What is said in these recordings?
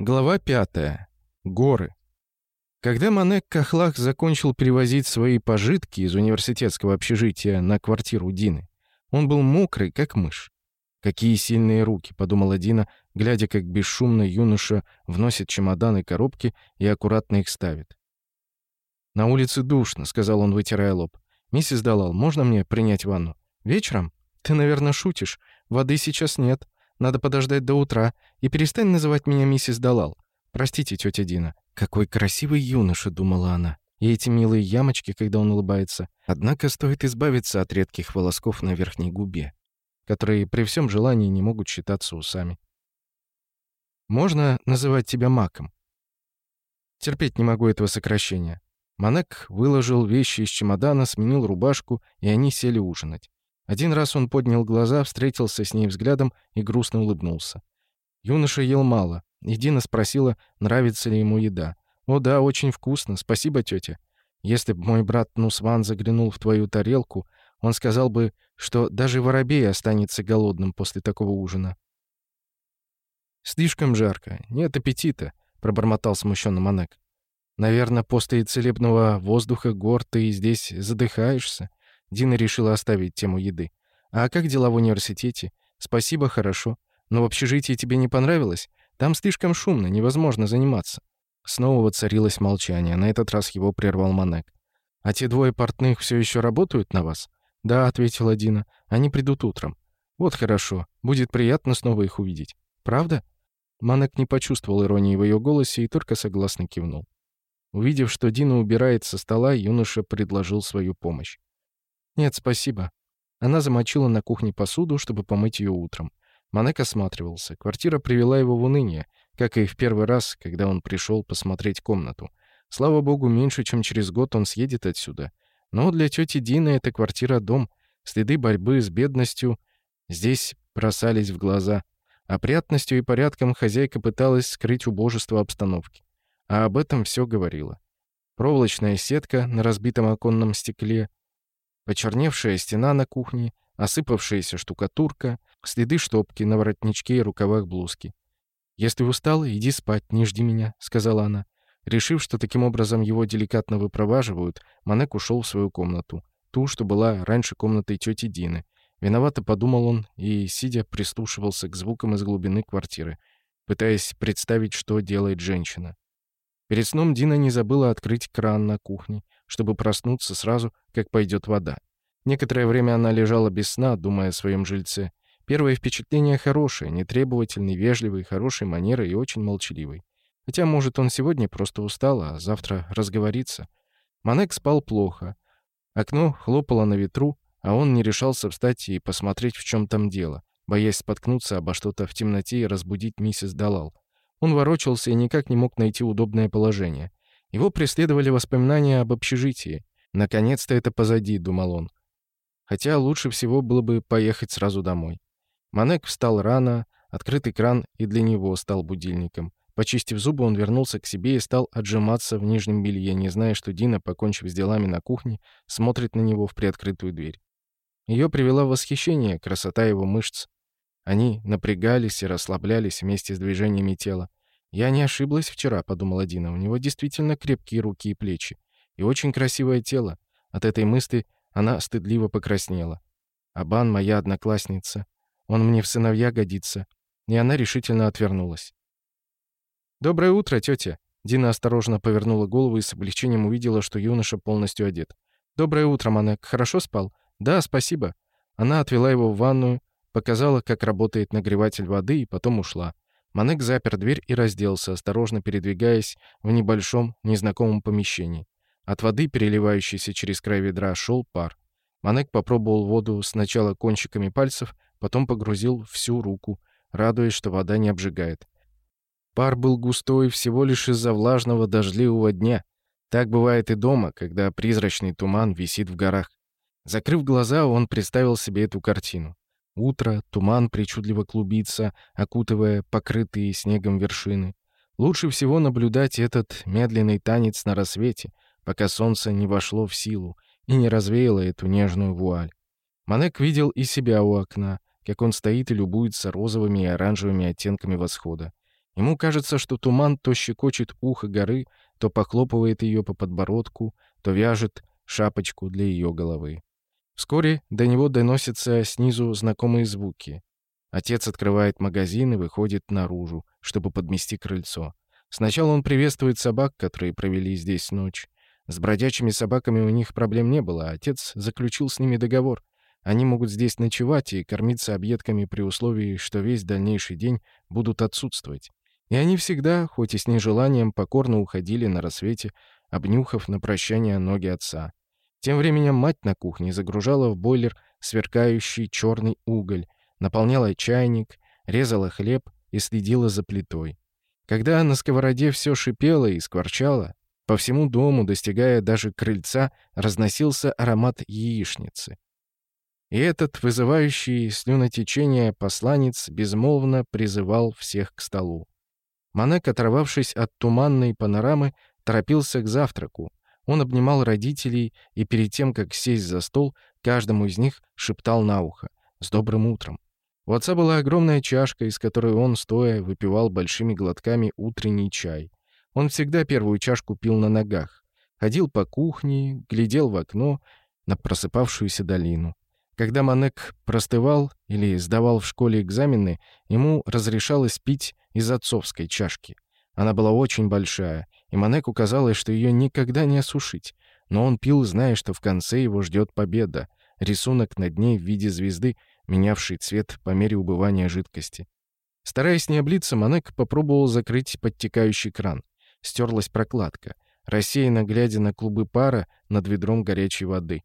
Глава 5. Горы. Когда Манек Кахлах закончил перевозить свои пожитки из университетского общежития на квартиру Дины, он был мокрый, как мышь. «Какие сильные руки!» — подумала Дина, глядя, как бесшумно юноша вносит чемоданы и коробки и аккуратно их ставит. «На улице душно», — сказал он, вытирая лоб. «Миссис Далал, можно мне принять ванну? Вечером? Ты, наверное, шутишь. Воды сейчас нет. Надо подождать до утра. И перестань называть меня миссис Далал. Простите, тетя Дина. Какой красивый юноша, думала она. И эти милые ямочки, когда он улыбается. Однако стоит избавиться от редких волосков на верхней губе, которые при всем желании не могут считаться усами. Можно называть тебя Маком. Терпеть не могу этого сокращения. Монек выложил вещи из чемодана, сменил рубашку, и они сели ужинать. Один раз он поднял глаза, встретился с ней взглядом и грустно улыбнулся. Юноша ел мало, и Дина спросила, нравится ли ему еда. «О да, очень вкусно, спасибо, тетя. Если бы мой брат Нусван заглянул в твою тарелку, он сказал бы, что даже воробей останется голодным после такого ужина». «Слишком жарко, нет аппетита», — пробормотал смущенно Манек. «Наверное, после целебного воздуха гор ты здесь задыхаешься», Дина решила оставить тему еды. «А как дела в университете? Спасибо, хорошо. Но в общежитии тебе не понравилось? Там слишком шумно, невозможно заниматься». Снова воцарилось молчание, на этот раз его прервал Манек. «А те двое портных все еще работают на вас?» «Да», — ответила Дина, — «они придут утром». «Вот хорошо, будет приятно снова их увидеть». «Правда?» Манек не почувствовал иронии в ее голосе и только согласно кивнул. Увидев, что Дина убирает со стола, юноша предложил свою помощь. «Нет, спасибо». Она замочила на кухне посуду, чтобы помыть ее утром. Манек осматривался. Квартира привела его в уныние, как и в первый раз, когда он пришел посмотреть комнату. Слава богу, меньше чем через год он съедет отсюда. Но для тети Дины эта квартира — дом. Следы борьбы с бедностью здесь бросались в глаза. Опрятностью и порядком хозяйка пыталась скрыть убожество обстановки. А об этом все говорила. Проволочная сетка на разбитом оконном стекле, Почерневшая стена на кухне, осыпавшаяся штукатурка, следы штопки на воротничке и рукавах блузки. «Если устала, иди спать, не жди меня», — сказала она. Решив, что таким образом его деликатно выпроваживают, Манек ушел в свою комнату, ту, что была раньше комнатой тети Дины. Виновато подумал он и, сидя, прислушивался к звукам из глубины квартиры, пытаясь представить, что делает женщина. Перед сном Дина не забыла открыть кран на кухне, чтобы проснуться сразу, как пойдет вода. Некоторое время она лежала без сна, думая о своем жильце. Первое впечатление хорошее, нетребовательный, вежливый, хорошей манеры и очень молчаливый. Хотя, может, он сегодня просто устал, а завтра разговорится. Манек спал плохо. Окно хлопало на ветру, а он не решался встать и посмотреть, в чем там дело, боясь споткнуться обо что-то в темноте и разбудить миссис Далал. Он ворочался и никак не мог найти удобное положение. Его преследовали воспоминания об общежитии. «Наконец-то это позади», — думал он. Хотя лучше всего было бы поехать сразу домой. Манек встал рано, открытый кран и для него стал будильником. Почистив зубы, он вернулся к себе и стал отжиматься в нижнем белье, не зная, что Дина, покончив с делами на кухне, смотрит на него в приоткрытую дверь. Ее привела в восхищение красота его мышц. Они напрягались и расслаблялись вместе с движениями тела. «Я не ошиблась вчера», — подумала Дина. «У него действительно крепкие руки и плечи. И очень красивое тело». От этой мысли она стыдливо покраснела. «Абан моя одноклассница. Он мне в сыновья годится». И она решительно отвернулась. «Доброе утро, тетя!» Дина осторожно повернула голову и с облегчением увидела, что юноша полностью одет. «Доброе утро, Манек. Хорошо спал?» «Да, спасибо». Она отвела его в ванную, показала, как работает нагреватель воды и потом ушла. Манек запер дверь и разделся, осторожно передвигаясь в небольшом, незнакомом помещении. От воды, переливающейся через край ведра, шел пар. Манек попробовал воду сначала кончиками пальцев, потом погрузил всю руку, радуясь, что вода не обжигает. Пар был густой всего лишь из-за влажного дождливого дня. Так бывает и дома, когда призрачный туман висит в горах. Закрыв глаза, он представил себе эту картину. Утро, туман причудливо клубится, окутывая покрытые снегом вершины. Лучше всего наблюдать этот медленный танец на рассвете, пока солнце не вошло в силу и не развеяло эту нежную вуаль. Манек видел и себя у окна, как он стоит и любуется розовыми и оранжевыми оттенками восхода. Ему кажется, что туман то щекочет ухо горы, то похлопывает ее по подбородку, то вяжет шапочку для ее головы. Вскоре до него доносятся снизу знакомые звуки. Отец открывает магазин и выходит наружу, чтобы подмести крыльцо. Сначала он приветствует собак, которые провели здесь ночь. С бродячими собаками у них проблем не было, а отец заключил с ними договор. Они могут здесь ночевать и кормиться объедками при условии, что весь дальнейший день будут отсутствовать. И они всегда, хоть и с нежеланием, покорно уходили на рассвете, обнюхав на прощание ноги отца. Тем временем мать на кухне загружала в бойлер сверкающий черный уголь, наполняла чайник, резала хлеб и следила за плитой. Когда на сковороде все шипело и скворчало, по всему дому, достигая даже крыльца, разносился аромат яичницы. И этот вызывающий слюнотечение посланец безмолвно призывал всех к столу. Манек оторвавшись от туманной панорамы, торопился к завтраку, он обнимал родителей и перед тем, как сесть за стол, каждому из них шептал на ухо «С добрым утром». У отца была огромная чашка, из которой он, стоя, выпивал большими глотками утренний чай. Он всегда первую чашку пил на ногах. Ходил по кухне, глядел в окно на просыпавшуюся долину. Когда Манек простывал или сдавал в школе экзамены, ему разрешалось пить из отцовской чашки. Она была очень большая — и Манеку казалось, что ее никогда не осушить. Но он пил, зная, что в конце его ждет победа. Рисунок над ней в виде звезды, менявший цвет по мере убывания жидкости. Стараясь не облиться, Манек попробовал закрыть подтекающий кран. Стерлась прокладка, рассеянно глядя на клубы пара над ведром горячей воды.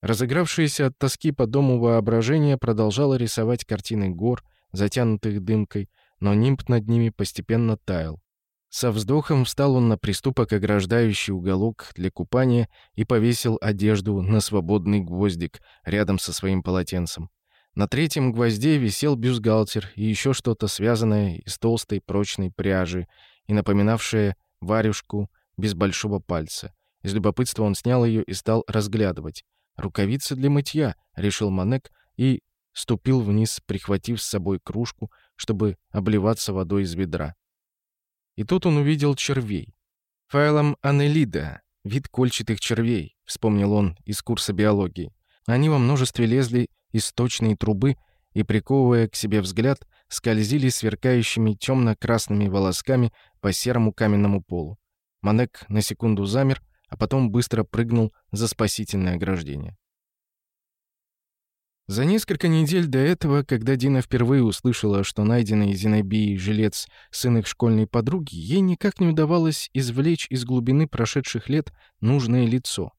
Разыгравшееся от тоски по дому воображение продолжало рисовать картины гор, затянутых дымкой, но нимб над ними постепенно таял. Со вздохом встал он на приступок, ограждающий уголок для купания, и повесил одежду на свободный гвоздик рядом со своим полотенцем. На третьем гвозде висел бюстгальтер и еще что-то связанное из толстой прочной пряжи и напоминавшее варежку без большого пальца. Из любопытства он снял ее и стал разглядывать. «Рукавицы для мытья», — решил Манек и ступил вниз, прихватив с собой кружку, чтобы обливаться водой из ведра. И тут он увидел червей. Файлом анелида, вид кольчатых червей, вспомнил он из курса биологии. Они во множестве лезли из точной трубы и, приковывая к себе взгляд, скользили сверкающими темно-красными волосками по серому каменному полу. Манек на секунду замер, а потом быстро прыгнул за спасительное ограждение. За несколько недель до этого, когда Дина впервые услышала, что найденный Зинобией жилец сын их школьной подруги, ей никак не удавалось извлечь из глубины прошедших лет нужное лицо.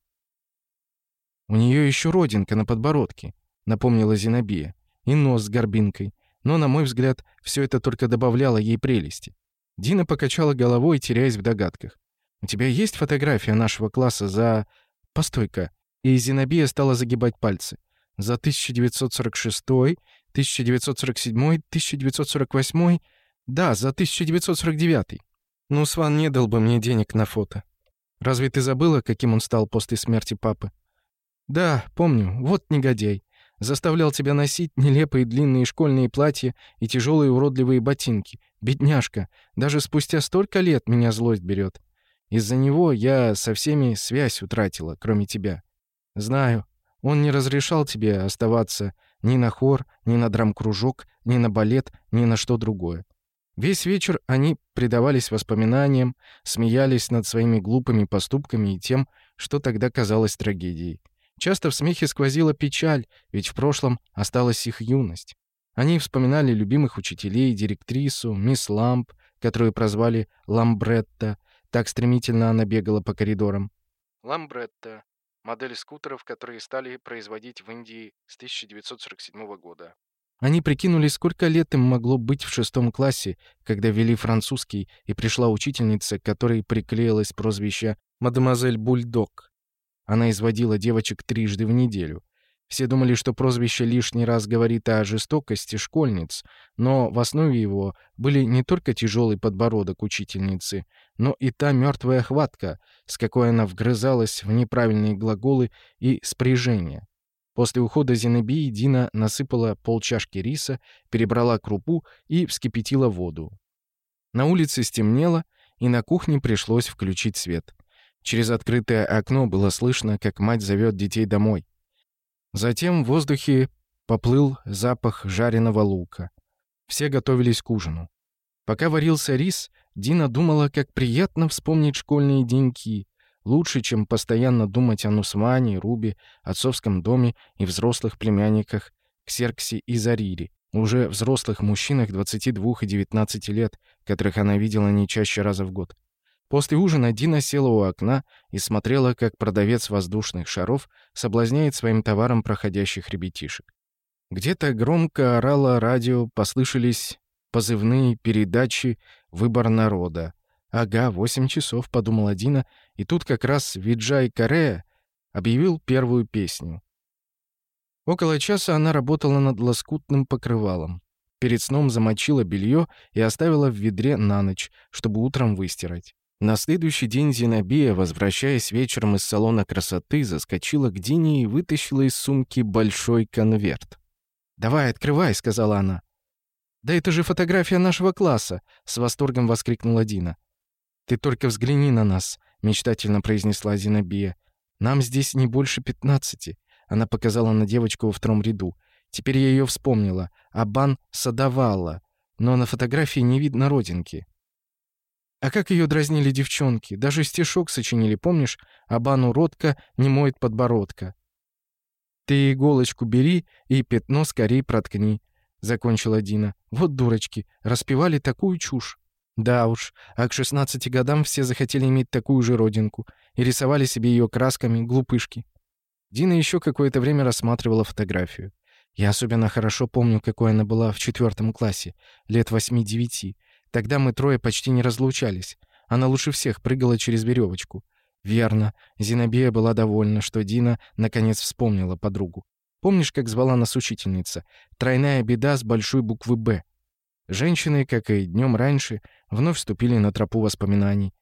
«У нее еще родинка на подбородке», — напомнила Зинобия, — «и нос с горбинкой». Но, на мой взгляд, все это только добавляло ей прелести. Дина покачала головой, теряясь в догадках. «У тебя есть фотография нашего класса за...» постойка? И Зинобия стала загибать пальцы за 1946, 1947, 1948, да, за 1949. Ну, Сван не дал бы мне денег на фото. Разве ты забыла, каким он стал после смерти папы? Да, помню, вот негодяй. Заставлял тебя носить нелепые длинные школьные платья и тяжелые уродливые ботинки. Бедняжка, даже спустя столько лет меня злость берет. Из-за него я со всеми связь утратила, кроме тебя. Знаю, он не разрешал тебе оставаться ни на хор, ни на драм-кружок, ни на балет, ни на что другое. Весь вечер они предавались воспоминаниям, смеялись над своими глупыми поступками и тем, что тогда казалось трагедией. Часто в смехе сквозила печаль, ведь в прошлом осталась их юность. Они вспоминали любимых учителей, директрису, мисс Ламп, которую прозвали Ламбретта, так стремительно она бегала по коридорам. Ламбретта модели скутеров, которые стали производить в Индии с 1947 года. Они прикинули, сколько лет им могло быть в шестом классе, когда вели французский, и пришла учительница, которой приклеилось прозвище «Мадемуазель Бульдог». Она изводила девочек трижды в неделю. Все думали, что прозвище лишний раз говорит о жестокости школьниц, но в основе его были не только тяжелый подбородок учительницы, но и та мертвая хватка, с какой она вгрызалась в неправильные глаголы и спряжение. После ухода Зенобии Дина насыпала полчашки риса, перебрала крупу и вскипятила воду. На улице стемнело, и на кухне пришлось включить свет. Через открытое окно было слышно, как мать зовет детей домой. Затем в воздухе поплыл запах жареного лука. Все готовились к ужину. Пока варился рис, Дина думала, как приятно вспомнить школьные деньки. Лучше, чем постоянно думать о Нусмане, Рубе, отцовском доме и взрослых племянниках Ксерксе и Зарире, уже взрослых мужчинах 22 и 19 лет, которых она видела не чаще раза в год. После ужина Дина села у окна и смотрела, как продавец воздушных шаров соблазняет своим товаром проходящих ребятишек. Где-то громко орало радио, послышались позывные передачи «Выбор народа». «Ага, восемь часов», — подумала Дина, и тут как раз Виджай Корея объявил первую песню. Около часа она работала над лоскутным покрывалом. Перед сном замочила белье и оставила в ведре на ночь, чтобы утром выстирать. На следующий день Зинобия, возвращаясь вечером из салона красоты, заскочила к Дине и вытащила из сумки большой конверт. «Давай, открывай», — сказала она. «Да это же фотография нашего класса!» — с восторгом воскликнула Дина. «Ты только взгляни на нас», — мечтательно произнесла Зинобия. «Нам здесь не больше пятнадцати», — она показала на девочку во втором ряду. Теперь я ее вспомнила. Абан Садавала, но на фотографии не видно родинки. А как ее дразнили девчонки? Даже стишок сочинили, помнишь? «Абан Ротка не моет подбородка». «Ты иголочку бери и пятно скорей проткни», — закончила Дина. «Вот дурочки, распевали такую чушь». Да уж, а к 16 годам все захотели иметь такую же родинку и рисовали себе ее красками глупышки. Дина еще какое-то время рассматривала фотографию. Я особенно хорошо помню, какой она была в четвертом классе, лет восьми-девяти. Тогда мы трое почти не разлучались. Она лучше всех прыгала через веревочку. Верно. Зинобия была довольна, что Дина наконец вспомнила подругу. Помнишь, как звала нас учительница? Тройная беда с большой буквы «Б». Женщины, как и днем раньше, вновь вступили на тропу воспоминаний.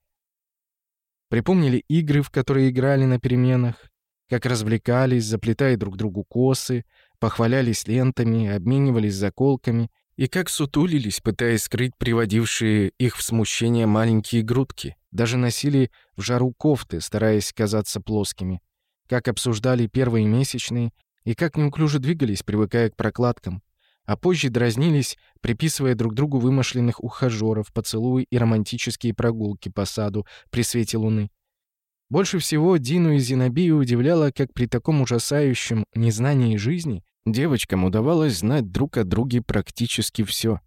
Припомнили игры, в которые играли на переменах, как развлекались, заплетая друг другу косы, похвалялись лентами, обменивались заколками — и как сутулились, пытаясь скрыть приводившие их в смущение маленькие грудки. Даже носили в жару кофты, стараясь казаться плоскими. Как обсуждали первые месячные и как неуклюже двигались, привыкая к прокладкам. А позже дразнились, приписывая друг другу вымышленных ухажеров, поцелуи и романтические прогулки по саду при свете луны. Больше всего Дину и Зинобию удивляло, как при таком ужасающем незнании жизни Девочкам удавалось знать друг о друге практически все.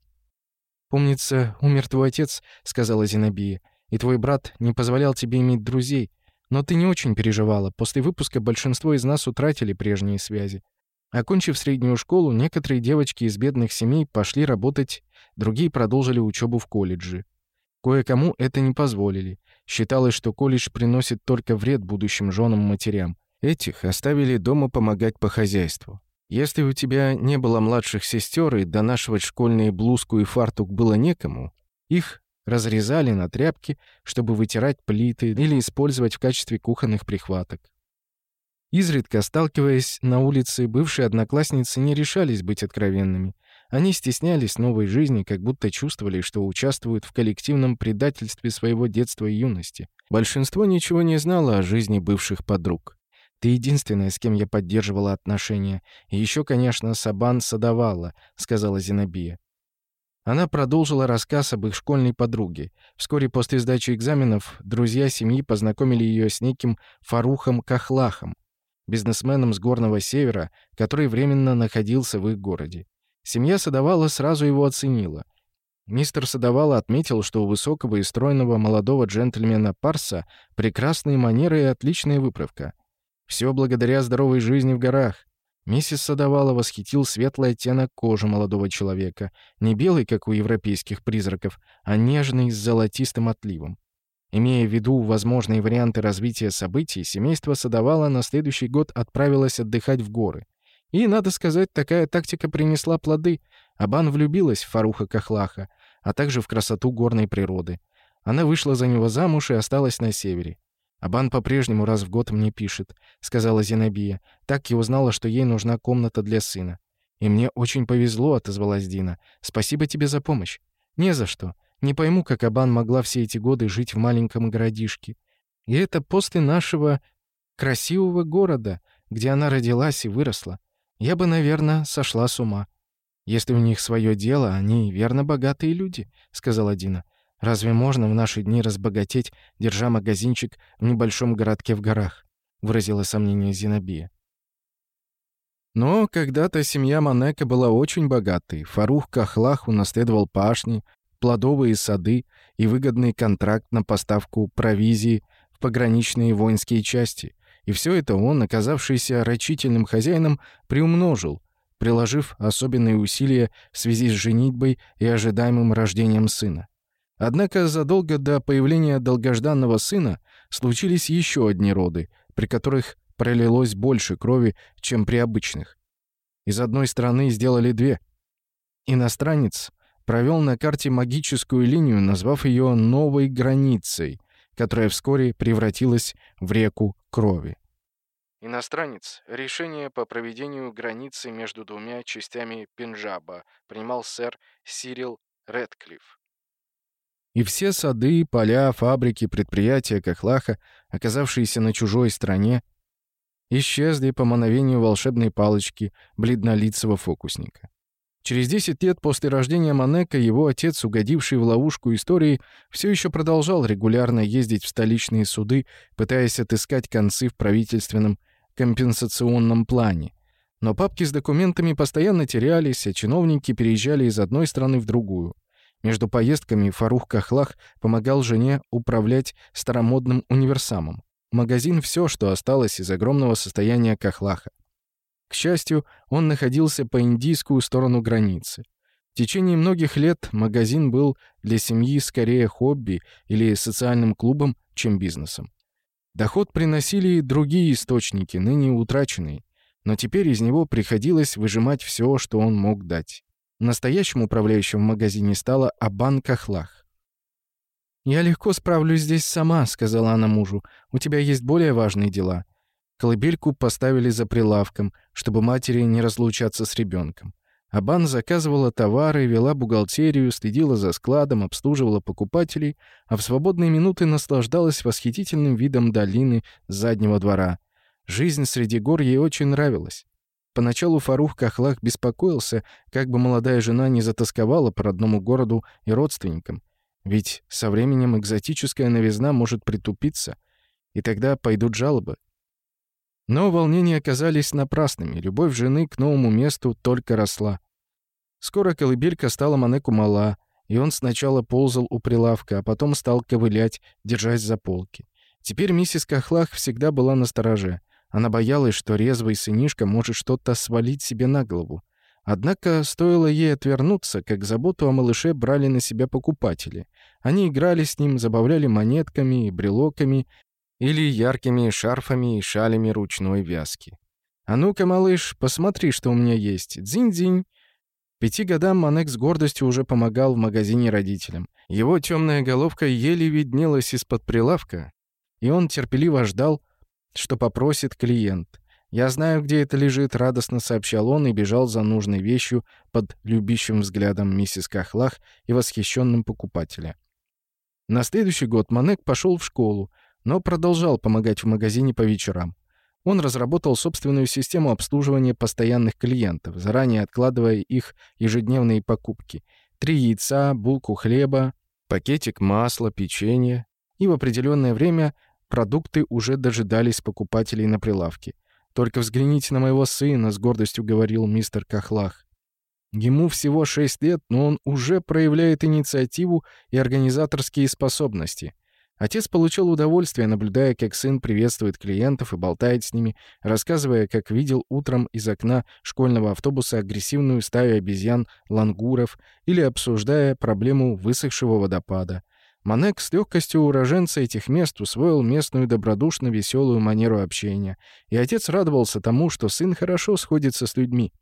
«Помнится, умер твой отец», — сказала Зинобия, «и твой брат не позволял тебе иметь друзей. Но ты не очень переживала. После выпуска большинство из нас утратили прежние связи. Окончив среднюю школу, некоторые девочки из бедных семей пошли работать, другие продолжили учебу в колледже. Кое-кому это не позволили. Считалось, что колледж приносит только вред будущим жёнам матерям. Этих оставили дома помогать по хозяйству. Если у тебя не было младших сестер и донашивать школьные блузку и фартук было некому, их разрезали на тряпки, чтобы вытирать плиты или использовать в качестве кухонных прихваток. Изредка сталкиваясь на улице, бывшие одноклассницы не решались быть откровенными. Они стеснялись новой жизни, как будто чувствовали, что участвуют в коллективном предательстве своего детства и юности. Большинство ничего не знало о жизни бывших подруг. Ты единственная, с кем я поддерживала отношения. И еще, конечно, Сабан Садавала», — сказала Зинобия. Она продолжила рассказ об их школьной подруге. Вскоре после сдачи экзаменов друзья семьи познакомили ее с неким Фарухом Кахлахом, бизнесменом с Горного Севера, который временно находился в их городе. Семья Садавала сразу его оценила. Мистер Садавала отметил, что у высокого и стройного молодого джентльмена Парса прекрасные манеры и отличная выправка — все благодаря здоровой жизни в горах. Миссис Садовала восхитил светлый оттенок кожи молодого человека, не белый, как у европейских призраков, а нежный с золотистым отливом. Имея в виду возможные варианты развития событий, семейство Садовала на следующий год отправилось отдыхать в горы. И, надо сказать, такая тактика принесла плоды. Абан влюбилась в Фаруха Кахлаха, а также в красоту горной природы. Она вышла за него замуж и осталась на севере. «Абан по-прежнему раз в год мне пишет», — сказала Зинобия. «Так я узнала, что ей нужна комната для сына». «И мне очень повезло», — отозвалась Дина. «Спасибо тебе за помощь». «Не за что. Не пойму, как Абан могла все эти годы жить в маленьком городишке. И это после нашего красивого города, где она родилась и выросла. Я бы, наверное, сошла с ума». «Если у них свое дело, они верно богатые люди», — сказала Дина. Разве можно в наши дни разбогатеть, держа магазинчик в небольшом городке в горах?» — выразила сомнение Зинобия. Но когда-то семья Манека была очень богатой. Фарух Кахлах унаследовал пашни, плодовые сады и выгодный контракт на поставку провизии в пограничные воинские части. И все это он, оказавшийся рачительным хозяином, приумножил, приложив особенные усилия в связи с женитьбой и ожидаемым рождением сына. Однако задолго до появления долгожданного сына случились еще одни роды, при которых пролилось больше крови, чем при обычных. Из одной страны сделали две. Иностранец провел на карте магическую линию, назвав ее «новой границей», которая вскоре превратилась в реку крови. Иностранец решение по проведению границы между двумя частями Пенджаба принимал сэр Сирил Редклифф и все сады, поля, фабрики, предприятия Кахлаха, оказавшиеся на чужой стране, исчезли по мановению волшебной палочки бледнолицего фокусника. Через 10 лет после рождения Манека его отец, угодивший в ловушку истории, все еще продолжал регулярно ездить в столичные суды, пытаясь отыскать концы в правительственном компенсационном плане. Но папки с документами постоянно терялись, а чиновники переезжали из одной страны в другую. Между поездками Фарух Кахлах помогал жене управлять старомодным универсамом. Магазин — все, что осталось из огромного состояния Кахлаха. К счастью, он находился по индийскую сторону границы. В течение многих лет магазин был для семьи скорее хобби или социальным клубом, чем бизнесом. Доход приносили и другие источники, ныне утраченные, но теперь из него приходилось выжимать все, что он мог дать. Настоящим управляющим в магазине стала Абан Кахлах. «Я легко справлюсь здесь сама», — сказала она мужу. «У тебя есть более важные дела». Колыбельку поставили за прилавком, чтобы матери не разлучаться с ребенком. Абан заказывала товары, вела бухгалтерию, следила за складом, обслуживала покупателей, а в свободные минуты наслаждалась восхитительным видом долины заднего двора. Жизнь среди гор ей очень нравилась. Поначалу Фарух Кахлах беспокоился, как бы молодая жена не затасковала по родному городу и родственникам. Ведь со временем экзотическая новизна может притупиться, и тогда пойдут жалобы. Но волнения оказались напрасными, любовь жены к новому месту только росла. Скоро колыбелька стала Манеку мала, и он сначала ползал у прилавка, а потом стал ковылять, держась за полки. Теперь миссис Кахлах всегда была на стороже. Она боялась, что резвый сынишка может что-то свалить себе на голову. Однако стоило ей отвернуться, как заботу о малыше брали на себя покупатели. Они играли с ним, забавляли монетками брелоками или яркими шарфами и шалями ручной вязки. «А ну-ка, малыш, посмотри, что у меня есть. Дзинь-дзинь!» Пяти годам Манек с гордостью уже помогал в магазине родителям. Его темная головка еле виднелась из-под прилавка, и он терпеливо ждал, что попросит клиент. «Я знаю, где это лежит», — радостно сообщал он и бежал за нужной вещью под любящим взглядом миссис Кахлах и восхищенным покупателя. На следующий год Манек пошел в школу, но продолжал помогать в магазине по вечерам. Он разработал собственную систему обслуживания постоянных клиентов, заранее откладывая их ежедневные покупки. Три яйца, булку хлеба, пакетик масла, печенье. И в определенное время Продукты уже дожидались покупателей на прилавке. «Только взгляните на моего сына», — с гордостью говорил мистер Кахлах. Ему всего 6 лет, но он уже проявляет инициативу и организаторские способности. Отец получил удовольствие, наблюдая, как сын приветствует клиентов и болтает с ними, рассказывая, как видел утром из окна школьного автобуса агрессивную стаю обезьян, лангуров или обсуждая проблему высохшего водопада. Манек с легкостью уроженца этих мест усвоил местную добродушно-веселую манеру общения, и отец радовался тому, что сын хорошо сходится с людьми.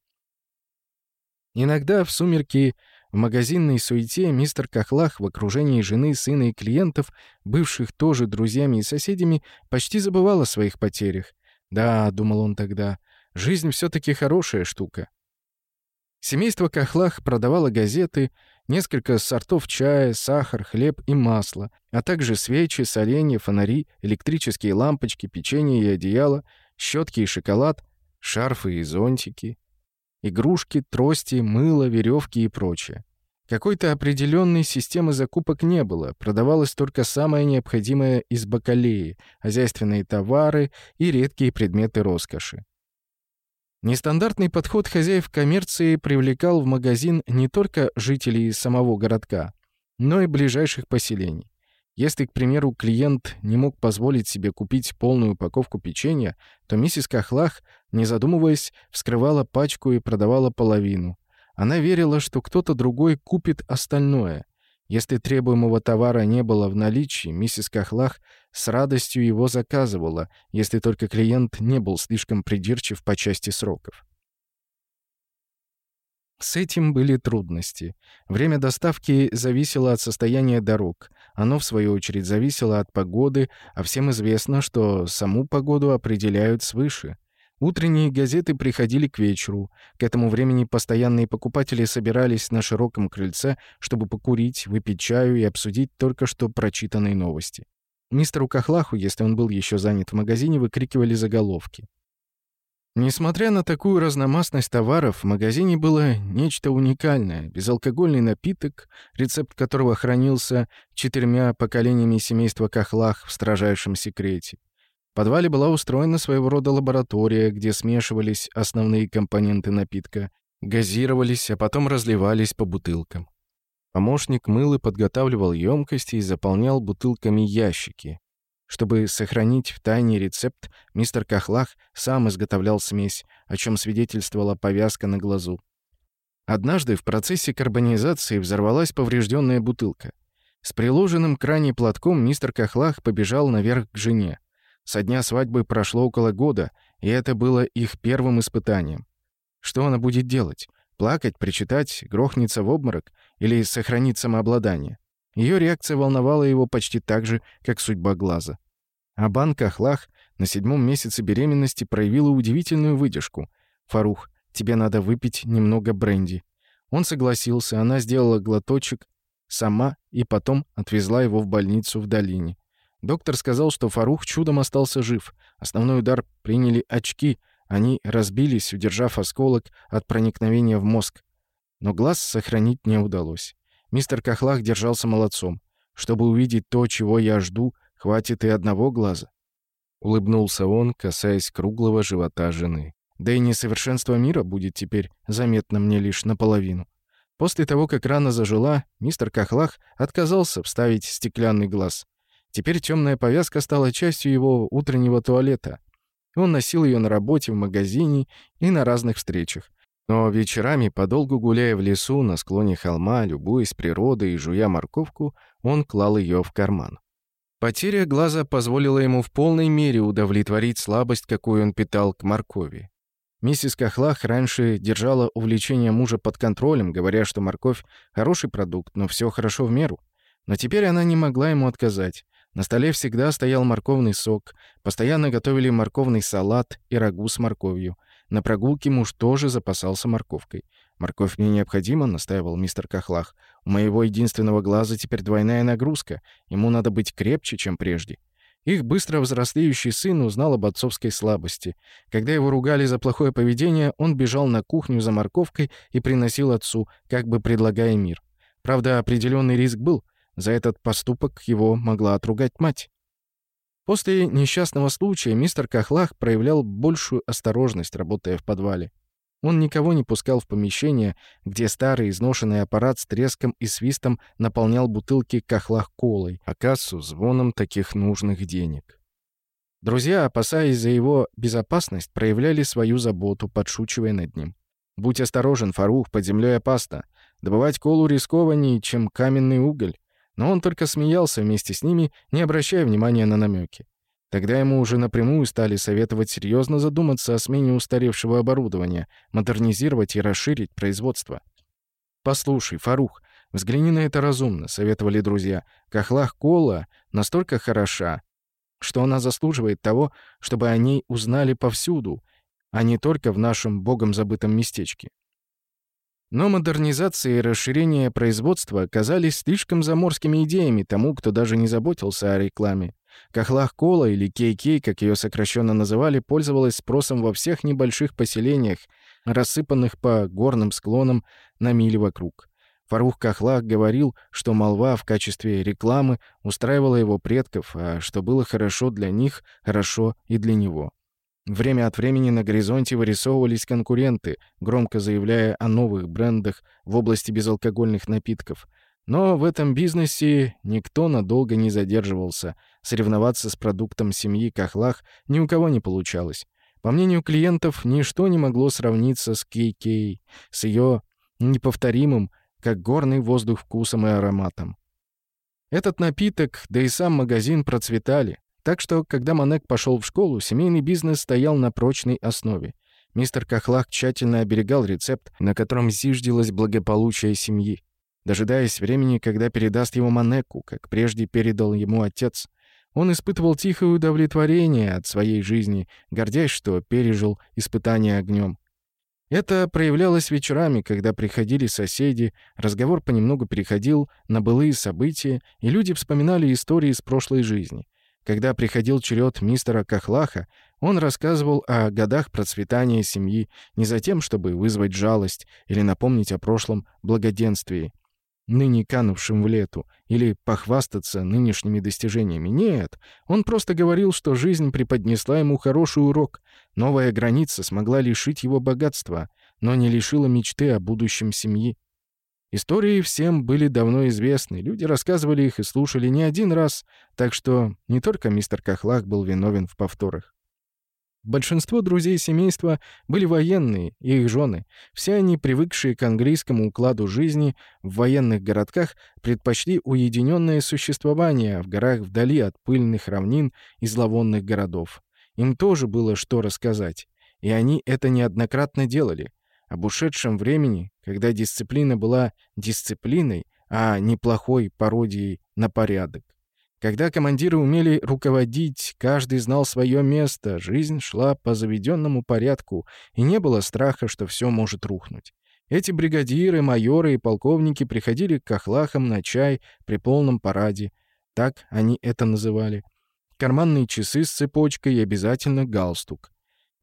Иногда в сумерки в магазинной суете мистер Кахлах в окружении жены, сына и клиентов, бывших тоже друзьями и соседями, почти забывал о своих потерях. «Да», — думал он тогда, — «жизнь все-таки хорошая штука». Семейство Кахлах продавало газеты, несколько сортов чая, сахар, хлеб и масло, а также свечи, соленья, фонари, электрические лампочки, печенье и одеяло, щетки и шоколад, шарфы и зонтики, игрушки, трости, мыло, веревки и прочее. Какой-то определенной системы закупок не было, продавалось только самое необходимое из бакалеи, хозяйственные товары и редкие предметы роскоши. Нестандартный подход хозяев коммерции привлекал в магазин не только жителей самого городка, но и ближайших поселений. Если, к примеру, клиент не мог позволить себе купить полную упаковку печенья, то миссис Кахлах, не задумываясь, вскрывала пачку и продавала половину. Она верила, что кто-то другой купит остальное. Если требуемого товара не было в наличии, миссис Кахлах с радостью его заказывала, если только клиент не был слишком придирчив по части сроков. С этим были трудности. Время доставки зависело от состояния дорог. Оно, в свою очередь, зависело от погоды, а всем известно, что саму погоду определяют свыше. Утренние газеты приходили к вечеру. К этому времени постоянные покупатели собирались на широком крыльце, чтобы покурить, выпить чаю и обсудить только что прочитанные новости. Мистеру Кахлаху, если он был еще занят в магазине, выкрикивали заголовки. Несмотря на такую разномастность товаров, в магазине было нечто уникальное. Безалкогольный напиток, рецепт которого хранился четырьмя поколениями семейства Кахлах в строжайшем секрете. В подвале была устроена своего рода лаборатория, где смешивались основные компоненты напитка, газировались, а потом разливались по бутылкам. Помощник мылы подготавливал емкости и заполнял бутылками ящики. Чтобы сохранить в тайне рецепт, мистер Кахлах сам изготовлял смесь, о чем свидетельствовала повязка на глазу. Однажды в процессе карбонизации взорвалась поврежденная бутылка. С приложенным к ране платком мистер Кахлах побежал наверх к жене. Со дня свадьбы прошло около года, и это было их первым испытанием. Что она будет делать? Плакать, причитать, грохнется в обморок или сохранит самообладание. Ее реакция волновала его почти так же, как судьба глаза. А банка Ахлах на седьмом месяце беременности проявила удивительную выдержку. «Фарух, тебе надо выпить немного бренди». Он согласился, она сделала глоточек сама и потом отвезла его в больницу в долине. Доктор сказал, что Фарух чудом остался жив. Основной удар приняли очки — они разбились, удержав осколок от проникновения в мозг. Но глаз сохранить не удалось. Мистер Кахлах держался молодцом. Чтобы увидеть то, чего я жду, хватит и одного глаза. Улыбнулся он, касаясь круглого живота жены. Да и несовершенство мира будет теперь заметно мне лишь наполовину. После того, как рана зажила, мистер Кахлах отказался вставить стеклянный глаз. Теперь темная повязка стала частью его утреннего туалета. Он носил ее на работе, в магазине и на разных встречах. Но вечерами, подолгу гуляя в лесу, на склоне холма, любуясь природой и жуя морковку, он клал ее в карман. Потеря глаза позволила ему в полной мере удовлетворить слабость, какую он питал к моркови. Миссис Кахлах раньше держала увлечение мужа под контролем, говоря, что морковь — хороший продукт, но все хорошо в меру. Но теперь она не могла ему отказать. На столе всегда стоял морковный сок, постоянно готовили морковный салат и рагу с морковью. На прогулке муж тоже запасался морковкой. «Морковь мне необходима», — настаивал мистер Кахлах. «У моего единственного глаза теперь двойная нагрузка. Ему надо быть крепче, чем прежде». Их быстро взрослеющий сын узнал об отцовской слабости. Когда его ругали за плохое поведение, он бежал на кухню за морковкой и приносил отцу, как бы предлагая мир. Правда, определенный риск был — за этот поступок его могла отругать мать. После несчастного случая мистер Кахлах проявлял большую осторожность, работая в подвале. Он никого не пускал в помещение, где старый изношенный аппарат с треском и свистом наполнял бутылки кахлах колой, а кассу — звоном таких нужных денег. Друзья, опасаясь за его безопасность, проявляли свою заботу, подшучивая над ним. «Будь осторожен, Фарух, под землей опасно. Добывать колу рискованнее, чем каменный уголь но он только смеялся вместе с ними, не обращая внимания на намеки. Тогда ему уже напрямую стали советовать серьезно задуматься о смене устаревшего оборудования, модернизировать и расширить производство. «Послушай, Фарух, взгляни на это разумно», — советовали друзья. «Кахлах Кола настолько хороша, что она заслуживает того, чтобы о ней узнали повсюду, а не только в нашем богом забытом местечке». Но модернизация и расширение производства казались слишком заморскими идеями тому, кто даже не заботился о рекламе. Кахлах Кола или Кей-Кей, как ее сокращенно называли, пользовалась спросом во всех небольших поселениях, рассыпанных по горным склонам на мили вокруг. Фарух Кахлах говорил, что молва в качестве рекламы устраивала его предков, а что было хорошо для них, хорошо и для него. Время от времени на горизонте вырисовывались конкуренты, громко заявляя о новых брендах в области безалкогольных напитков. Но в этом бизнесе никто надолго не задерживался. Соревноваться с продуктом семьи Кахлах ни у кого не получалось. По мнению клиентов, ничто не могло сравниться с Кей-Кей, с ее неповторимым, как горный воздух вкусом и ароматом. Этот напиток, да и сам магазин процветали. Так что, когда Манек пошел в школу, семейный бизнес стоял на прочной основе. Мистер Кахлах тщательно оберегал рецепт, на котором зиждилось благополучие семьи, дожидаясь времени, когда передаст его Манеку, как прежде передал ему отец. Он испытывал тихое удовлетворение от своей жизни, гордясь, что пережил испытание огнем. Это проявлялось вечерами, когда приходили соседи, разговор понемногу переходил на былые события, и люди вспоминали истории из прошлой жизни. Когда приходил черед мистера Кахлаха, он рассказывал о годах процветания семьи не за тем, чтобы вызвать жалость или напомнить о прошлом благоденствии, ныне канувшим в лету, или похвастаться нынешними достижениями. Нет, он просто говорил, что жизнь преподнесла ему хороший урок. Новая граница смогла лишить его богатства, но не лишила мечты о будущем семьи. Истории всем были давно известны, люди рассказывали их и слушали не один раз, так что не только мистер Кахлак был виновен в повторах. Большинство друзей семейства были военные и их жены. Все они, привыкшие к английскому укладу жизни в военных городках, предпочли уединенное существование в горах вдали от пыльных равнин и зловонных городов. Им тоже было что рассказать, и они это неоднократно делали. Об ушедшем времени, когда дисциплина была дисциплиной, а не плохой пародией на порядок. Когда командиры умели руководить, каждый знал свое место, жизнь шла по заведенному порядку, и не было страха, что все может рухнуть. Эти бригадиры, майоры и полковники приходили к кахлахам на чай при полном параде, так они это называли. Карманные часы с цепочкой и обязательно галстук.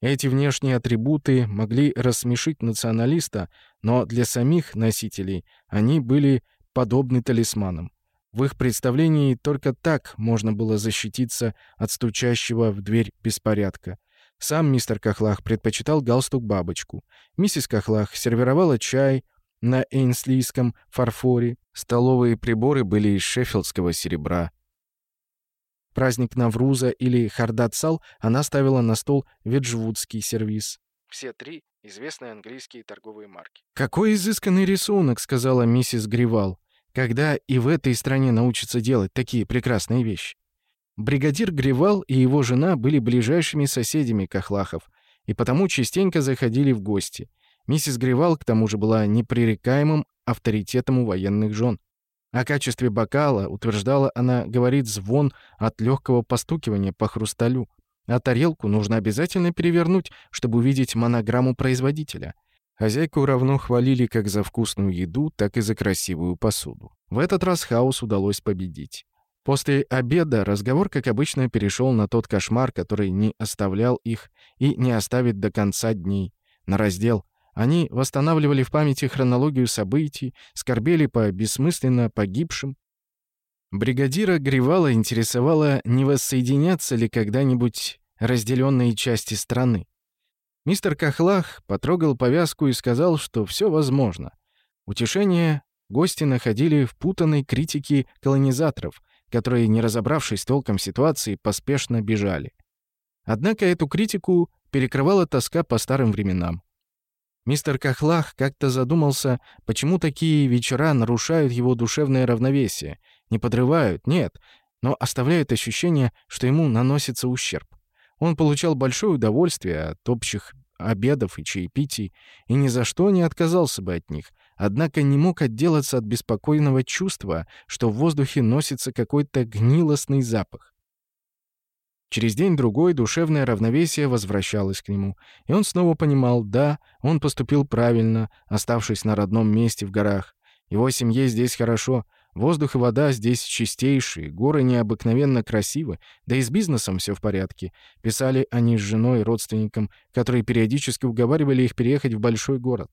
Эти внешние атрибуты могли рассмешить националиста, но для самих носителей они были подобны талисманам. В их представлении только так можно было защититься от стучащего в дверь беспорядка. Сам мистер Кахлах предпочитал галстук-бабочку. Миссис Кахлах сервировала чай на эйнслийском фарфоре. Столовые приборы были из шеффилдского серебра праздник Навруза или Хардатсал, она ставила на стол веджвудский сервиз. Все три — известные английские торговые марки. «Какой изысканный рисунок!» — сказала миссис Гривал. «Когда и в этой стране научатся делать такие прекрасные вещи?» Бригадир Гривал и его жена были ближайшими соседями Кахлахов, и потому частенько заходили в гости. Миссис Гривал, к тому же, была непререкаемым авторитетом у военных жен. О качестве бокала, утверждала она, говорит звон от легкого постукивания по хрусталю. А тарелку нужно обязательно перевернуть, чтобы увидеть монограмму производителя. Хозяйку равно хвалили как за вкусную еду, так и за красивую посуду. В этот раз хаос удалось победить. После обеда разговор, как обычно, перешел на тот кошмар, который не оставлял их и не оставит до конца дней, на раздел они восстанавливали в памяти хронологию событий, скорбели по бессмысленно погибшим. Бригадира Гривала интересовало, не воссоединятся ли когда-нибудь разделенные части страны. Мистер Кахлах потрогал повязку и сказал, что все возможно. Утешение гости находили в путанной критике колонизаторов, которые, не разобравшись толком ситуации, поспешно бежали. Однако эту критику перекрывала тоска по старым временам. Мистер Кахлах как-то задумался, почему такие вечера нарушают его душевное равновесие. Не подрывают, нет, но оставляют ощущение, что ему наносится ущерб. Он получал большое удовольствие от общих обедов и чаепитий, и ни за что не отказался бы от них, однако не мог отделаться от беспокойного чувства, что в воздухе носится какой-то гнилостный запах. Через день-другой душевное равновесие возвращалось к нему, и он снова понимал, да, он поступил правильно, оставшись на родном месте в горах. Его семье здесь хорошо, воздух и вода здесь чистейшие, горы необыкновенно красивы, да и с бизнесом все в порядке. Писали они с женой, родственникам, которые периодически уговаривали их переехать в большой город.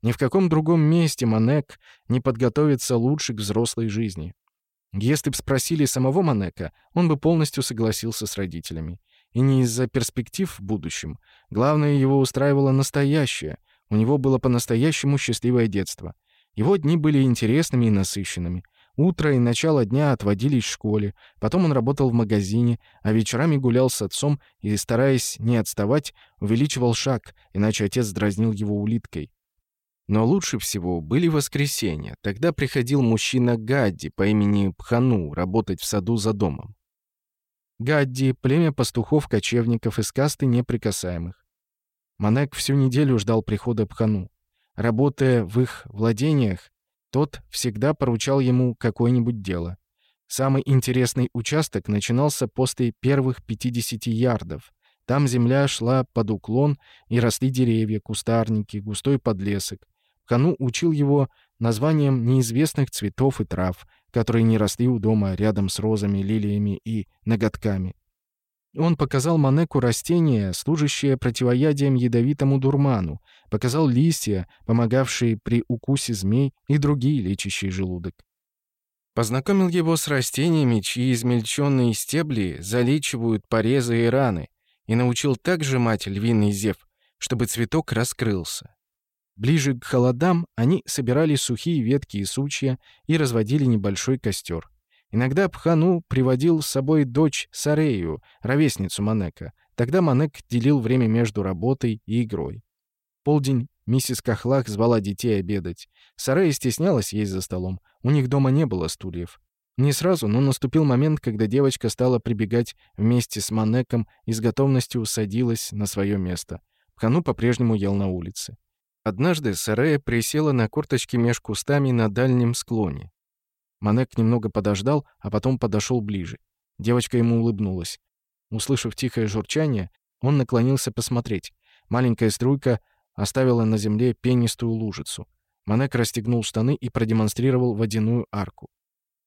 Ни в каком другом месте Манек не подготовится лучше к взрослой жизни. Если бы спросили самого Манека, он бы полностью согласился с родителями. И не из-за перспектив в будущем. Главное, его устраивало настоящее. У него было по-настоящему счастливое детство. Его дни были интересными и насыщенными. Утро и начало дня отводились в школе, потом он работал в магазине, а вечерами гулял с отцом и, стараясь не отставать, увеличивал шаг, иначе отец дразнил его улиткой. Но лучше всего были воскресенья. Тогда приходил мужчина Гадди по имени Пхану работать в саду за домом. Гадди — племя пастухов-кочевников из касты неприкасаемых. Манек всю неделю ждал прихода Пхану. Работая в их владениях, тот всегда поручал ему какое-нибудь дело. Самый интересный участок начинался после первых 50 ярдов. Там земля шла под уклон, и росли деревья, кустарники, густой подлесок. Кану учил его названием неизвестных цветов и трав, которые не росли у дома рядом с розами, лилиями и ноготками. Он показал Манеку растения, служащее противоядием ядовитому дурману, показал листья, помогавшие при укусе змей и другие лечащие желудок. Познакомил его с растениями, чьи измельченные стебли залечивают порезы и раны, и научил также мать львиный зев, чтобы цветок раскрылся. Ближе к холодам они собирали сухие ветки и сучья и разводили небольшой костер. Иногда Пхану приводил с собой дочь Сарею, ровесницу Манека. Тогда Манек делил время между работой и игрой. Полдень миссис Кахлах звала детей обедать. Сарея стеснялась есть за столом. У них дома не было стульев. Не сразу, но наступил момент, когда девочка стала прибегать вместе с Манеком и с готовностью усадилась на свое место. Пхану по-прежнему ел на улице. Однажды Сарея присела на корточки меж кустами на дальнем склоне. Манек немного подождал, а потом подошел ближе. Девочка ему улыбнулась. Услышав тихое журчание, он наклонился посмотреть. Маленькая струйка оставила на земле пенистую лужицу. Манек расстегнул штаны и продемонстрировал водяную арку.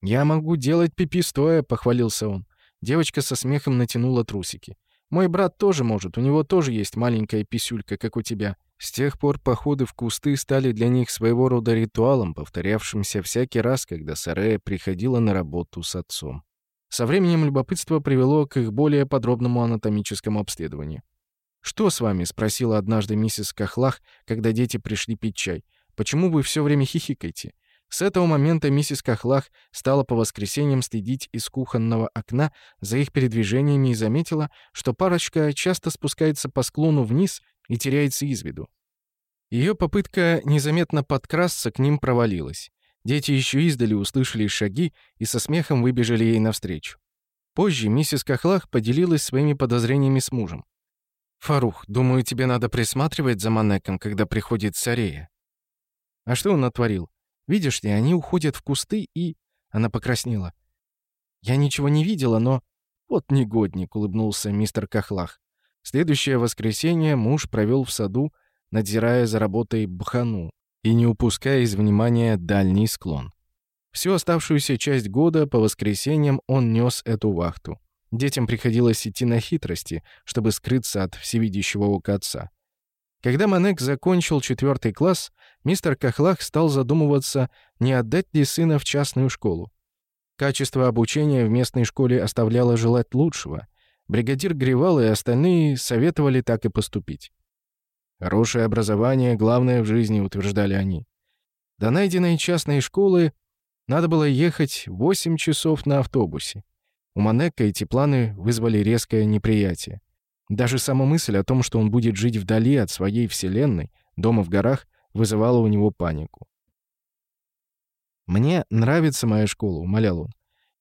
«Я могу делать пипи стоя», — похвалился он. Девочка со смехом натянула трусики. «Мой брат тоже может, у него тоже есть маленькая писюлька, как у тебя. С тех пор походы в кусты стали для них своего рода ритуалом, повторявшимся всякий раз, когда Сарея приходила на работу с отцом. Со временем любопытство привело к их более подробному анатомическому обследованию. «Что с вами?» — спросила однажды миссис Кахлах, когда дети пришли пить чай. «Почему вы все время хихикаете?» С этого момента миссис Кахлах стала по воскресеньям следить из кухонного окна за их передвижениями и заметила, что парочка часто спускается по склону вниз и теряется из виду. Ее попытка незаметно подкрасться к ним провалилась. Дети еще издали услышали шаги и со смехом выбежали ей навстречу. Позже миссис Кахлах поделилась своими подозрениями с мужем. «Фарух, думаю, тебе надо присматривать за Манеком, когда приходит Сарея». «А что он натворил? Видишь ли, они уходят в кусты и...» Она покраснела. «Я ничего не видела, но...» «Вот негодник», — улыбнулся мистер Кахлах. Следующее воскресенье муж провел в саду, надзирая за работой бхану и не упуская из внимания дальний склон. Всю оставшуюся часть года по воскресеньям он нес эту вахту. Детям приходилось идти на хитрости, чтобы скрыться от всевидящего ока отца. Когда Манек закончил четвертый класс, мистер Кахлах стал задумываться, не отдать ли сына в частную школу. Качество обучения в местной школе оставляло желать лучшего — Бригадир Гривал и остальные советовали так и поступить. «Хорошее образование — главное в жизни», — утверждали они. До найденной частной школы надо было ехать 8 часов на автобусе. У Манека эти планы вызвали резкое неприятие. Даже сама мысль о том, что он будет жить вдали от своей вселенной, дома в горах, вызывала у него панику. «Мне нравится моя школа», — умолял он.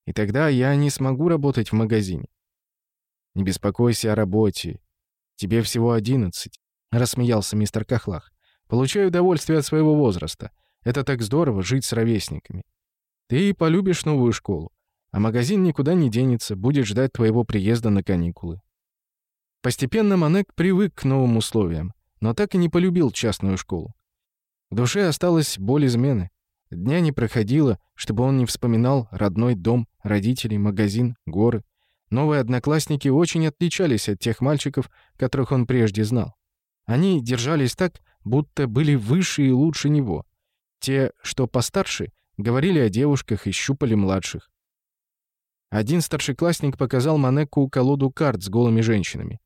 «И тогда я не смогу работать в магазине. Не беспокойся о работе. Тебе всего одиннадцать», — рассмеялся мистер Кахлах. Получаю удовольствие от своего возраста. Это так здорово — жить с ровесниками. Ты полюбишь новую школу, а магазин никуда не денется, будет ждать твоего приезда на каникулы». Постепенно Манек привык к новым условиям, но так и не полюбил частную школу. В душе осталась боль измены. Дня не проходило, чтобы он не вспоминал родной дом, родителей, магазин, горы — Новые одноклассники очень отличались от тех мальчиков, которых он прежде знал. Они держались так, будто были выше и лучше него. Те, что постарше, говорили о девушках и щупали младших. Один старшеклассник показал Манеку колоду карт с голыми женщинами.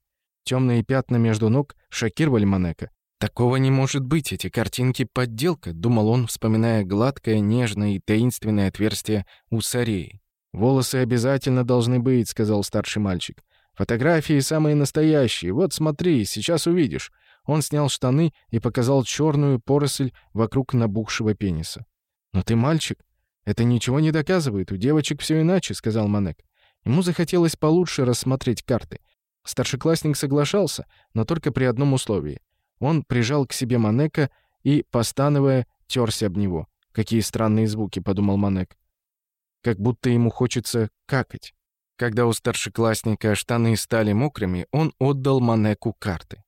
Темные пятна между ног шокировали Манека. «Такого не может быть, эти картинки — подделка», — думал он, вспоминая гладкое, нежное и таинственное отверстие у Сареи. «Волосы обязательно должны быть», — сказал старший мальчик. «Фотографии самые настоящие. Вот смотри, сейчас увидишь». Он снял штаны и показал чёрную поросль вокруг набухшего пениса. «Но ты мальчик. Это ничего не доказывает. У девочек всё иначе», — сказал Манек. Ему захотелось получше рассмотреть карты. Старшеклассник соглашался, но только при одном условии. Он прижал к себе Манека и, постановая, тёрся об него. «Какие странные звуки», — подумал Манек как будто ему хочется какать. Когда у старшеклассника штаны стали мокрыми, он отдал Манеку карты.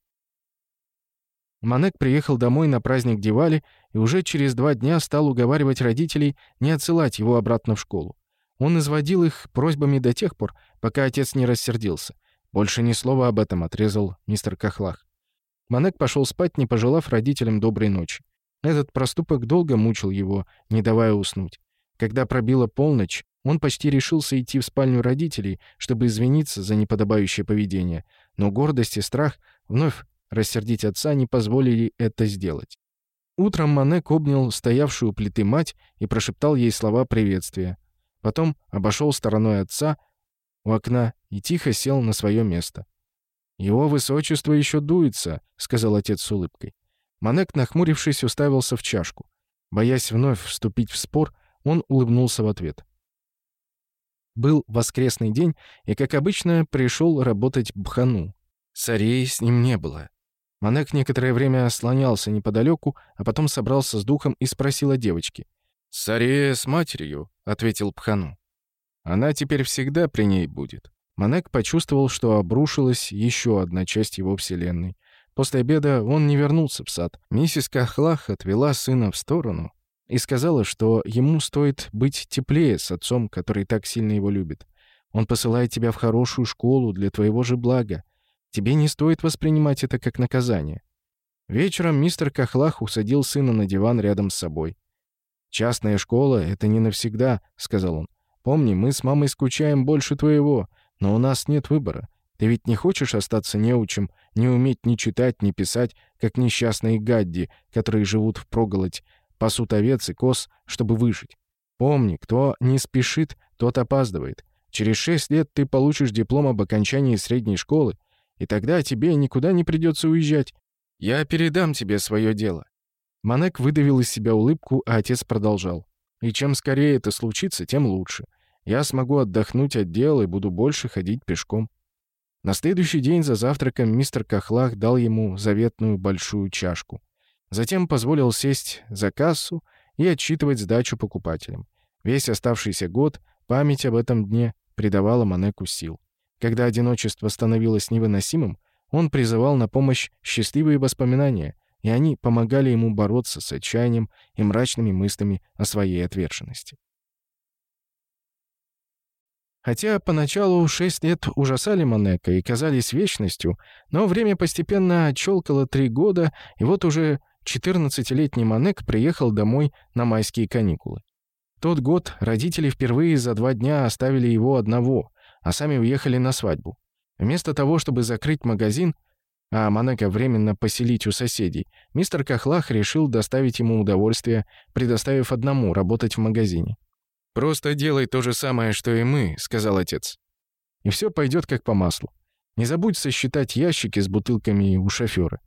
Манек приехал домой на праздник Дивали и уже через два дня стал уговаривать родителей не отсылать его обратно в школу. Он изводил их просьбами до тех пор, пока отец не рассердился. Больше ни слова об этом отрезал мистер Кахлах. Манек пошел спать, не пожелав родителям доброй ночи. Этот проступок долго мучил его, не давая уснуть. Когда пробила полночь, он почти решился идти в спальню родителей, чтобы извиниться за неподобающее поведение, но гордость и страх вновь рассердить отца не позволили это сделать. Утром Манек обнял стоявшую у плиты мать и прошептал ей слова приветствия. Потом обошел стороной отца у окна и тихо сел на свое место. «Его высочество еще дуется», — сказал отец с улыбкой. Манек, нахмурившись, уставился в чашку. Боясь вновь вступить в спор, он улыбнулся в ответ. Был воскресный день, и, как обычно, пришел работать Бхану. Сарей с ним не было. Манек некоторое время слонялся неподалеку, а потом собрался с духом и спросил о девочке. «Сарея с матерью», — ответил Пхану. «Она теперь всегда при ней будет». Манек почувствовал, что обрушилась еще одна часть его вселенной. После обеда он не вернулся в сад. Миссис Кахлах отвела сына в сторону и сказала, что ему стоит быть теплее с отцом, который так сильно его любит. Он посылает тебя в хорошую школу для твоего же блага. Тебе не стоит воспринимать это как наказание. Вечером мистер Кахлах усадил сына на диван рядом с собой. «Частная школа — это не навсегда», — сказал он. «Помни, мы с мамой скучаем больше твоего, но у нас нет выбора. Ты ведь не хочешь остаться неучим, не уметь ни читать, ни писать, как несчастные гадди, которые живут в проголодь, пасут овец и коз, чтобы выжить. Помни, кто не спешит, тот опаздывает. Через шесть лет ты получишь диплом об окончании средней школы, и тогда тебе никуда не придется уезжать. Я передам тебе свое дело». Манек выдавил из себя улыбку, а отец продолжал. «И чем скорее это случится, тем лучше. Я смогу отдохнуть от дела и буду больше ходить пешком». На следующий день за завтраком мистер Кахлах дал ему заветную большую чашку. Затем позволил сесть за кассу и отчитывать сдачу покупателям. Весь оставшийся год память об этом дне придавала Манеку сил. Когда одиночество становилось невыносимым, он призывал на помощь счастливые воспоминания, и они помогали ему бороться с отчаянием и мрачными мыслями о своей отверженности. Хотя поначалу шесть лет ужасали Манека и казались вечностью, но время постепенно отчелкало три года, и вот уже 14-летний Манек приехал домой на майские каникулы. Тот год родители впервые за два дня оставили его одного, а сами уехали на свадьбу. Вместо того, чтобы закрыть магазин, а Манека временно поселить у соседей, мистер Кахлах решил доставить ему удовольствие, предоставив одному работать в магазине. «Просто делай то же самое, что и мы», — сказал отец. «И все пойдет как по маслу. Не забудь сосчитать ящики с бутылками у шофера.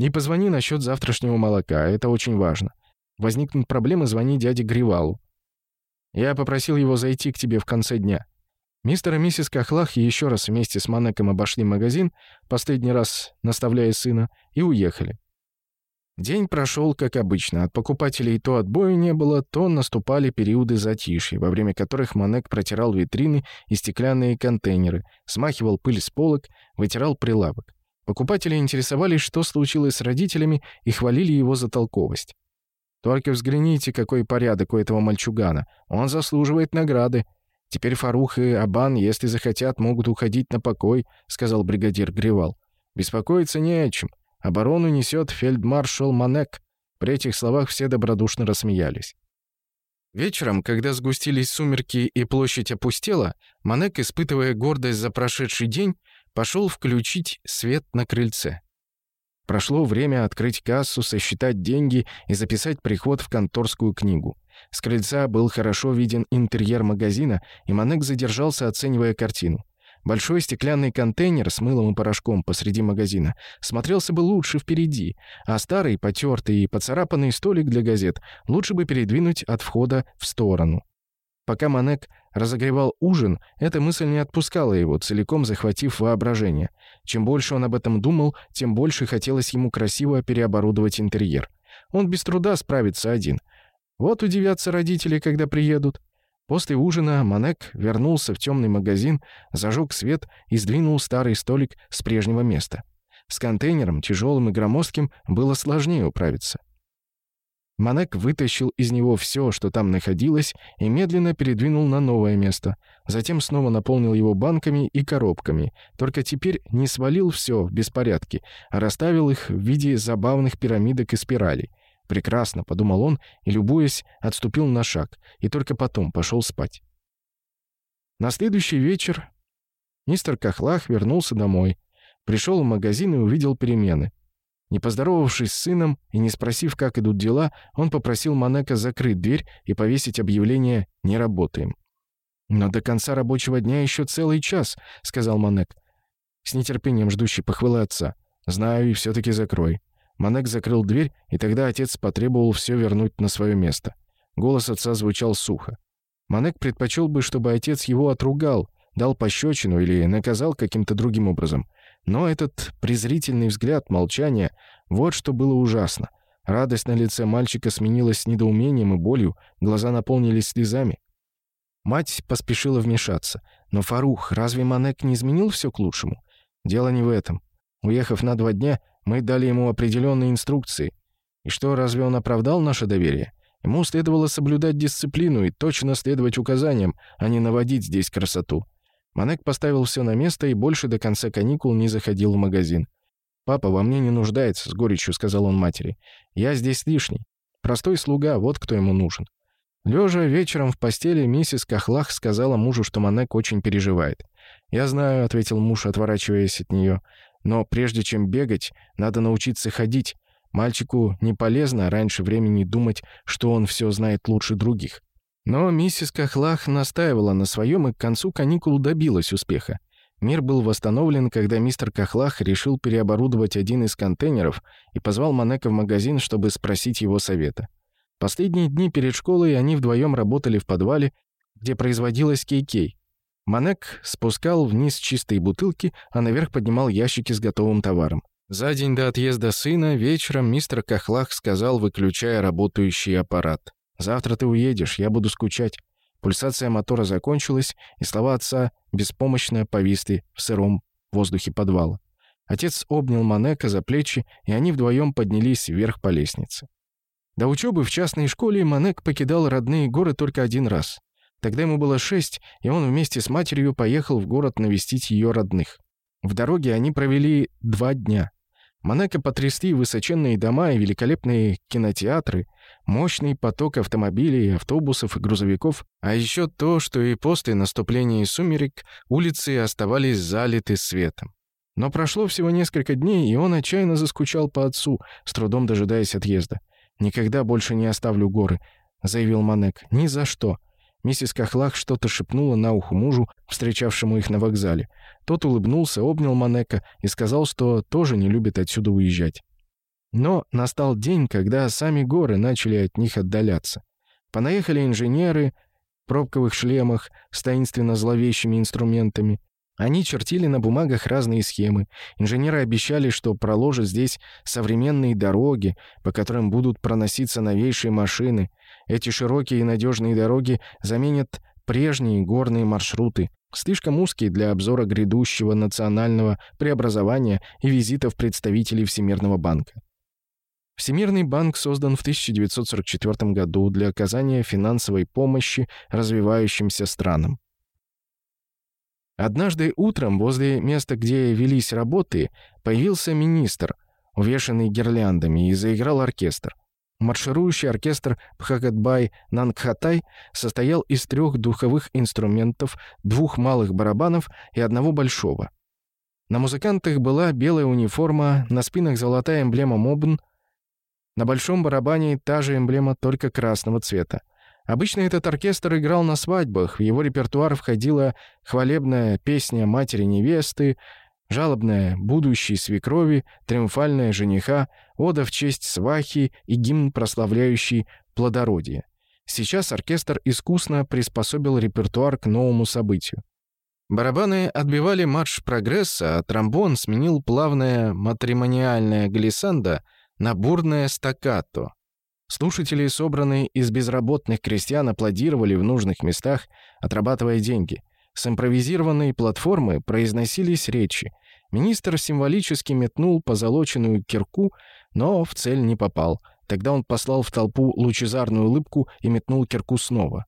Не позвони насчет завтрашнего молока, это очень важно. Возникнут проблемы, звони дяде Гривалу. Я попросил его зайти к тебе в конце дня. Мистер и миссис Кахлах еще раз вместе с Манеком обошли магазин, последний раз наставляя сына, и уехали. День прошел как обычно. От покупателей то отбоя не было, то наступали периоды затишья, во время которых Манек протирал витрины и стеклянные контейнеры, смахивал пыль с полок, вытирал прилавок. Покупатели интересовались, что случилось с родителями, и хвалили его за толковость. «Только взгляните, какой порядок у этого мальчугана. Он заслуживает награды. Теперь Фарух и Абан, если захотят, могут уходить на покой», — сказал бригадир Гривал. «Беспокоиться не о чем. Оборону несет фельдмаршал Манек». При этих словах все добродушно рассмеялись. Вечером, когда сгустились сумерки и площадь опустела, Манек, испытывая гордость за прошедший день, пошел включить свет на крыльце. Прошло время открыть кассу, сосчитать деньги и записать приход в конторскую книгу. С крыльца был хорошо виден интерьер магазина, и Манек задержался, оценивая картину. Большой стеклянный контейнер с мылом и порошком посреди магазина смотрелся бы лучше впереди, а старый, потертый и поцарапанный столик для газет лучше бы передвинуть от входа в сторону. Пока Манек разогревал ужин, эта мысль не отпускала его, целиком захватив воображение. Чем больше он об этом думал, тем больше хотелось ему красиво переоборудовать интерьер. Он без труда справится один. Вот удивятся родители, когда приедут. После ужина Манек вернулся в темный магазин, зажег свет и сдвинул старый столик с прежнего места. С контейнером, тяжелым и громоздким, было сложнее управиться. Манек вытащил из него все, что там находилось, и медленно передвинул на новое место. Затем снова наполнил его банками и коробками. Только теперь не свалил все в беспорядке, а расставил их в виде забавных пирамидок и спиралей. «Прекрасно», — подумал он, и, любуясь, отступил на шаг, и только потом пошел спать. На следующий вечер мистер Кахлах вернулся домой. Пришел в магазин и увидел перемены. Не поздоровавшись с сыном и не спросив, как идут дела, он попросил Манека закрыть дверь и повесить объявление «Не работаем». «Но до конца рабочего дня еще целый час», — сказал Манек, с нетерпением ждущий похвалы отца. «Знаю, и все-таки закрой». Манек закрыл дверь, и тогда отец потребовал все вернуть на свое место. Голос отца звучал сухо. Манек предпочел бы, чтобы отец его отругал, дал пощечину или наказал каким-то другим образом — но этот презрительный взгляд, молчание — вот что было ужасно. Радость на лице мальчика сменилась недоумением и болью, глаза наполнились слезами. Мать поспешила вмешаться. «Но, Фарух, разве Манек не изменил все к лучшему?» «Дело не в этом. Уехав на два дня, мы дали ему определенные инструкции. И что, разве он оправдал наше доверие? Ему следовало соблюдать дисциплину и точно следовать указаниям, а не наводить здесь красоту. Манек поставил все на место и больше до конца каникул не заходил в магазин. «Папа во мне не нуждается», — с горечью сказал он матери. «Я здесь лишний. Простой слуга, вот кто ему нужен». Лежа вечером в постели, миссис Кахлах сказала мужу, что Манек очень переживает. «Я знаю», — ответил муж, отворачиваясь от нее. «Но прежде чем бегать, надо научиться ходить. Мальчику не полезно раньше времени думать, что он все знает лучше других. Но миссис Кахлах настаивала на своем и к концу каникул добилась успеха. Мир был восстановлен, когда мистер Кахлах решил переоборудовать один из контейнеров и позвал Манека в магазин, чтобы спросить его совета. Последние дни перед школой они вдвоем работали в подвале, где производилась кей-кей. Манек спускал вниз чистые бутылки, а наверх поднимал ящики с готовым товаром. За день до отъезда сына вечером мистер Кахлах сказал, выключая работающий аппарат. Завтра ты уедешь, я буду скучать». Пульсация мотора закончилась, и слова отца беспомощно повисли в сыром воздухе подвала. Отец обнял Манека за плечи, и они вдвоем поднялись вверх по лестнице. До учебы в частной школе Манек покидал родные горы только один раз. Тогда ему было шесть, и он вместе с матерью поехал в город навестить ее родных. В дороге они провели два дня. Монако потрясли высоченные дома и великолепные кинотеатры, мощный поток автомобилей, автобусов и грузовиков, а еще то, что и после наступления сумерек улицы оставались залиты светом. Но прошло всего несколько дней, и он отчаянно заскучал по отцу, с трудом дожидаясь отъезда. «Никогда больше не оставлю горы», — заявил Манек. «Ни за что». Миссис Кахлах что-то шепнула на ухо мужу, встречавшему их на вокзале. Тот улыбнулся, обнял Манека и сказал, что тоже не любит отсюда уезжать. Но настал день, когда сами горы начали от них отдаляться. Понаехали инженеры в пробковых шлемах с таинственно зловещими инструментами. Они чертили на бумагах разные схемы. Инженеры обещали, что проложат здесь современные дороги, по которым будут проноситься новейшие машины. Эти широкие и надежные дороги заменят прежние горные маршруты слишком узкий для обзора грядущего национального преобразования и визитов представителей Всемирного банка. Всемирный банк создан в 1944 году для оказания финансовой помощи развивающимся странам. Однажды утром возле места, где велись работы, появился министр, увешанный гирляндами, и заиграл оркестр. Марширующий оркестр Пхагатбай Нангхатай состоял из трех духовых инструментов, двух малых барабанов и одного большого. На музыкантах была белая униформа, на спинах золотая эмблема Мобн, на большом барабане та же эмблема, только красного цвета. Обычно этот оркестр играл на свадьбах, в его репертуар входила хвалебная песня матери невесты, жалобная будущей свекрови, триумфальная жениха — ода в честь свахи и гимн, прославляющий плодородие. Сейчас оркестр искусно приспособил репертуар к новому событию. Барабаны отбивали марш прогресса, а тромбон сменил плавное матримониальное глиссандо на бурное стаккато. Слушатели, собранные из безработных крестьян, аплодировали в нужных местах, отрабатывая деньги. С импровизированной платформы произносились речи. Министр символически метнул позолоченную кирку но в цель не попал. Тогда он послал в толпу лучезарную улыбку и метнул кирку снова.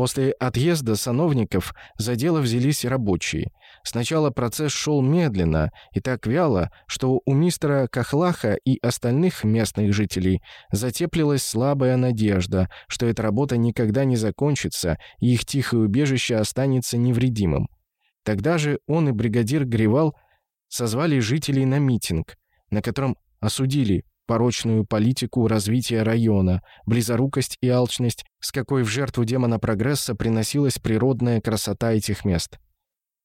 После отъезда сановников за дело взялись рабочие. Сначала процесс шел медленно и так вяло, что у мистера Кахлаха и остальных местных жителей затеплилась слабая надежда, что эта работа никогда не закончится и их тихое убежище останется невредимым. Тогда же он и бригадир Гривал созвали жителей на митинг, на котором осудили порочную политику развития района, близорукость и алчность, с какой в жертву демона прогресса приносилась природная красота этих мест.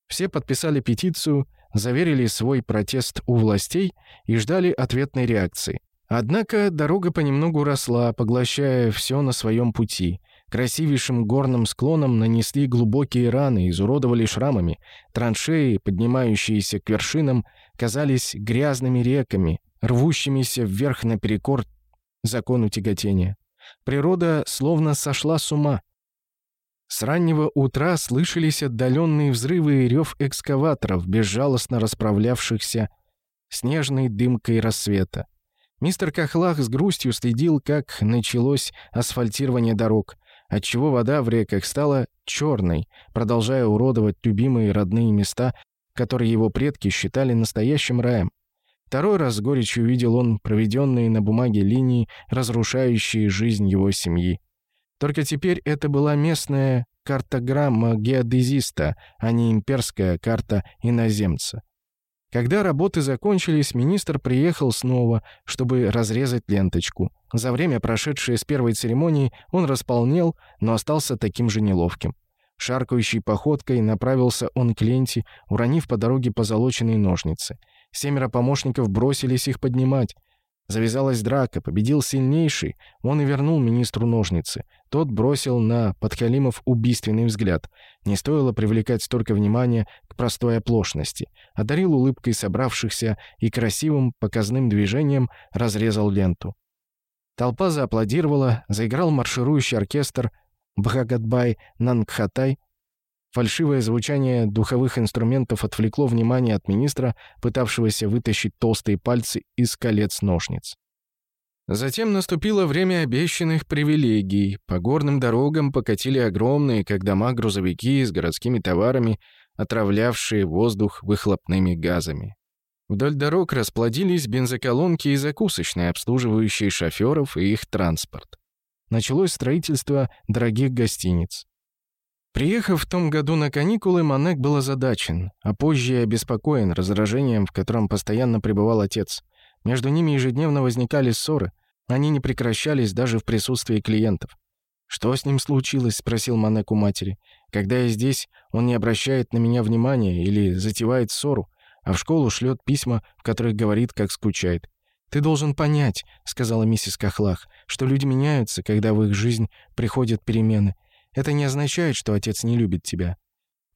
Все подписали петицию, заверили свой протест у властей и ждали ответной реакции. Однако дорога понемногу росла, поглощая все на своем пути. Красивейшим горным склоном нанесли глубокие раны, изуродовали шрамами. Траншеи, поднимающиеся к вершинам, казались грязными реками, рвущимися вверх наперекор закону тяготения. Природа словно сошла с ума. С раннего утра слышались отдаленные взрывы и рев экскаваторов, безжалостно расправлявшихся снежной дымкой рассвета. Мистер Кахлах с грустью следил, как началось асфальтирование дорог, отчего вода в реках стала черной, продолжая уродовать любимые родные места, которые его предки считали настоящим раем. Второй раз горечью видел он проведенные на бумаге линии, разрушающие жизнь его семьи. Только теперь это была местная картограмма геодезиста, а не имперская карта иноземца. Когда работы закончились, министр приехал снова, чтобы разрезать ленточку. За время, прошедшее с первой церемонии, он располнел, но остался таким же неловким. Шаркающей походкой направился он к ленте, уронив по дороге позолоченные ножницы — Семеро помощников бросились их поднимать. Завязалась драка, победил сильнейший. Он и вернул министру ножницы. Тот бросил на Подхалимов убийственный взгляд. Не стоило привлекать столько внимания к простой оплошности. Одарил улыбкой собравшихся и красивым показным движением разрезал ленту. Толпа зааплодировала, заиграл марширующий оркестр Бхагатбай Нангхатай, Фальшивое звучание духовых инструментов отвлекло внимание от министра, пытавшегося вытащить толстые пальцы из колец ножниц. Затем наступило время обещанных привилегий. По горным дорогам покатили огромные, как дома, грузовики с городскими товарами, отравлявшие воздух выхлопными газами. Вдоль дорог расплодились бензоколонки и закусочные, обслуживающие шофёров и их транспорт. Началось строительство дорогих гостиниц. Приехав в том году на каникулы, Манек был озадачен, а позже и обеспокоен раздражением, в котором постоянно пребывал отец. Между ними ежедневно возникали ссоры, они не прекращались даже в присутствии клиентов. «Что с ним случилось?» — спросил Манек у матери. «Когда я здесь, он не обращает на меня внимания или затевает ссору, а в школу шлет письма, в которых говорит, как скучает. «Ты должен понять», — сказала миссис Кахлах, «что люди меняются, когда в их жизнь приходят перемены. Это не означает, что отец не любит тебя.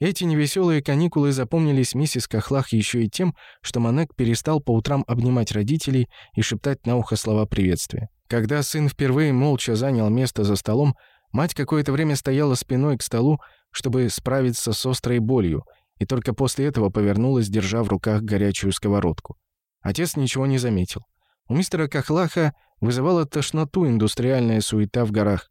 Эти невеселые каникулы запомнились миссис Кахлах еще и тем, что Манек перестал по утрам обнимать родителей и шептать на ухо слова приветствия. Когда сын впервые молча занял место за столом, мать какое-то время стояла спиной к столу, чтобы справиться с острой болью, и только после этого повернулась, держа в руках горячую сковородку. Отец ничего не заметил. У мистера Кахлаха вызывала тошноту индустриальная суета в горах.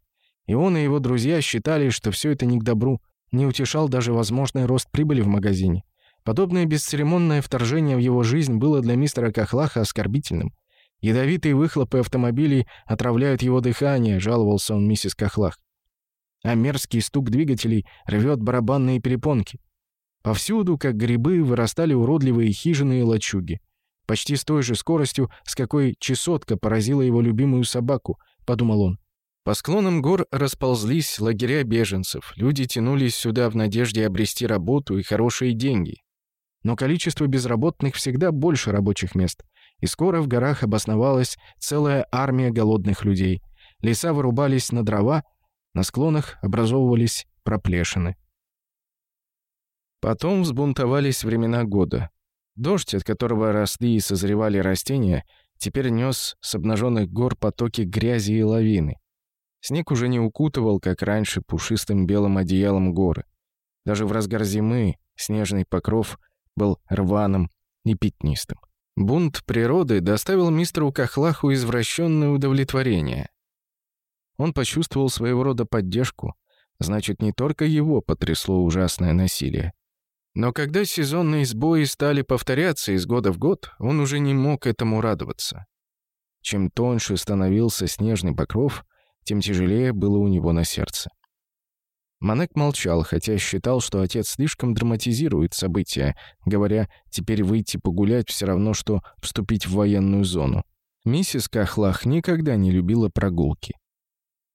И он и его друзья считали, что все это не к добру, не утешал даже возможный рост прибыли в магазине. Подобное бесцеремонное вторжение в его жизнь было для мистера Кахлаха оскорбительным. «Ядовитые выхлопы автомобилей отравляют его дыхание», — жаловался он миссис Кахлах. А мерзкий стук двигателей рвет барабанные перепонки. Повсюду, как грибы, вырастали уродливые хижины и лачуги. Почти с той же скоростью, с какой чесотка поразила его любимую собаку, подумал он. По склонам гор расползлись лагеря беженцев, люди тянулись сюда в надежде обрести работу и хорошие деньги. Но количество безработных всегда больше рабочих мест, и скоро в горах обосновалась целая армия голодных людей. Леса вырубались на дрова, на склонах образовывались проплешины. Потом взбунтовались времена года. Дождь, от которого росли и созревали растения, теперь нес с обнаженных гор потоки грязи и лавины. Снег уже не укутывал, как раньше, пушистым белым одеялом горы. Даже в разгар зимы снежный покров был рваным и пятнистым. Бунт природы доставил мистеру Кахлаху извращенное удовлетворение. Он почувствовал своего рода поддержку. Значит, не только его потрясло ужасное насилие. Но когда сезонные сбои стали повторяться из года в год, он уже не мог этому радоваться. Чем тоньше становился снежный покров — тем тяжелее было у него на сердце. Манек молчал, хотя считал, что отец слишком драматизирует события, говоря, теперь выйти погулять все равно, что вступить в военную зону. Миссис Кахлах никогда не любила прогулки.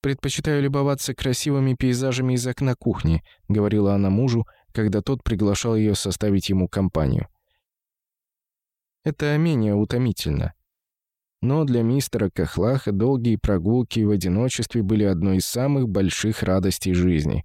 «Предпочитаю любоваться красивыми пейзажами из окна кухни», — говорила она мужу, когда тот приглашал ее составить ему компанию. «Это менее утомительно. Но для мистера Кахлаха долгие прогулки в одиночестве были одной из самых больших радостей жизни.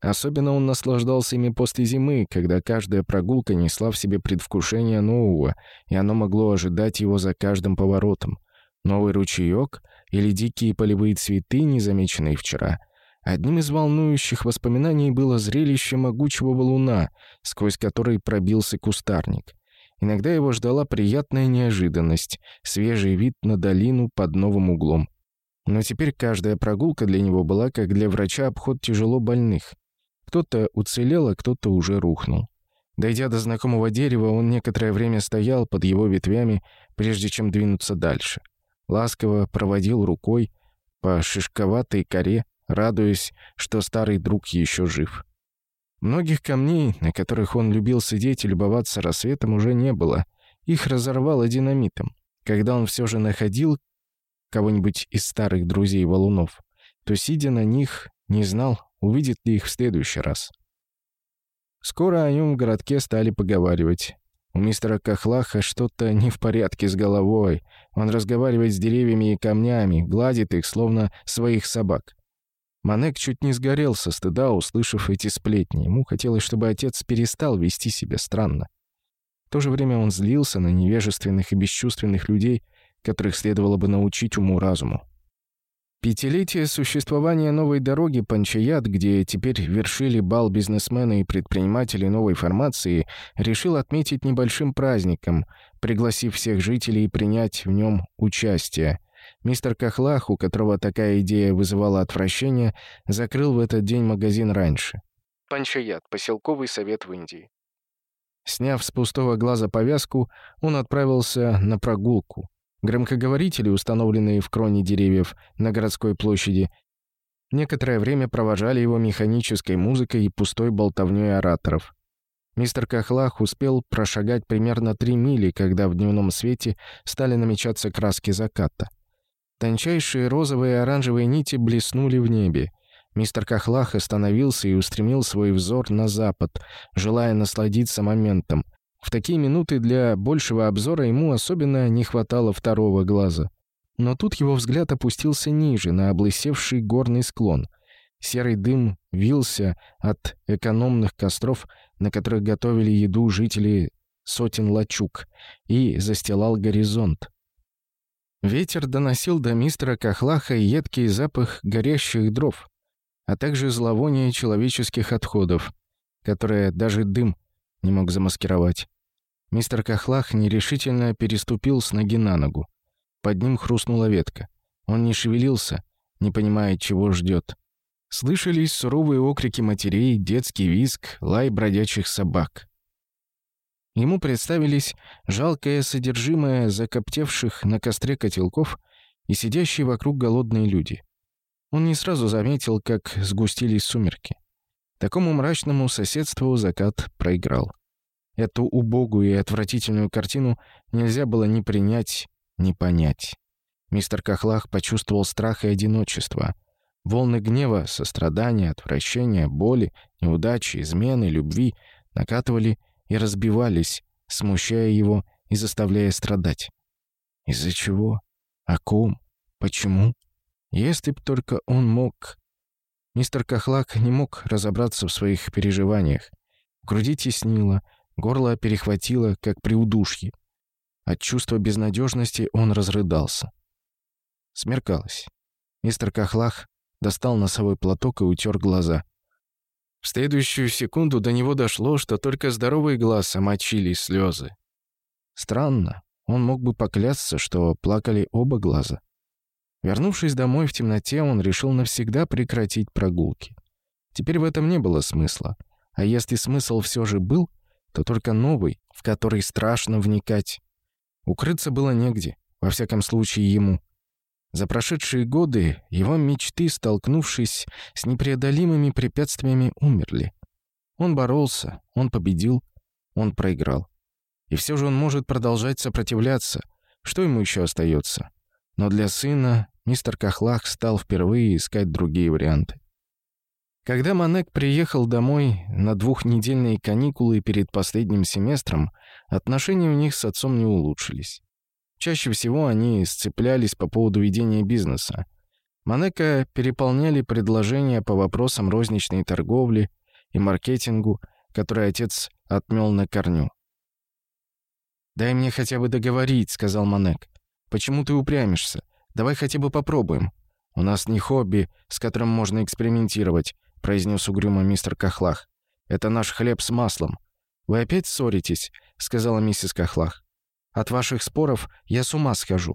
Особенно он наслаждался ими после зимы, когда каждая прогулка несла в себе предвкушение нового, и оно могло ожидать его за каждым поворотом. Новый ручеек или дикие полевые цветы, незамеченные вчера — Одним из волнующих воспоминаний было зрелище могучего валуна, сквозь который пробился кустарник. Иногда его ждала приятная неожиданность, свежий вид на долину под новым углом. Но теперь каждая прогулка для него была, как для врача, обход тяжело больных. Кто-то уцелел, а кто-то уже рухнул. Дойдя до знакомого дерева, он некоторое время стоял под его ветвями, прежде чем двинуться дальше. Ласково проводил рукой по шишковатой коре, радуясь, что старый друг еще жив. Многих камней, на которых он любил сидеть и любоваться рассветом, уже не было. Их разорвало динамитом. Когда он все же находил кого-нибудь из старых друзей валунов, то, сидя на них, не знал, увидит ли их в следующий раз. Скоро о нем в городке стали поговаривать. У мистера Кахлаха что-то не в порядке с головой. Он разговаривает с деревьями и камнями, гладит их, словно своих собак. Манек чуть не сгорел со стыда, услышав эти сплетни. Ему хотелось, чтобы отец перестал вести себя странно. В то же время он злился на невежественных и бесчувственных людей, которых следовало бы научить уму-разуму. Пятилетие существования новой дороги Панчаят, где теперь вершили бал бизнесмены и предприниматели новой формации, решил отметить небольшим праздником, пригласив всех жителей принять в нем участие – Мистер Кахлах, у которого такая идея вызывала отвращение, закрыл в этот день магазин раньше. Панчаят, поселковый совет в Индии. Сняв с пустого глаза повязку, он отправился на прогулку. Громкоговорители, установленные в кроне деревьев на городской площади, некоторое время провожали его механической музыкой и пустой болтовней ораторов. Мистер Кахлах успел прошагать примерно три мили, когда в дневном свете стали намечаться краски заката. Тончайшие розовые и оранжевые нити блеснули в небе. Мистер Кахлах остановился и устремил свой взор на запад, желая насладиться моментом. В такие минуты для большего обзора ему особенно не хватало второго глаза. Но тут его взгляд опустился ниже, на облысевший горный склон. Серый дым вился от экономных костров, на которых готовили еду жители сотен лачуг, и застилал горизонт. Ветер доносил до мистера Кахлаха едкий запах горящих дров, а также зловоние человеческих отходов, которое даже дым не мог замаскировать. Мистер Кахлах нерешительно переступил с ноги на ногу. Под ним хрустнула ветка. Он не шевелился, не понимая, чего ждет. Слышались суровые окрики матерей, детский визг, лай бродячих собак. Ему представились жалкое содержимое закоптевших на костре котелков и сидящие вокруг голодные люди. Он не сразу заметил, как сгустились сумерки. Такому мрачному соседству закат проиграл. Эту убогую и отвратительную картину нельзя было ни принять, ни понять. Мистер Кахлах почувствовал страх и одиночество. Волны гнева, сострадания, отвращения, боли, неудачи, измены, любви накатывали и разбивались, смущая его и заставляя страдать. Из-за чего? О ком? Почему? Если б только он мог... Мистер Кахлак не мог разобраться в своих переживаниях. В груди теснило, горло перехватило, как при удушье. От чувства безнадежности он разрыдался. Смеркалось. Мистер Кахлах достал носовой платок и утер глаза. В следующую секунду до него дошло, что только здоровый глаз омочили слезы. Странно, он мог бы поклясться, что плакали оба глаза. Вернувшись домой в темноте, он решил навсегда прекратить прогулки. Теперь в этом не было смысла. А если смысл все же был, то только новый, в который страшно вникать. Укрыться было негде, во всяком случае ему. За прошедшие годы его мечты, столкнувшись с непреодолимыми препятствиями, умерли. Он боролся, он победил, он проиграл. И все же он может продолжать сопротивляться. Что ему еще остается? Но для сына мистер Кахлах стал впервые искать другие варианты. Когда Манек приехал домой на двухнедельные каникулы перед последним семестром, отношения у них с отцом не улучшились. Чаще всего они сцеплялись по поводу ведения бизнеса. Манека переполняли предложения по вопросам розничной торговли и маркетингу, которые отец отмел на корню. «Дай мне хотя бы договорить», — сказал Манек. «Почему ты упрямишься? Давай хотя бы попробуем. У нас не хобби, с которым можно экспериментировать», — произнес угрюмо мистер Кахлах. «Это наш хлеб с маслом». «Вы опять ссоритесь?» — сказала миссис Кахлах. От ваших споров я с ума схожу».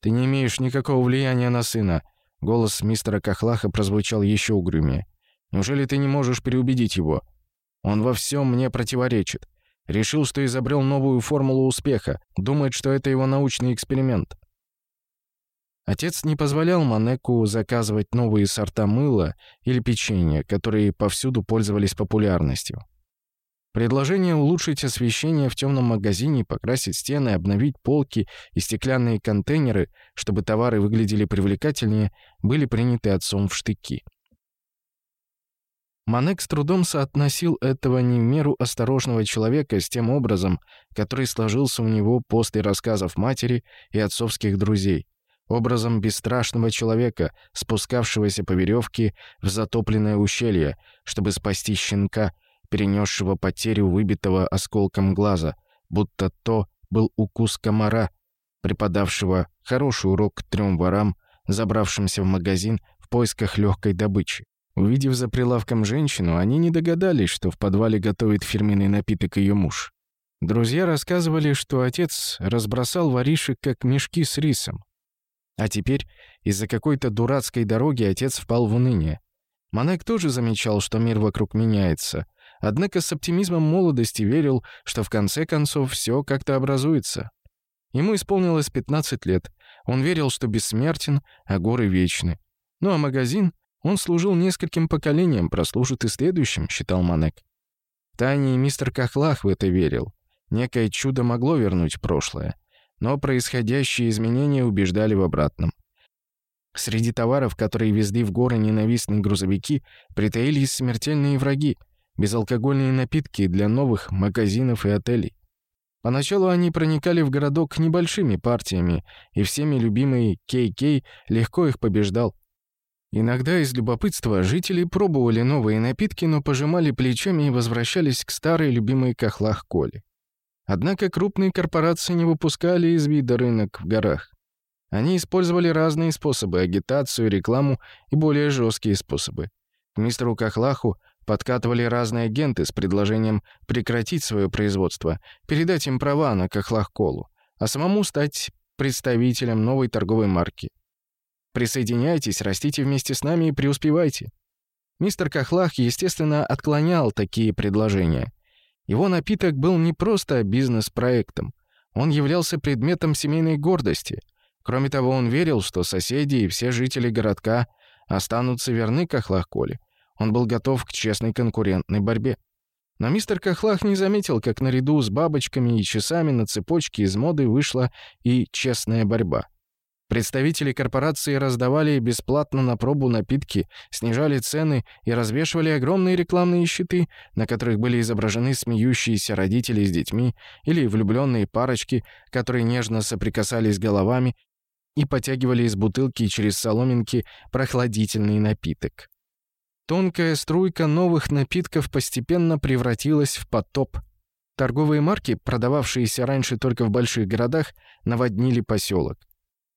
«Ты не имеешь никакого влияния на сына», — голос мистера Кахлаха прозвучал еще угрюмее. «Неужели ты не можешь переубедить его? Он во всем мне противоречит. Решил, что изобрел новую формулу успеха, думает, что это его научный эксперимент». Отец не позволял Манеку заказывать новые сорта мыла или печенья, которые повсюду пользовались популярностью. Предложение улучшить освещение в темном магазине, покрасить стены, обновить полки и стеклянные контейнеры, чтобы товары выглядели привлекательнее, были приняты отцом в штыки. Манек с трудом соотносил этого не в меру осторожного человека с тем образом, который сложился у него после рассказов матери и отцовских друзей, образом бесстрашного человека, спускавшегося по веревке в затопленное ущелье, чтобы спасти щенка — перенесшего потерю выбитого осколком глаза, будто то был укус комара, преподавшего хороший урок трем ворам, забравшимся в магазин в поисках легкой добычи. Увидев за прилавком женщину, они не догадались, что в подвале готовит фирменный напиток ее муж. Друзья рассказывали, что отец разбросал воришек как мешки с рисом. А теперь из-за какой-то дурацкой дороги отец впал в уныние. Манек тоже замечал, что мир вокруг меняется — Однако с оптимизмом молодости верил, что в конце концов все как-то образуется. Ему исполнилось 15 лет. Он верил, что бессмертен, а горы вечны. Ну а магазин? Он служил нескольким поколениям, прослужит и следующим, считал Манек. Тайне и мистер Кахлах в это верил. Некое чудо могло вернуть прошлое. Но происходящие изменения убеждали в обратном. Среди товаров, которые везли в горы ненавистные грузовики, притаились смертельные враги — безалкогольные напитки для новых магазинов и отелей. Поначалу они проникали в городок небольшими партиями, и всеми любимый Кей-Кей легко их побеждал. Иногда из любопытства жители пробовали новые напитки, но пожимали плечами и возвращались к старой любимой кохлах Коли. Однако крупные корпорации не выпускали из вида рынок в горах. Они использовали разные способы – агитацию, рекламу и более жесткие способы. К мистеру Кахлаху Подкатывали разные агенты с предложением прекратить свое производство, передать им права на Кахлахколу, а самому стать представителем новой торговой марки. Присоединяйтесь, растите вместе с нами и преуспевайте. Мистер Кахлах, естественно, отклонял такие предложения. Его напиток был не просто бизнес-проектом. Он являлся предметом семейной гордости. Кроме того, он верил, что соседи и все жители городка останутся верны Кахлах-Коле. Он был готов к честной конкурентной борьбе. Но мистер Кахлах не заметил, как наряду с бабочками и часами на цепочке из моды вышла и честная борьба. Представители корпорации раздавали бесплатно на пробу напитки, снижали цены и развешивали огромные рекламные щиты, на которых были изображены смеющиеся родители с детьми или влюбленные парочки, которые нежно соприкасались головами и потягивали из бутылки через соломинки прохладительный напиток. Тонкая струйка новых напитков постепенно превратилась в потоп. Торговые марки, продававшиеся раньше только в больших городах, наводнили поселок.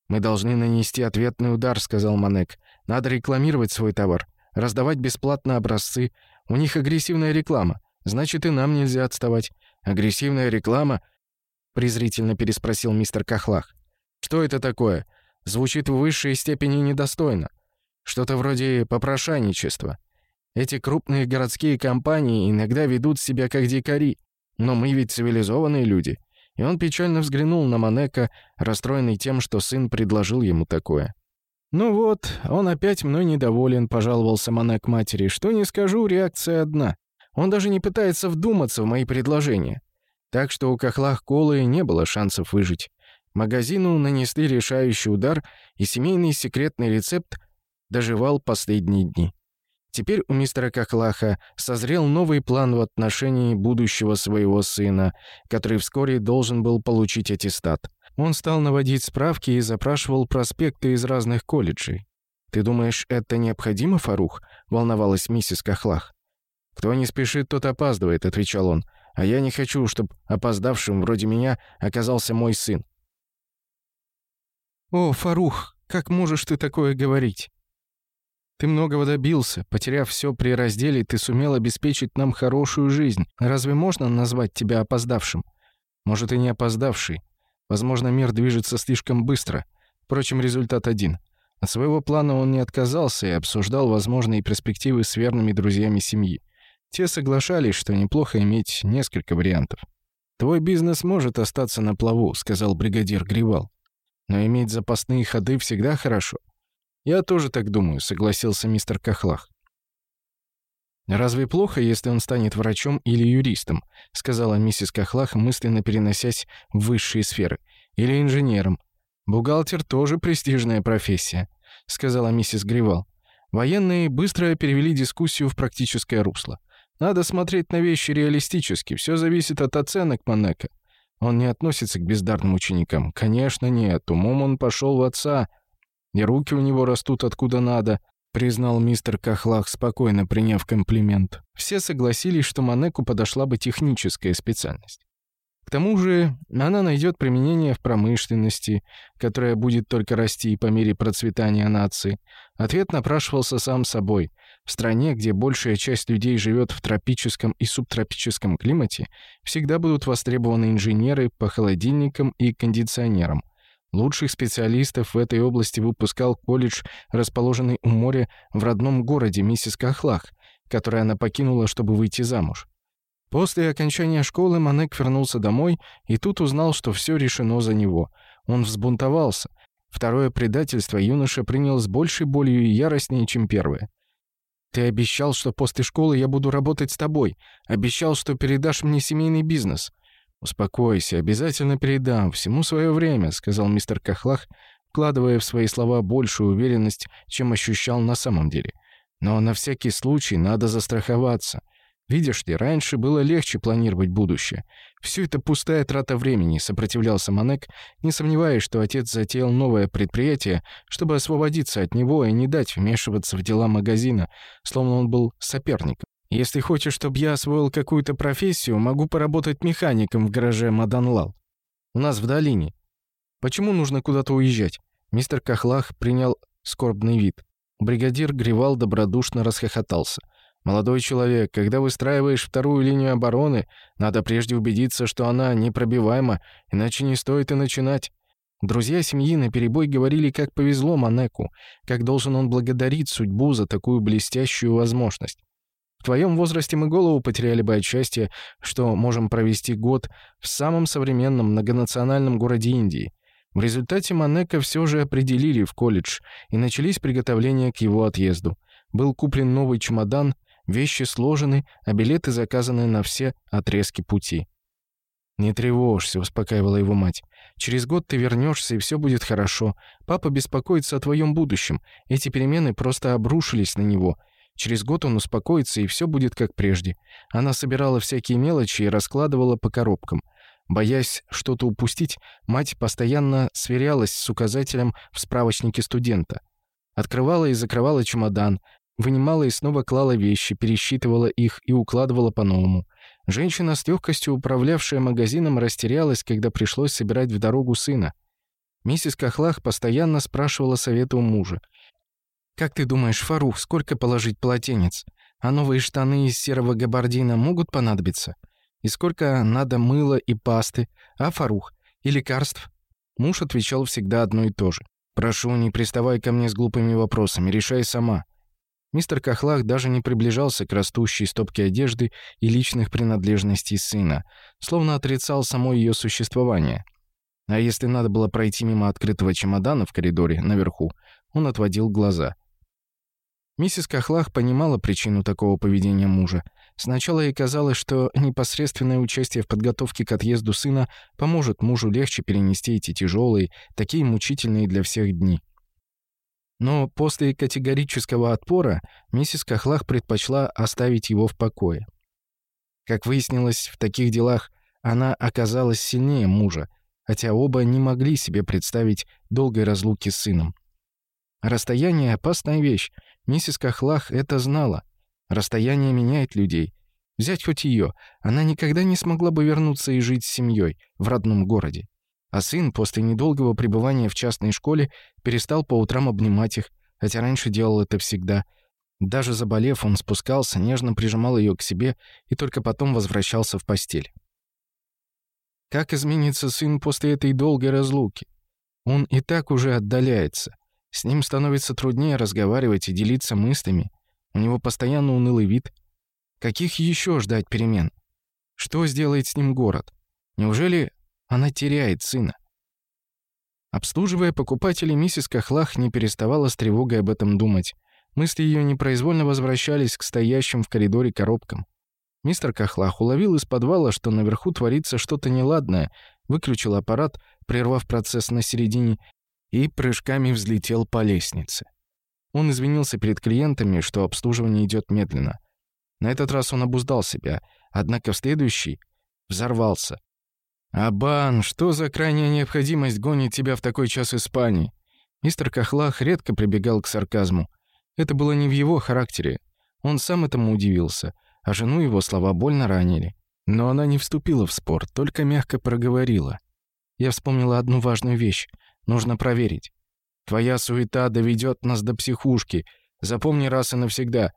«Мы должны нанести ответный удар», — сказал Манек. «Надо рекламировать свой товар, раздавать бесплатно образцы. У них агрессивная реклама. Значит, и нам нельзя отставать». «Агрессивная реклама?» — презрительно переспросил мистер Кахлах. «Что это такое? Звучит в высшей степени недостойно. Что-то вроде попрошайничества. Эти крупные городские компании иногда ведут себя как дикари, но мы ведь цивилизованные люди. И он печально взглянул на Манека, расстроенный тем, что сын предложил ему такое. «Ну вот, он опять мной недоволен», — пожаловался Манек матери. «Что не скажу, реакция одна. Он даже не пытается вдуматься в мои предложения». Так что у Кахлах Колы не было шансов выжить. Магазину нанесли решающий удар, и семейный секретный рецепт доживал последние дни. Теперь у мистера Кахлаха созрел новый план в отношении будущего своего сына, который вскоре должен был получить аттестат. Он стал наводить справки и запрашивал проспекты из разных колледжей. «Ты думаешь, это необходимо, Фарух?» — волновалась миссис Кахлах. «Кто не спешит, тот опаздывает», — отвечал он. «А я не хочу, чтобы опоздавшим вроде меня оказался мой сын». «О, Фарух, как можешь ты такое говорить?» Ты многого добился. Потеряв все при разделе, ты сумел обеспечить нам хорошую жизнь. Разве можно назвать тебя опоздавшим? Может, и не опоздавший. Возможно, мир движется слишком быстро. Впрочем, результат один. От своего плана он не отказался и обсуждал возможные перспективы с верными друзьями семьи. Те соглашались, что неплохо иметь несколько вариантов. «Твой бизнес может остаться на плаву», — сказал бригадир Гривал. «Но иметь запасные ходы всегда хорошо. «Я тоже так думаю», — согласился мистер Кахлах. «Разве плохо, если он станет врачом или юристом?» — сказала миссис Кахлах, мысленно переносясь в высшие сферы. «Или инженером. Бухгалтер тоже престижная профессия», — сказала миссис Гривал. Военные быстро перевели дискуссию в практическое русло. «Надо смотреть на вещи реалистически, все зависит от оценок Манека. Он не относится к бездарным ученикам. Конечно, нет, умом он пошел в отца, и руки у него растут откуда надо», — признал мистер Кахлах, спокойно приняв комплимент. Все согласились, что Манеку подошла бы техническая специальность. К тому же она найдет применение в промышленности, которая будет только расти по мере процветания нации. Ответ напрашивался сам собой. В стране, где большая часть людей живет в тропическом и субтропическом климате, всегда будут востребованы инженеры по холодильникам и кондиционерам, Лучших специалистов в этой области выпускал колледж, расположенный у моря в родном городе миссис Кахлах, который она покинула, чтобы выйти замуж. После окончания школы Манек вернулся домой и тут узнал, что все решено за него. Он взбунтовался. Второе предательство юноша принял с большей болью и яростнее, чем первое. «Ты обещал, что после школы я буду работать с тобой. Обещал, что передашь мне семейный бизнес. «Успокойся, обязательно передам, всему свое время», — сказал мистер Кахлах, вкладывая в свои слова большую уверенность, чем ощущал на самом деле. «Но на всякий случай надо застраховаться. Видишь ли, раньше было легче планировать будущее. Все это пустая трата времени», — сопротивлялся Манек, не сомневаясь, что отец затеял новое предприятие, чтобы освободиться от него и не дать вмешиваться в дела магазина, словно он был соперником. Если хочешь, чтобы я освоил какую-то профессию, могу поработать механиком в гараже Маданлал. У нас в долине. Почему нужно куда-то уезжать? Мистер Кахлах принял скорбный вид. Бригадир Гривал добродушно расхохотался. «Молодой человек, когда выстраиваешь вторую линию обороны, надо прежде убедиться, что она непробиваема, иначе не стоит и начинать. Друзья семьи наперебой говорили, как повезло Манеку, как должен он благодарить судьбу за такую блестящую возможность. В твоем возрасте мы голову потеряли бы от счастья, что можем провести год в самом современном многонациональном городе Индии. В результате Манека все же определили в колледж, и начались приготовления к его отъезду. Был куплен новый чемодан, вещи сложены, а билеты заказаны на все отрезки пути. «Не тревожься», — успокаивала его мать. «Через год ты вернешься, и все будет хорошо. Папа беспокоится о твоем будущем. Эти перемены просто обрушились на него, Через год он успокоится, и все будет как прежде. Она собирала всякие мелочи и раскладывала по коробкам. Боясь что-то упустить, мать постоянно сверялась с указателем в справочнике студента. Открывала и закрывала чемодан, вынимала и снова клала вещи, пересчитывала их и укладывала по-новому. Женщина с легкостью, управлявшая магазином, растерялась, когда пришлось собирать в дорогу сына. Миссис Кахлах постоянно спрашивала совета у мужа. Как ты думаешь, Фарух, сколько положить полотенец? А новые штаны из серого габардина могут понадобиться? И сколько надо мыла и пасты? А, Фарух? И лекарств?» Муж отвечал всегда одно и то же. «Прошу, не приставай ко мне с глупыми вопросами, решай сама». Мистер Кахлах даже не приближался к растущей стопке одежды и личных принадлежностей сына, словно отрицал само ее существование. А если надо было пройти мимо открытого чемодана в коридоре наверху, он отводил глаза. Миссис Кахлах понимала причину такого поведения мужа. Сначала ей казалось, что непосредственное участие в подготовке к отъезду сына поможет мужу легче перенести эти тяжелые, такие мучительные для всех дни. Но после категорического отпора миссис Кахлах предпочла оставить его в покое. Как выяснилось, в таких делах она оказалась сильнее мужа, хотя оба не могли себе представить долгой разлуки с сыном. Расстояние — опасная вещь. Миссис Кахлах это знала. Расстояние меняет людей. Взять хоть ее, она никогда не смогла бы вернуться и жить с семьей в родном городе. А сын после недолгого пребывания в частной школе перестал по утрам обнимать их, хотя раньше делал это всегда. Даже заболев, он спускался, нежно прижимал ее к себе и только потом возвращался в постель. Как изменится сын после этой долгой разлуки? Он и так уже отдаляется. С ним становится труднее разговаривать и делиться мыслями. У него постоянно унылый вид. Каких еще ждать перемен? Что сделает с ним город? Неужели она теряет сына? Обслуживая покупателей, миссис Кахлах не переставала с тревогой об этом думать. Мысли ее непроизвольно возвращались к стоящим в коридоре коробкам. Мистер Кахлах уловил из подвала, что наверху творится что-то неладное, выключил аппарат, прервав процесс на середине, и прыжками взлетел по лестнице. Он извинился перед клиентами, что обслуживание идет медленно. На этот раз он обуздал себя, однако в следующий взорвался. «Абан, что за крайняя необходимость гонит тебя в такой час Испании?» Мистер Кахлах редко прибегал к сарказму. Это было не в его характере. Он сам этому удивился, а жену его слова больно ранили. Но она не вступила в спор, только мягко проговорила. Я вспомнила одну важную вещь. Нужно проверить. Твоя суета доведет нас до психушки. Запомни раз и навсегда.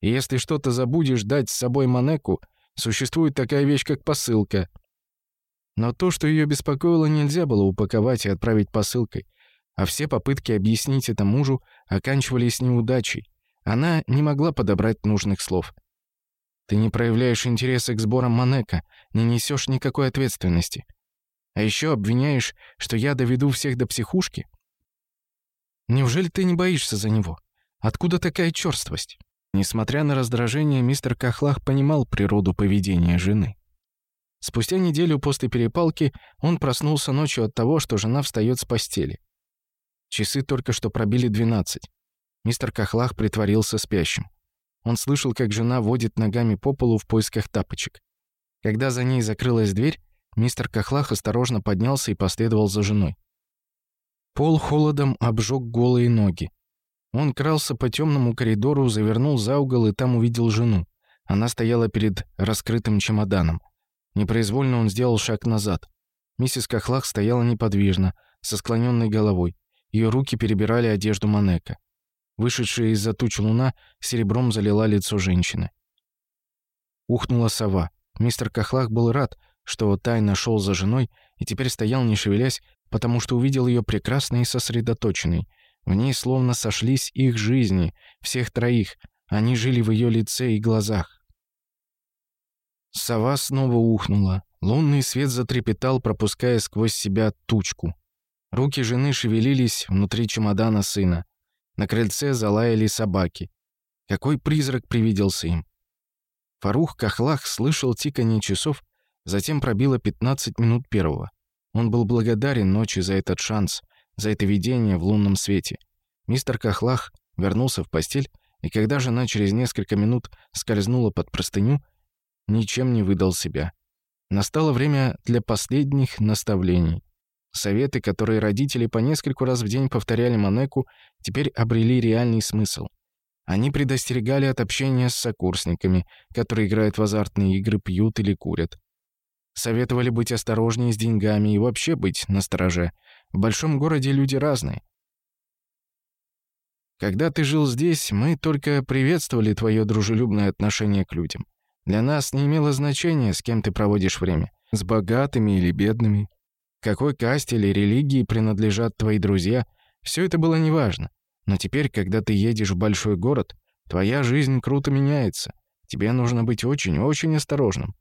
И если что-то забудешь дать с собой Манеку, существует такая вещь, как посылка. Но то, что ее беспокоило, нельзя было упаковать и отправить посылкой. А все попытки объяснить это мужу оканчивались неудачей. Она не могла подобрать нужных слов. «Ты не проявляешь интереса к сборам Манека, не несешь никакой ответственности. А еще обвиняешь, что я доведу всех до психушки? Неужели ты не боишься за него? Откуда такая черствость? Несмотря на раздражение, мистер Кахлах понимал природу поведения жены. Спустя неделю после перепалки он проснулся ночью от того, что жена встает с постели. Часы только что пробили 12. Мистер Кахлах притворился спящим. Он слышал, как жена водит ногами по полу в поисках тапочек. Когда за ней закрылась дверь, Мистер Кахлах осторожно поднялся и последовал за женой. Пол холодом обжег голые ноги. Он крался по темному коридору, завернул за угол и там увидел жену. Она стояла перед раскрытым чемоданом. Непроизвольно он сделал шаг назад. Миссис Кахлах стояла неподвижно, со склоненной головой. Ее руки перебирали одежду Манека. Вышедшая из-за туч луна серебром залила лицо женщины. Ухнула сова. Мистер Кахлах был рад, что Тай нашел за женой и теперь стоял, не шевелясь, потому что увидел ее прекрасной и сосредоточенной. В ней словно сошлись их жизни, всех троих. Они жили в ее лице и глазах. Сова снова ухнула. Лунный свет затрепетал, пропуская сквозь себя тучку. Руки жены шевелились внутри чемодана сына. На крыльце залаяли собаки. Какой призрак привиделся им? Фарух Кахлах слышал тиканье часов Затем пробило 15 минут первого. Он был благодарен ночи за этот шанс, за это видение в лунном свете. Мистер Кахлах вернулся в постель, и когда жена через несколько минут скользнула под простыню, ничем не выдал себя. Настало время для последних наставлений. Советы, которые родители по нескольку раз в день повторяли Манеку, теперь обрели реальный смысл. Они предостерегали от общения с сокурсниками, которые играют в азартные игры, пьют или курят. Советовали быть осторожнее с деньгами и вообще быть настороже. В большом городе люди разные. Когда ты жил здесь, мы только приветствовали твое дружелюбное отношение к людям. Для нас не имело значения, с кем ты проводишь время. С богатыми или бедными. Какой касте или религии принадлежат твои друзья. Все это было неважно. Но теперь, когда ты едешь в большой город, твоя жизнь круто меняется. Тебе нужно быть очень-очень осторожным.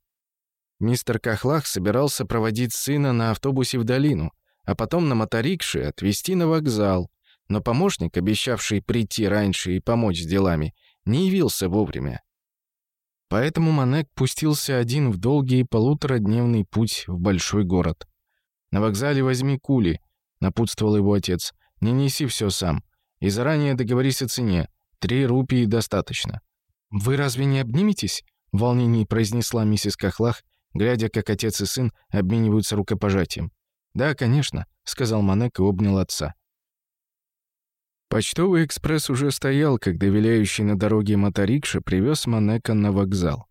Мистер Кахлах собирался проводить сына на автобусе в долину, а потом на моторикше отвезти на вокзал, но помощник, обещавший прийти раньше и помочь с делами, не явился вовремя. Поэтому Манек пустился один в долгий полуторадневный путь в большой город. «На вокзале возьми кули», — напутствовал его отец. «Не неси все сам. И заранее договорись о цене. Три рупии достаточно». «Вы разве не обниметесь?» — в волнении произнесла миссис Кахлах, глядя, как отец и сын обмениваются рукопожатием. «Да, конечно», — сказал Манек и обнял отца. Почтовый экспресс уже стоял, когда виляющий на дороге моторикша привез Манека на вокзал.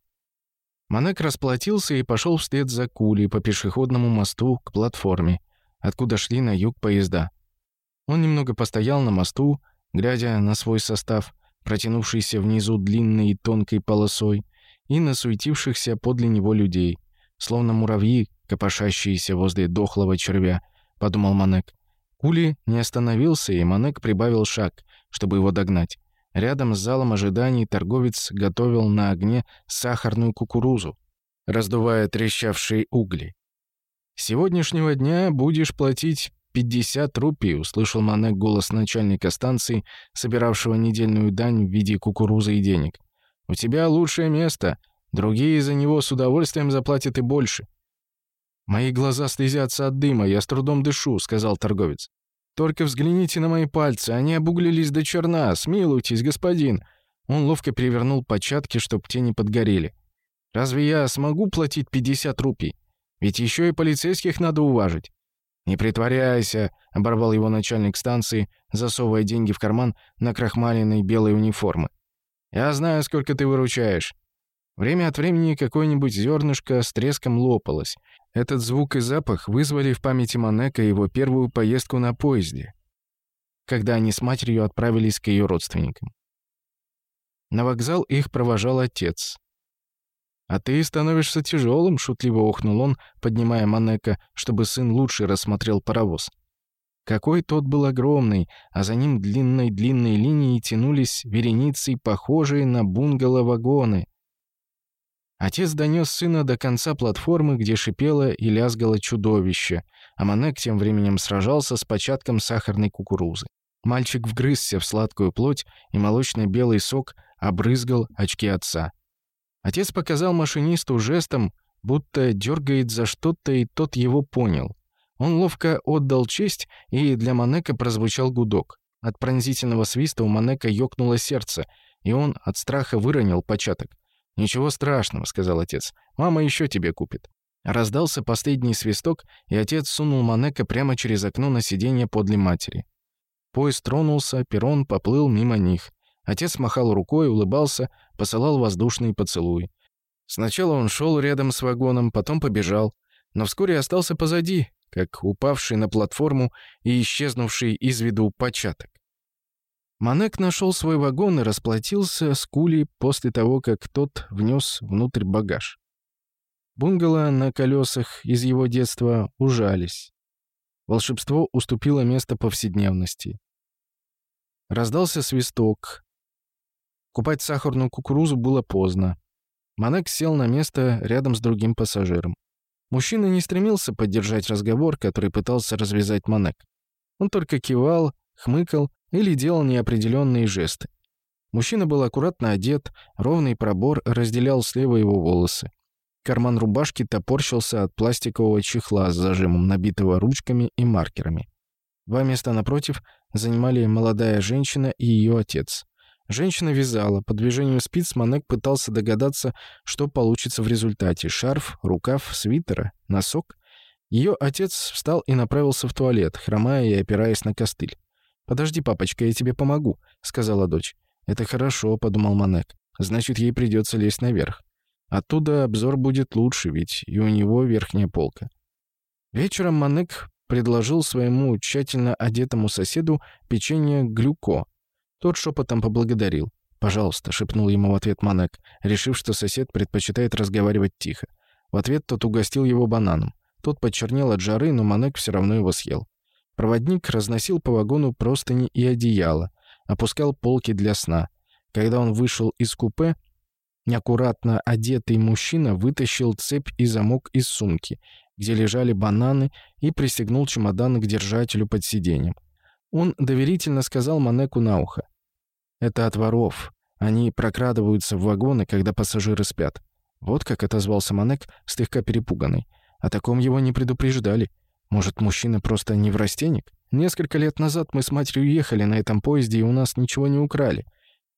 Манек расплатился и пошел вслед за Кули по пешеходному мосту к платформе, откуда шли на юг поезда. Он немного постоял на мосту, глядя на свой состав, протянувшийся внизу длинной и тонкой полосой, и на суетившихся подле него людей, словно муравьи, копошащиеся возле дохлого червя, подумал Манек. Кули не остановился, и Манек прибавил шаг, чтобы его догнать. Рядом с залом ожиданий торговец готовил на огне сахарную кукурузу, раздувая трещавшие угли. Сегодняшнего дня будешь платить 50 рупий», — услышал Манек голос начальника станции, собиравшего недельную дань в виде кукурузы и денег. «У тебя лучшее место, Другие за него с удовольствием заплатят и больше. «Мои глаза слезятся от дыма, я с трудом дышу», — сказал торговец. «Только взгляните на мои пальцы, они обуглились до черна, смилуйтесь, господин». Он ловко перевернул початки, чтоб те не подгорели. «Разве я смогу платить 50 рупий? Ведь еще и полицейских надо уважить». «Не притворяйся», — оборвал его начальник станции, засовывая деньги в карман на крахмаленной белой униформы. «Я знаю, сколько ты выручаешь. Время от времени какое-нибудь зернышко с треском лопалось. Этот звук и запах вызвали в памяти Манека его первую поездку на поезде, когда они с матерью отправились к ее родственникам. На вокзал их провожал отец. «А ты становишься тяжелым», — шутливо охнул он, поднимая Манека, чтобы сын лучше рассмотрел паровоз. Какой тот был огромный, а за ним длинной-длинной линией тянулись вереницы, похожие на бунгало-вагоны — Отец донёс сына до конца платформы, где шипело и лязгало чудовище, а Манек тем временем сражался с початком сахарной кукурузы. Мальчик вгрызся в сладкую плоть, и молочный белый сок обрызгал очки отца. Отец показал машинисту жестом, будто дергает за что-то, и тот его понял. Он ловко отдал честь, и для Манека прозвучал гудок. От пронзительного свиста у Манека ёкнуло сердце, и он от страха выронил початок. «Ничего страшного», — сказал отец. «Мама еще тебе купит». Раздался последний свисток, и отец сунул Манека прямо через окно на сиденье подле матери. Поезд тронулся, перрон поплыл мимо них. Отец махал рукой, улыбался, посылал воздушный поцелуй. Сначала он шел рядом с вагоном, потом побежал, но вскоре остался позади, как упавший на платформу и исчезнувший из виду початок. Манек нашел свой вагон и расплатился с Кули после того, как тот внес внутрь багаж. Бунгало на колесах из его детства ужались. Волшебство уступило место повседневности. Раздался свисток. Купать сахарную кукурузу было поздно. Манек сел на место рядом с другим пассажиром. Мужчина не стремился поддержать разговор, который пытался развязать Манек. Он только кивал, хмыкал или делал неопределенные жесты. Мужчина был аккуратно одет, ровный пробор разделял слева его волосы. Карман рубашки топорщился от пластикового чехла с зажимом, набитого ручками и маркерами. Два места напротив занимали молодая женщина и ее отец. Женщина вязала. По движению спиц Манек пытался догадаться, что получится в результате. Шарф, рукав, свитера, носок. Ее отец встал и направился в туалет, хромая и опираясь на костыль. «Подожди, папочка, я тебе помогу», — сказала дочь. «Это хорошо», — подумал Манек. «Значит, ей придется лезть наверх. Оттуда обзор будет лучше, ведь и у него верхняя полка». Вечером Манек предложил своему тщательно одетому соседу печенье глюко. Тот шепотом поблагодарил. «Пожалуйста», — шепнул ему в ответ Манек, решив, что сосед предпочитает разговаривать тихо. В ответ тот угостил его бананом. Тот подчернел от жары, но Манек все равно его съел. Проводник разносил по вагону простыни и одеяло, опускал полки для сна. Когда он вышел из купе, неаккуратно одетый мужчина вытащил цепь и замок из сумки, где лежали бананы, и пристегнул чемодан к держателю под сиденьем. Он доверительно сказал Манеку на ухо. «Это от воров. Они прокрадываются в вагоны, когда пассажиры спят». Вот как отозвался Манек, слегка перепуганный. О таком его не предупреждали. Может, мужчина просто не неврастенник? Несколько лет назад мы с матерью ехали на этом поезде, и у нас ничего не украли.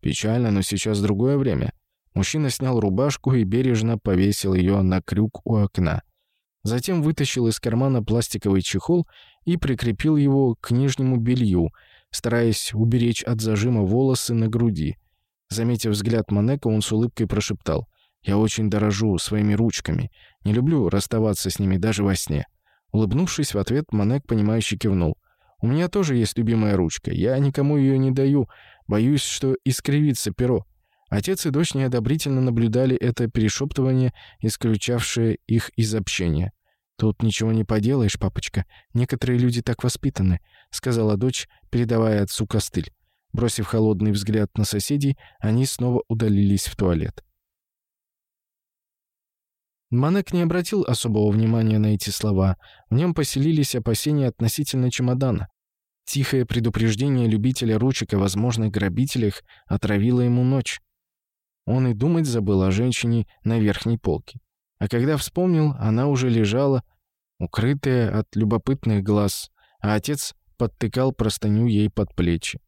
Печально, но сейчас другое время. Мужчина снял рубашку и бережно повесил ее на крюк у окна. Затем вытащил из кармана пластиковый чехол и прикрепил его к нижнему белью, стараясь уберечь от зажима волосы на груди. Заметив взгляд Манека, он с улыбкой прошептал. «Я очень дорожу своими ручками. Не люблю расставаться с ними даже во сне». Улыбнувшись в ответ, Манек, понимающе кивнул. «У меня тоже есть любимая ручка. Я никому ее не даю. Боюсь, что искривится перо». Отец и дочь неодобрительно наблюдали это перешептывание, исключавшее их из общения. «Тут ничего не поделаешь, папочка. Некоторые люди так воспитаны», — сказала дочь, передавая отцу костыль. Бросив холодный взгляд на соседей, они снова удалились в туалет. Манек не обратил особого внимания на эти слова. В нем поселились опасения относительно чемодана. Тихое предупреждение любителя ручек о возможных грабителях отравило ему ночь. Он и думать забыл о женщине на верхней полке. А когда вспомнил, она уже лежала, укрытая от любопытных глаз, а отец подтыкал простыню ей под плечи.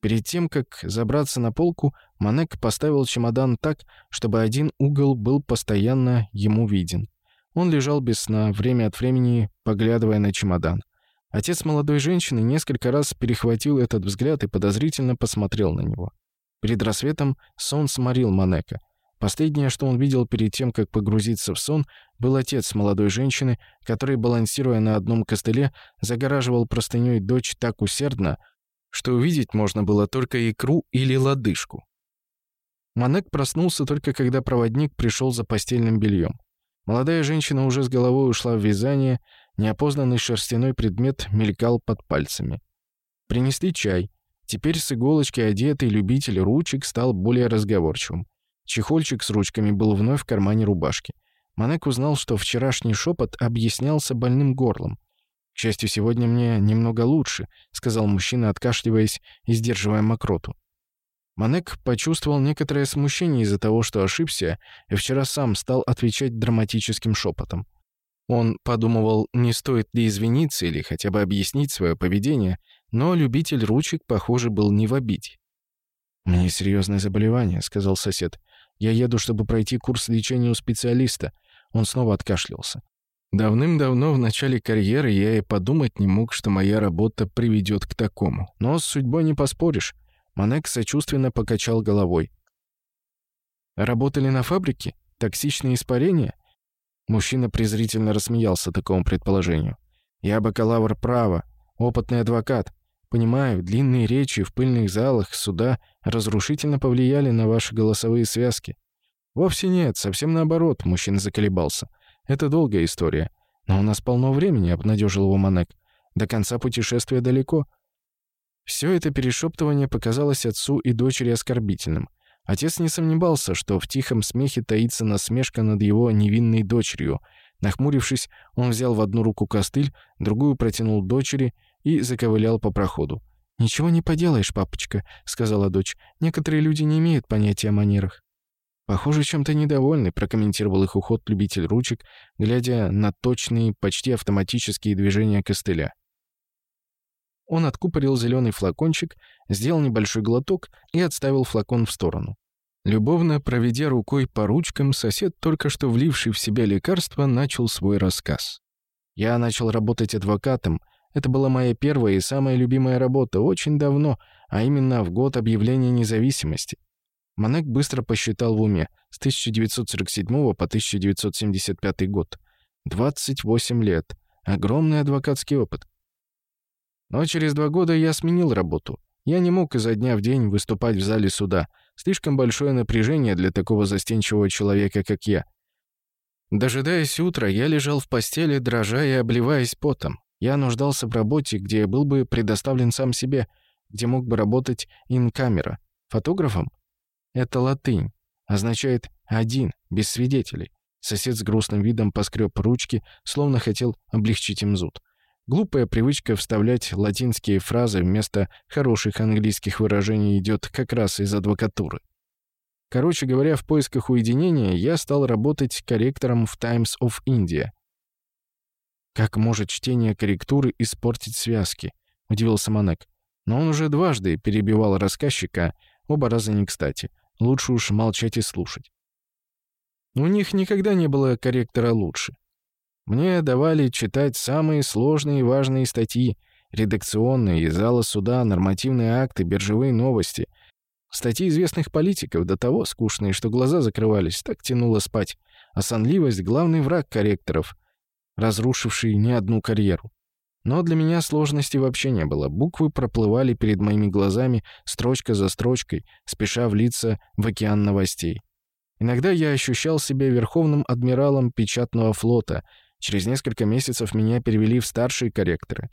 Перед тем, как забраться на полку, Манек поставил чемодан так, чтобы один угол был постоянно ему виден. Он лежал без сна, время от времени поглядывая на чемодан. Отец молодой женщины несколько раз перехватил этот взгляд и подозрительно посмотрел на него. Перед рассветом сон сморил Манека. Последнее, что он видел перед тем, как погрузиться в сон, был отец молодой женщины, который, балансируя на одном костыле, загораживал простынёй дочь так усердно, что увидеть можно было только икру или лодыжку. Манек проснулся только когда проводник пришел за постельным бельем. Молодая женщина уже с головой ушла в вязание, неопознанный шерстяной предмет мелькал под пальцами. Принесли чай. Теперь с иголочки одетый любитель ручек стал более разговорчивым. Чехольчик с ручками был вновь в кармане рубашки. Манек узнал, что вчерашний шепот объяснялся больным горлом. «К счастью, сегодня мне немного лучше», — сказал мужчина, откашливаясь и сдерживая мокроту. Манек почувствовал некоторое смущение из-за того, что ошибся, и вчера сам стал отвечать драматическим шепотом. Он подумывал, не стоит ли извиниться или хотя бы объяснить свое поведение, но любитель ручек, похоже, был не в обиде. Мне серьезное заболевание», — сказал сосед. «Я еду, чтобы пройти курс лечения у специалиста». Он снова откашлялся. Давным-давно в начале карьеры я и подумать не мог, что моя работа приведет к такому. Но с судьбой не поспоришь. Манек сочувственно покачал головой. «Работали на фабрике? Токсичные испарения?» Мужчина презрительно рассмеялся такому предположению. «Я бакалавр права, опытный адвокат. Понимаю, длинные речи в пыльных залах суда разрушительно повлияли на ваши голосовые связки». «Вовсе нет, совсем наоборот», — мужчина заколебался. Это долгая история. Но у нас полно времени, обнадежил его Манек. До конца путешествия далеко. Все это перешептывание показалось отцу и дочери оскорбительным. Отец не сомневался, что в тихом смехе таится насмешка над его невинной дочерью. Нахмурившись, он взял в одну руку костыль, другую протянул дочери и заковылял по проходу. «Ничего не поделаешь, папочка», — сказала дочь. «Некоторые люди не имеют понятия о манерах». «Похоже, чем-то недовольны», — прокомментировал их уход любитель ручек, глядя на точные, почти автоматические движения костыля. Он откупорил зеленый флакончик, сделал небольшой глоток и отставил флакон в сторону. Любовно проведя рукой по ручкам, сосед, только что вливший в себя лекарство, начал свой рассказ. «Я начал работать адвокатом. Это была моя первая и самая любимая работа очень давно, а именно в год объявления независимости. Манек быстро посчитал в уме с 1947 по 1975 год. 28 лет. Огромный адвокатский опыт. Но через два года я сменил работу. Я не мог изо дня в день выступать в зале суда. Слишком большое напряжение для такого застенчивого человека, как я. Дожидаясь утра, я лежал в постели, дрожа и обливаясь потом. Я нуждался в работе, где я был бы предоставлен сам себе, где мог бы работать инкамера. Фотографом? Это латынь. Означает «один, без свидетелей». Сосед с грустным видом поскреб ручки, словно хотел облегчить им зуд. Глупая привычка вставлять латинские фразы вместо хороших английских выражений идет как раз из адвокатуры. Короче говоря, в поисках уединения я стал работать корректором в Times of India. «Как может чтение корректуры испортить связки?» — удивился Манек. Но он уже дважды перебивал рассказчика, оба раза не кстати — Лучше уж молчать и слушать. У них никогда не было корректора лучше. Мне давали читать самые сложные и важные статьи, редакционные, из зала суда, нормативные акты, биржевые новости. Статьи известных политиков до того скучные, что глаза закрывались, так тянуло спать. А сонливость — главный враг корректоров, разрушивший не одну карьеру. Но для меня сложности вообще не было. Буквы проплывали перед моими глазами строчка за строчкой, спеша влиться в океан новостей. Иногда я ощущал себя верховным адмиралом печатного флота. Через несколько месяцев меня перевели в старшие корректоры.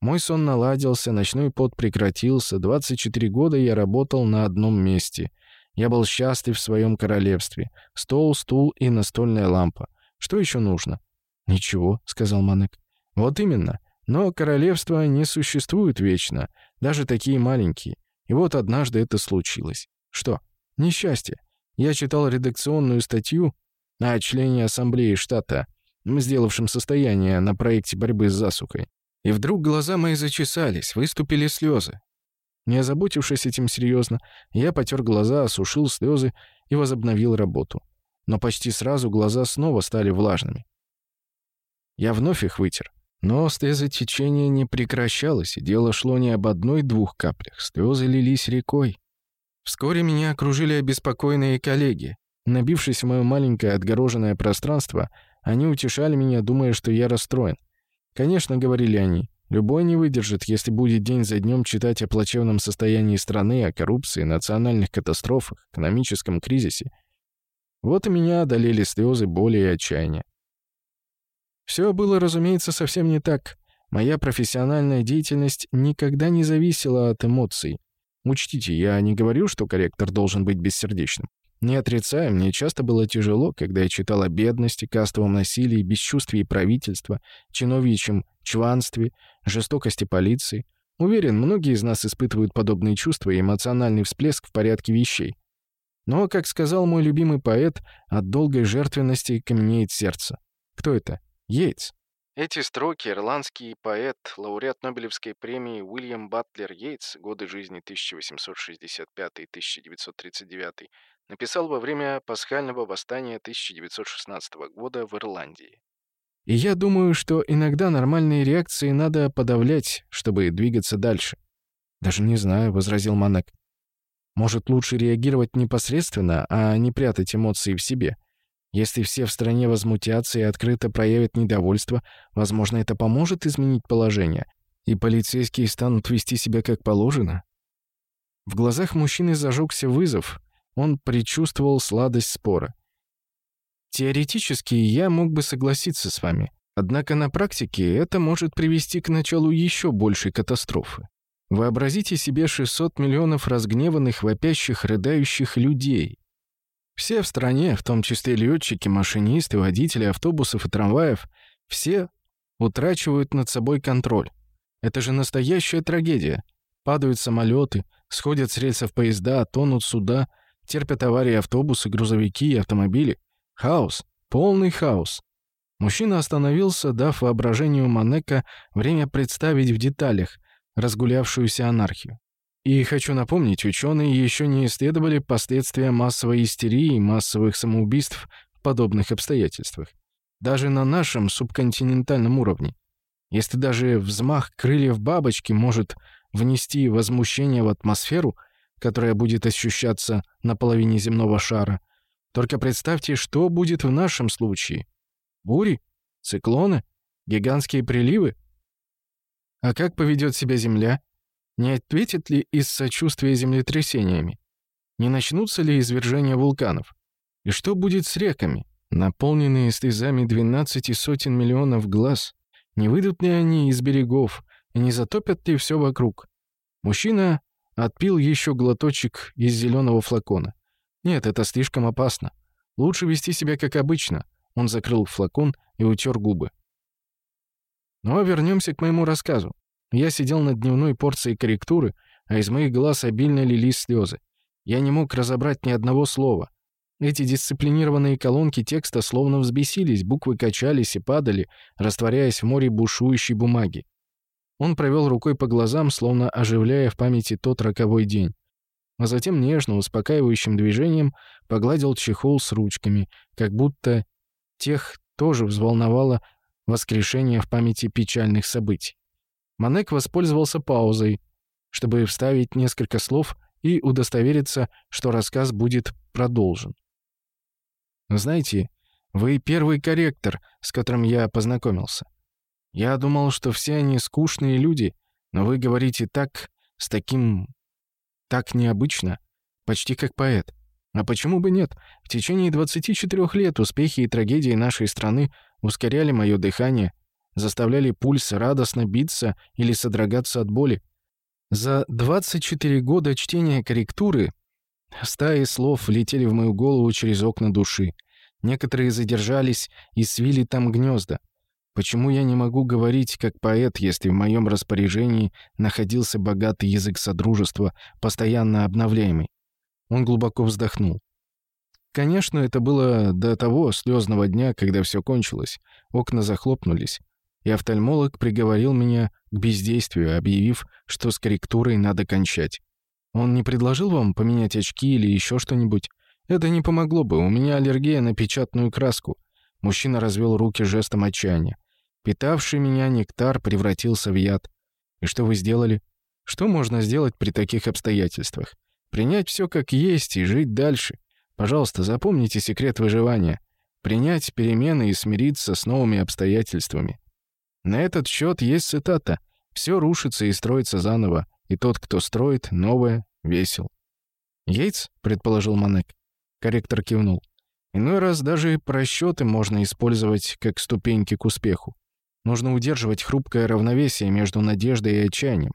Мой сон наладился, ночной пот прекратился, 24 года я работал на одном месте. Я был счастлив в своем королевстве. Стол, стул и настольная лампа. Что еще нужно? «Ничего», — сказал Манек. «Вот именно. Но королевства не существуют вечно, даже такие маленькие. И вот однажды это случилось. Что? Несчастье. Я читал редакционную статью о члене Ассамблеи штата, сделавшем состояние на проекте борьбы с засухой. И вдруг глаза мои зачесались, выступили слезы. Не озаботившись этим серьезно, я потер глаза, осушил слезы и возобновил работу. Но почти сразу глаза снова стали влажными. Я вновь их вытер. Но слезотечение не прекращалось, и дело шло не об одной-двух каплях, слезы лились рекой. Вскоре меня окружили обеспокоенные коллеги. Набившись в мое маленькое отгороженное пространство, они утешали меня, думая, что я расстроен. Конечно, говорили они, любой не выдержит, если будет день за днем читать о плачевном состоянии страны, о коррупции, национальных катастрофах, экономическом кризисе. Вот и меня одолели слезы боли и отчаяния. Все было, разумеется, совсем не так. Моя профессиональная деятельность никогда не зависела от эмоций. Учтите, я не говорю, что корректор должен быть бессердечным. Не отрицаю, мне часто было тяжело, когда я читал о бедности, кастовом насилии, бесчувствии правительства, чиновничьем чванстве, жестокости полиции. Уверен, многие из нас испытывают подобные чувства и эмоциональный всплеск в порядке вещей. Но, как сказал мой любимый поэт, от долгой жертвенности каменеет сердце. Кто это? Йейтс. Эти строки ирландский поэт, лауреат Нобелевской премии Уильям Батлер Йейтс годы жизни 1865-1939 написал во время пасхального восстания 1916 года в Ирландии. И я думаю, что иногда нормальные реакции надо подавлять, чтобы двигаться дальше. «Даже не знаю», — возразил Манек. «Может, лучше реагировать непосредственно, а не прятать эмоции в себе?» Если все в стране возмутятся и открыто проявят недовольство, возможно, это поможет изменить положение, и полицейские станут вести себя как положено. В глазах мужчины зажегся вызов. Он предчувствовал сладость спора. Теоретически я мог бы согласиться с вами, однако на практике это может привести к началу еще большей катастрофы. Вообразите себе 600 миллионов разгневанных, вопящих, рыдающих людей. Все в стране, в том числе летчики, машинисты, водители автобусов и трамваев, все утрачивают над собой контроль. Это же настоящая трагедия. Падают самолеты, сходят с рельсов поезда, тонут суда, терпят аварии автобусы, грузовики и автомобили. Хаос. Полный хаос. Мужчина остановился, дав воображению Манека время представить в деталях разгулявшуюся анархию. И хочу напомнить, ученые еще не исследовали последствия массовой истерии и массовых самоубийств в подобных обстоятельствах. Даже на нашем субконтинентальном уровне. Если даже взмах крыльев бабочки может внести возмущение в атмосферу, которая будет ощущаться на половине земного шара, только представьте, что будет в нашем случае. Бури? Циклоны? Гигантские приливы? А как поведет себя Земля? Не ответит ли из сочувствия землетрясениями? Не начнутся ли извержения вулканов? И что будет с реками, наполненные слезами 12 сотен миллионов глаз? Не выйдут ли они из берегов и не затопят ли все вокруг? Мужчина отпил еще глоточек из зеленого флакона. Нет, это слишком опасно. Лучше вести себя как обычно. Он закрыл флакон и утер губы. Но вернемся к моему рассказу. Я сидел на дневной порции корректуры, а из моих глаз обильно лились слезы. Я не мог разобрать ни одного слова. Эти дисциплинированные колонки текста словно взбесились, буквы качались и падали, растворяясь в море бушующей бумаги. Он провел рукой по глазам, словно оживляя в памяти тот роковой день. А затем нежно, успокаивающим движением погладил чехол с ручками, как будто тех тоже взволновало воскрешение в памяти печальных событий. Манек воспользовался паузой, чтобы вставить несколько слов и удостовериться, что рассказ будет продолжен. «Знаете, вы первый корректор, с которым я познакомился. Я думал, что все они скучные люди, но вы говорите так, с таким... так необычно, почти как поэт. А почему бы нет? В течение 24 лет успехи и трагедии нашей страны ускоряли мое дыхание — заставляли пульс радостно биться или содрогаться от боли. За 24 года чтения корректуры стаи слов летели в мою голову через окна души. Некоторые задержались и свили там гнезда. Почему я не могу говорить как поэт, если в моем распоряжении находился богатый язык содружества, постоянно обновляемый? Он глубоко вздохнул. Конечно, это было до того слезного дня, когда все кончилось. Окна захлопнулись и офтальмолог приговорил меня к бездействию, объявив, что с корректурой надо кончать. Он не предложил вам поменять очки или еще что-нибудь? Это не помогло бы, у меня аллергия на печатную краску. Мужчина развел руки жестом отчаяния. Питавший меня нектар превратился в яд. И что вы сделали? Что можно сделать при таких обстоятельствах? Принять все как есть и жить дальше. Пожалуйста, запомните секрет выживания. Принять перемены и смириться с новыми обстоятельствами. На этот счет есть цитата «Все рушится и строится заново, и тот, кто строит, новое, весел». «Яйц?» — предположил Манек. Корректор кивнул. «Иной раз даже просчеты можно использовать как ступеньки к успеху. Нужно удерживать хрупкое равновесие между надеждой и отчаянием».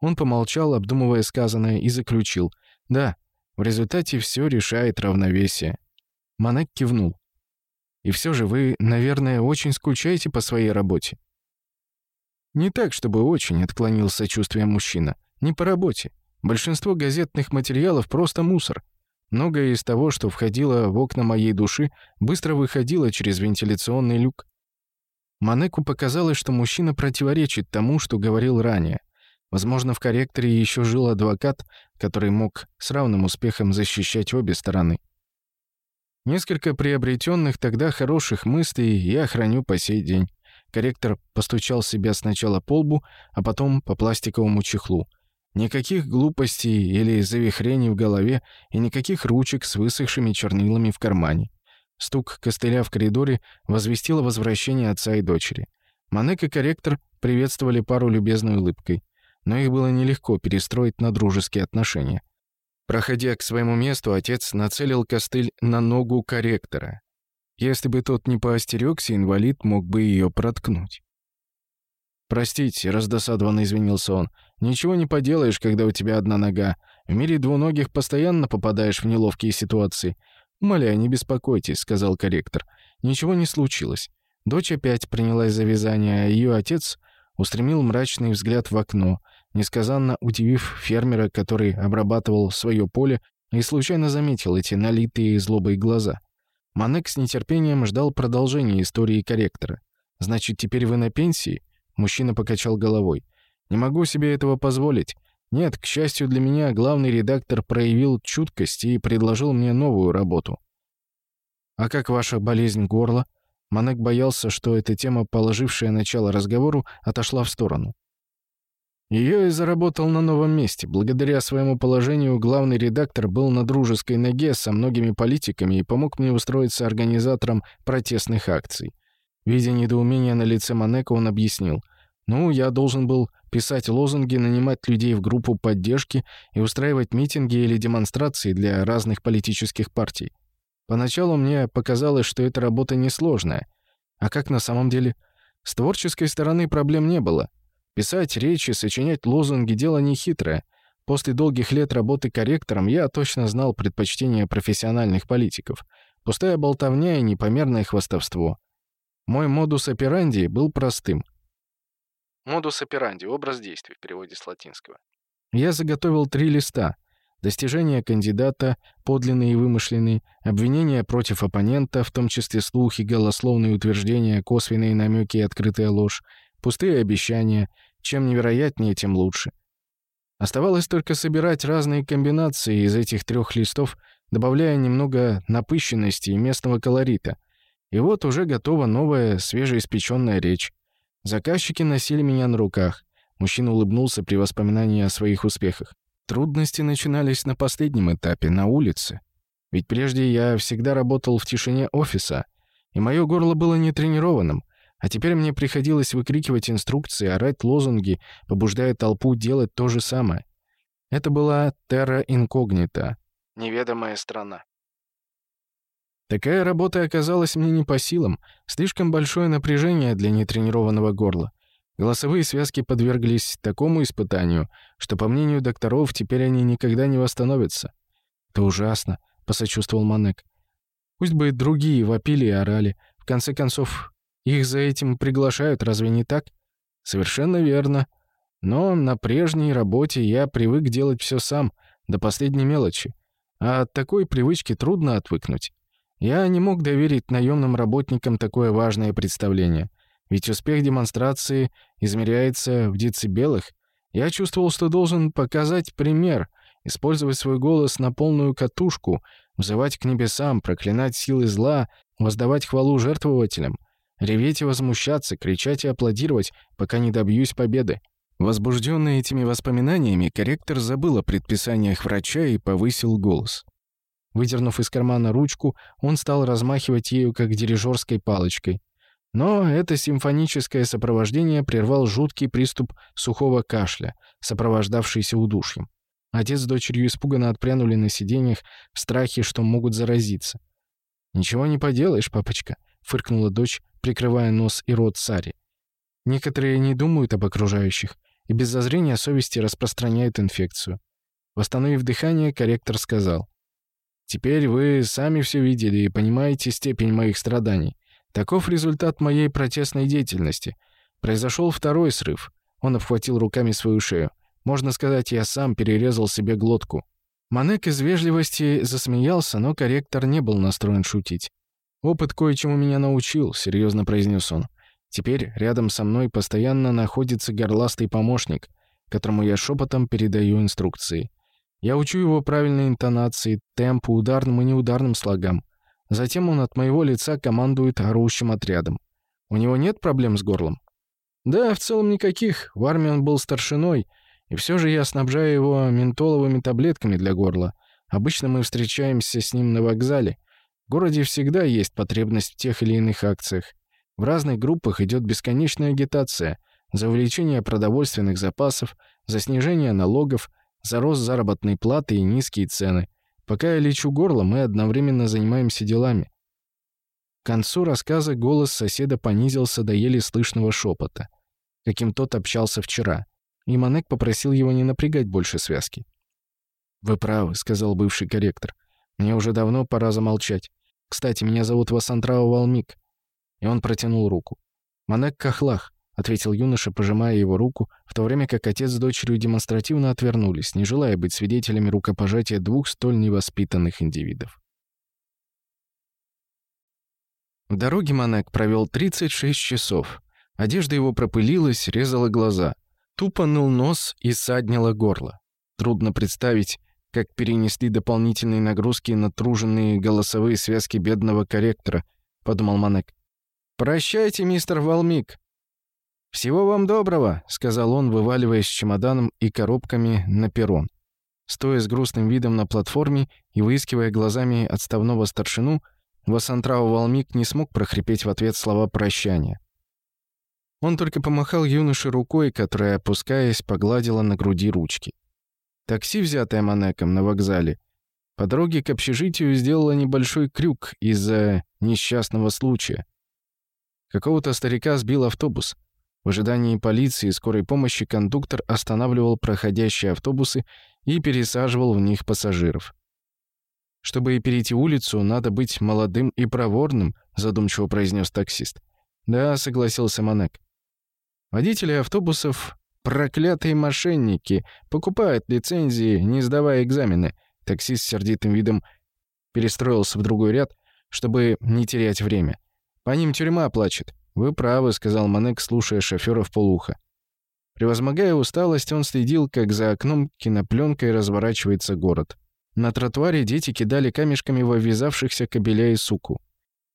Он помолчал, обдумывая сказанное, и заключил. «Да, в результате все решает равновесие». Манек кивнул. «И все же вы, наверное, очень скучаете по своей работе?» Не так, чтобы очень отклонился сочувствие мужчина. Не по работе. Большинство газетных материалов просто мусор. Многое из того, что входило в окна моей души, быстро выходило через вентиляционный люк. Манеку показалось, что мужчина противоречит тому, что говорил ранее. Возможно, в корректоре еще жил адвокат, который мог с равным успехом защищать обе стороны. Несколько приобретенных тогда хороших мыслей я храню по сей день. Корректор постучал себя сначала по лбу, а потом по пластиковому чехлу. Никаких глупостей или завихрений в голове и никаких ручек с высохшими чернилами в кармане. Стук костыля в коридоре возвестило возвращение отца и дочери. Манек и корректор приветствовали пару любезной улыбкой, но их было нелегко перестроить на дружеские отношения. Проходя к своему месту, отец нацелил костыль на ногу корректора. Если бы тот не поостерегся, инвалид мог бы ее проткнуть. «Простите», — раздосадованно извинился он, — «ничего не поделаешь, когда у тебя одна нога. В мире двуногих постоянно попадаешь в неловкие ситуации». «Умоляю, не беспокойтесь», — сказал корректор. «Ничего не случилось. Дочь опять принялась за вязание, а ее отец устремил мрачный взгляд в окно, несказанно удивив фермера, который обрабатывал свое поле и случайно заметил эти налитые злобой глаза. Манек с нетерпением ждал продолжения истории корректора. «Значит, теперь вы на пенсии?» Мужчина покачал головой. «Не могу себе этого позволить. Нет, к счастью для меня, главный редактор проявил чуткость и предложил мне новую работу». «А как ваша болезнь горла?» Манек боялся, что эта тема, положившая начало разговору, отошла в сторону. Ее и заработал на новом месте. Благодаря своему положению главный редактор был на дружеской ноге со многими политиками и помог мне устроиться организатором протестных акций. Видя недоумение на лице Манека, он объяснил. «Ну, я должен был писать лозунги, нанимать людей в группу поддержки и устраивать митинги или демонстрации для разных политических партий. Поначалу мне показалось, что эта работа несложная. А как на самом деле? С творческой стороны проблем не было. Писать речи, сочинять лозунги — дело нехитрое. После долгих лет работы корректором я точно знал предпочтения профессиональных политиков. Пустая болтовня и непомерное хвастовство. Мой модус операнди был простым. Модус операнди — образ действий в переводе с латинского. Я заготовил три листа. Достижения кандидата, подлинные и вымышленные, обвинения против оппонента, в том числе слухи, голословные утверждения, косвенные намеки и открытая ложь, пустые обещания — чем невероятнее, тем лучше. Оставалось только собирать разные комбинации из этих трех листов, добавляя немного напыщенности и местного колорита. И вот уже готова новая, свежеиспеченная речь. Заказчики носили меня на руках. Мужчина улыбнулся при воспоминании о своих успехах. Трудности начинались на последнем этапе, на улице. Ведь прежде я всегда работал в тишине офиса, и мое горло было нетренированным — а теперь мне приходилось выкрикивать инструкции, орать лозунги, побуждая толпу делать то же самое. Это была терра инкогнита, неведомая страна. Такая работа оказалась мне не по силам, слишком большое напряжение для нетренированного горла. Голосовые связки подверглись такому испытанию, что, по мнению докторов, теперь они никогда не восстановятся. «Это ужасно», — посочувствовал Манек. «Пусть бы другие вопили и орали. В конце концов, их за этим приглашают, разве не так? Совершенно верно. Но на прежней работе я привык делать все сам, до последней мелочи. А от такой привычки трудно отвыкнуть. Я не мог доверить наемным работникам такое важное представление. Ведь успех демонстрации измеряется в децибелах. Я чувствовал, что должен показать пример, использовать свой голос на полную катушку, взывать к небесам, проклинать силы зла, воздавать хвалу жертвователям. Реветь и возмущаться, кричать и аплодировать, пока не добьюсь победы. Возбуждённый этими воспоминаниями, корректор забыл о предписаниях врача и повысил голос. Выдернув из кармана ручку, он стал размахивать ею как дирижерской палочкой. Но это симфоническое сопровождение прервал жуткий приступ сухого кашля, сопровождавшийся удушьем. Отец с дочерью испуганно отпрянули на сиденьях в страхе, что могут заразиться. «Ничего не поделаешь, папочка фыркнула дочь, прикрывая нос и рот Сари. Некоторые не думают об окружающих и без зазрения совести распространяют инфекцию. Восстановив дыхание, корректор сказал. «Теперь вы сами все видели и понимаете степень моих страданий. Таков результат моей протестной деятельности. Произошел второй срыв. Он обхватил руками свою шею. Можно сказать, я сам перерезал себе глотку». Манек из вежливости засмеялся, но корректор не был настроен шутить. «Опыт кое-чему меня научил», — серьезно произнес он. «Теперь рядом со мной постоянно находится горластый помощник, которому я шепотом передаю инструкции. Я учу его правильной интонации, темпу, ударным и неударным слогам. Затем он от моего лица командует орущим отрядом. У него нет проблем с горлом?» «Да, в целом никаких. В армии он был старшиной, и все же я снабжаю его ментоловыми таблетками для горла. Обычно мы встречаемся с ним на вокзале». В городе всегда есть потребность в тех или иных акциях. В разных группах идет бесконечная агитация за увеличение продовольственных запасов, за снижение налогов, за рост заработной платы и низкие цены. Пока я лечу горло, мы одновременно занимаемся делами. К концу рассказа голос соседа понизился до еле слышного шепота, каким тот общался вчера, и Манек попросил его не напрягать больше связки. «Вы правы», — сказал бывший корректор. Мне уже давно пора замолчать. Кстати, меня зовут Васантрау Валмик». И он протянул руку. «Манек Кахлах», — ответил юноша, пожимая его руку, в то время как отец с дочерью демонстративно отвернулись, не желая быть свидетелями рукопожатия двух столь невоспитанных индивидов. В дороге Манек провел 36 часов. Одежда его пропылилась, резала глаза. Тупо ныл нос и саднило горло. Трудно представить, как перенесли дополнительные нагрузки на труженные голосовые связки бедного корректора», — подумал Манек. «Прощайте, мистер Валмик». «Всего вам доброго», — сказал он, вываливаясь с чемоданом и коробками на перрон. Стоя с грустным видом на платформе и выискивая глазами отставного старшину, Васантрау Валмик не смог прохрипеть в ответ слова прощания. Он только помахал юноше рукой, которая, опускаясь, погладила на груди ручки. Такси, взятое Манеком на вокзале, по дороге к общежитию сделала небольшой крюк из-за несчастного случая. Какого-то старика сбил автобус. В ожидании полиции и скорой помощи кондуктор останавливал проходящие автобусы и пересаживал в них пассажиров. «Чтобы и перейти улицу, надо быть молодым и проворным», задумчиво произнес таксист. «Да», — согласился Манек. Водители автобусов Проклятые мошенники покупают лицензии, не сдавая экзамены. Таксист с сердитым видом перестроился в другой ряд, чтобы не терять время. По ним тюрьма плачет. «Вы правы», — сказал Манек, слушая шофера в полухо. Превозмогая усталость, он следил, как за окном кинопленкой разворачивается город. На тротуаре дети кидали камешками во ввязавшихся кобеля и суку.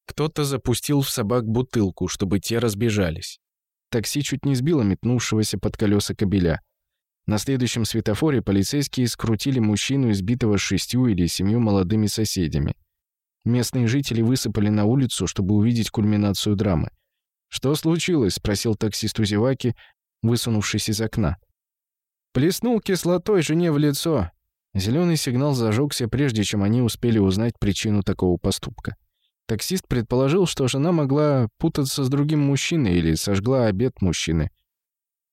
Кто-то запустил в собак бутылку, чтобы те разбежались. Такси чуть не сбило метнувшегося под колеса кабеля. На следующем светофоре полицейские скрутили мужчину, избитого шестью или семью молодыми соседями. Местные жители высыпали на улицу, чтобы увидеть кульминацию драмы. «Что случилось?» — спросил таксист Узеваки, высунувшись из окна. «Плеснул кислотой жене в лицо». Зеленый сигнал зажегся, прежде чем они успели узнать причину такого поступка. Таксист предположил, что жена могла путаться с другим мужчиной или сожгла обед мужчины.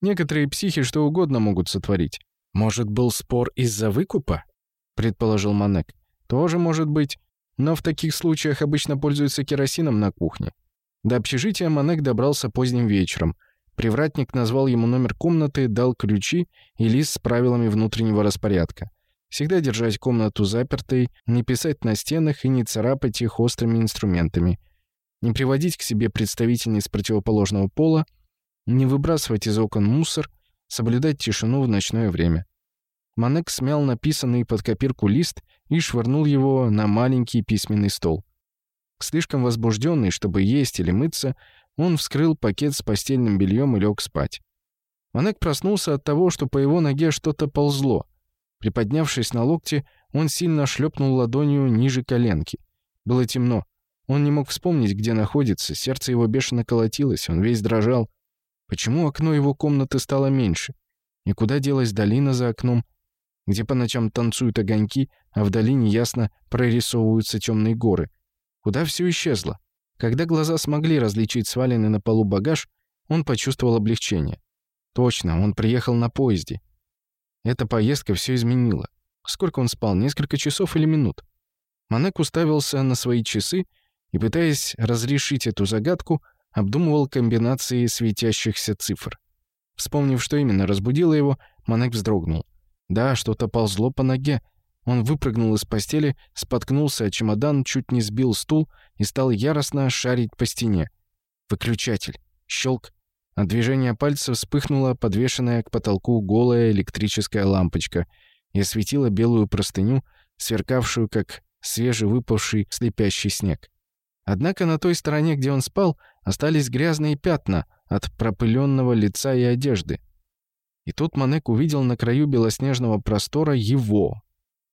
Некоторые психи что угодно могут сотворить. «Может, был спор из-за выкупа?» — предположил Манек. «Тоже может быть. Но в таких случаях обычно пользуются керосином на кухне». До общежития Манек добрался поздним вечером. Привратник назвал ему номер комнаты, дал ключи и лист с правилами внутреннего распорядка. Всегда держать комнату запертой, не писать на стенах и не царапать их острыми инструментами. Не приводить к себе представительниц противоположного пола, не выбрасывать из окон мусор, соблюдать тишину в ночное время. Манек смял написанный под копирку лист и швырнул его на маленький письменный стол. Слишком возбужденный, чтобы есть или мыться, он вскрыл пакет с постельным бельем и лег спать. Манек проснулся от того, что по его ноге что-то ползло — Приподнявшись на локте, он сильно шлепнул ладонью ниже коленки. Было темно. Он не мог вспомнить, где находится, сердце его бешено колотилось, он весь дрожал. Почему окно его комнаты стало меньше? И куда делась долина за окном, где по ночам танцуют огоньки, а в долине ясно прорисовываются темные горы? Куда все исчезло? Когда глаза смогли различить сваленный на полу багаж, он почувствовал облегчение. Точно, он приехал на поезде. Эта поездка все изменила. Сколько он спал? Несколько часов или минут? Манек уставился на свои часы и, пытаясь разрешить эту загадку, обдумывал комбинации светящихся цифр. Вспомнив, что именно разбудило его, Манек вздрогнул. Да, что-то ползло по ноге. Он выпрыгнул из постели, споткнулся о чемодан, чуть не сбил стул и стал яростно шарить по стене. Выключатель. Щелк. От движения пальца вспыхнула подвешенная к потолку голая электрическая лампочка и осветила белую простыню, сверкавшую, как свежевыпавший слепящий снег. Однако на той стороне, где он спал, остались грязные пятна от пропыленного лица и одежды. И тут Манек увидел на краю белоснежного простора его.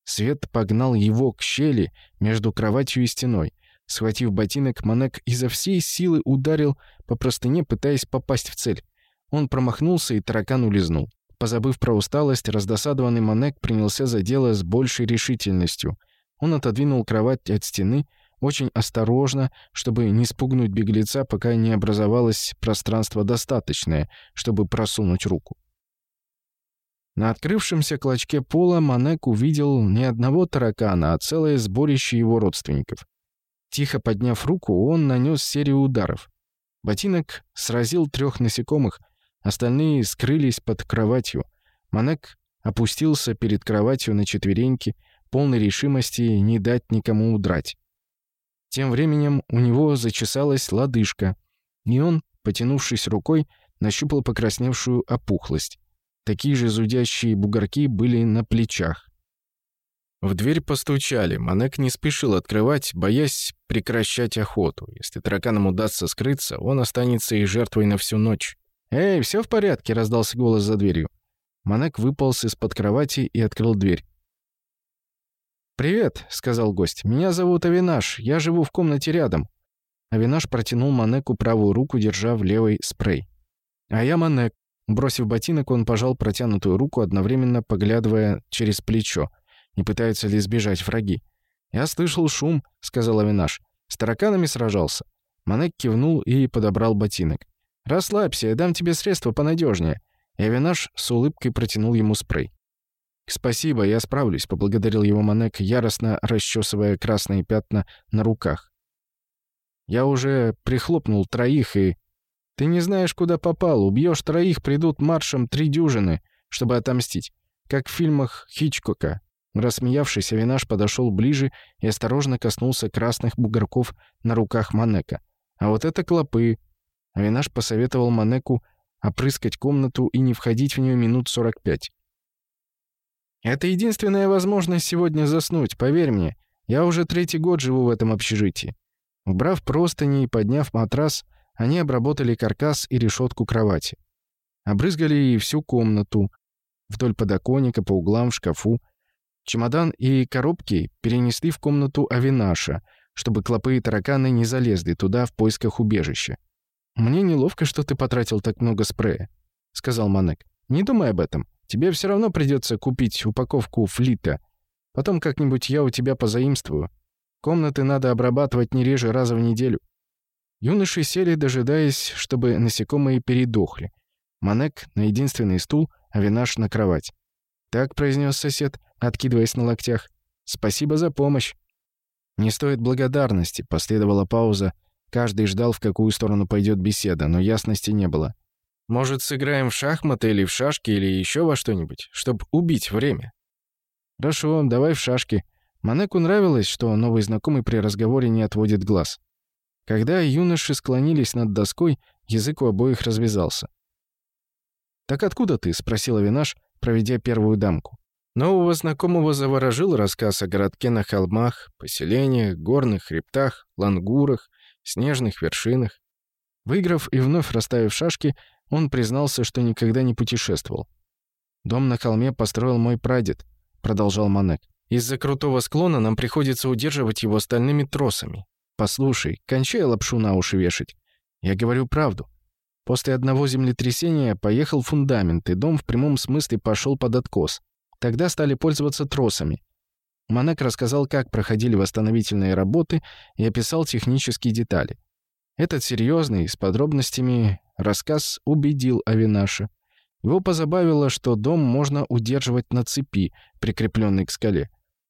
Свет погнал его к щели между кроватью и стеной — Схватив ботинок, Манек изо всей силы ударил по простыне, пытаясь попасть в цель. Он промахнулся, и таракан улизнул. Позабыв про усталость, раздосадованный Манек принялся за дело с большей решительностью. Он отодвинул кровать от стены, очень осторожно, чтобы не спугнуть беглеца, пока не образовалось пространство достаточное, чтобы просунуть руку. На открывшемся клочке пола Манек увидел не одного таракана, а целое сборище его родственников. Тихо подняв руку, он нанес серию ударов. Ботинок сразил трех насекомых, остальные скрылись под кроватью. Манек опустился перед кроватью на четвереньки, полной решимости не дать никому удрать. Тем временем у него зачесалась лодыжка, и он, потянувшись рукой, нащупал покрасневшую опухлость. Такие же зудящие бугорки были на плечах. В дверь постучали, Манек не спешил открывать, боясь прекращать охоту. Если тараканам удастся скрыться, он останется и жертвой на всю ночь. «Эй, все в порядке?» — раздался голос за дверью. Манек выполз из-под кровати и открыл дверь. «Привет», — сказал гость. «Меня зовут Авинаш. Я живу в комнате рядом». Авинаш протянул Манеку правую руку, держа в левой спрей. «А я Манек». Бросив ботинок, он пожал протянутую руку, одновременно поглядывая через плечо — не пытаются ли избежать враги. «Я слышал шум», — сказал Авинаш. «С тараканами сражался». Манек кивнул и подобрал ботинок. «Расслабься, я дам тебе средства понадежнее. И Авинаш с улыбкой протянул ему спрей. «Спасибо, я справлюсь», — поблагодарил его Манек, яростно расчесывая красные пятна на руках. «Я уже прихлопнул троих и...» «Ты не знаешь, куда попал. Убьешь троих, придут маршем три дюжины, чтобы отомстить. Как в фильмах Хичкока. Рассмеявшись, Авинаш подошел ближе и осторожно коснулся красных бугорков на руках Манека. «А вот это клопы!» Авинаш посоветовал Манеку опрыскать комнату и не входить в нее минут 45. «Это единственная возможность сегодня заснуть, поверь мне. Я уже третий год живу в этом общежитии». Убрав простыни и подняв матрас, они обработали каркас и решетку кровати. Обрызгали и всю комнату, вдоль подоконника, по углам, в шкафу — Чемодан и коробки перенесли в комнату Авинаша, чтобы клопы и тараканы не залезли туда в поисках убежища. «Мне неловко, что ты потратил так много спрея», — сказал Манек. «Не думай об этом. Тебе все равно придется купить упаковку флита. Потом как-нибудь я у тебя позаимствую. Комнаты надо обрабатывать не реже раза в неделю». Юноши сели, дожидаясь, чтобы насекомые передохли. Манек на единственный стул, а Винаш на кровать. «Так», — произнес сосед, откидываясь на локтях. «Спасибо за помощь». «Не стоит благодарности», — последовала пауза. Каждый ждал, в какую сторону пойдет беседа, но ясности не было. «Может, сыграем в шахматы или в шашки или еще во что-нибудь, чтобы убить время?» «Хорошо, давай в шашки». Манеку нравилось, что новый знакомый при разговоре не отводит глаз. Когда юноши склонились над доской, язык у обоих развязался. «Так откуда ты?» — спросила Винаш, проведя первую дамку. Нового знакомого заворожил рассказ о городке на холмах, поселениях, горных хребтах, лангурах, снежных вершинах. Выиграв и вновь расставив шашки, он признался, что никогда не путешествовал. «Дом на холме построил мой прадед», — продолжал Манек. «Из-за крутого склона нам приходится удерживать его стальными тросами. Послушай, кончай лапшу на уши вешать. Я говорю правду. После одного землетрясения поехал фундамент, и дом в прямом смысле пошел под откос. Тогда стали пользоваться тросами. Монек рассказал, как проходили восстановительные работы и описал технические детали. Этот серьезный, с подробностями, рассказ убедил Авинаша. Его позабавило, что дом можно удерживать на цепи, прикрепленной к скале.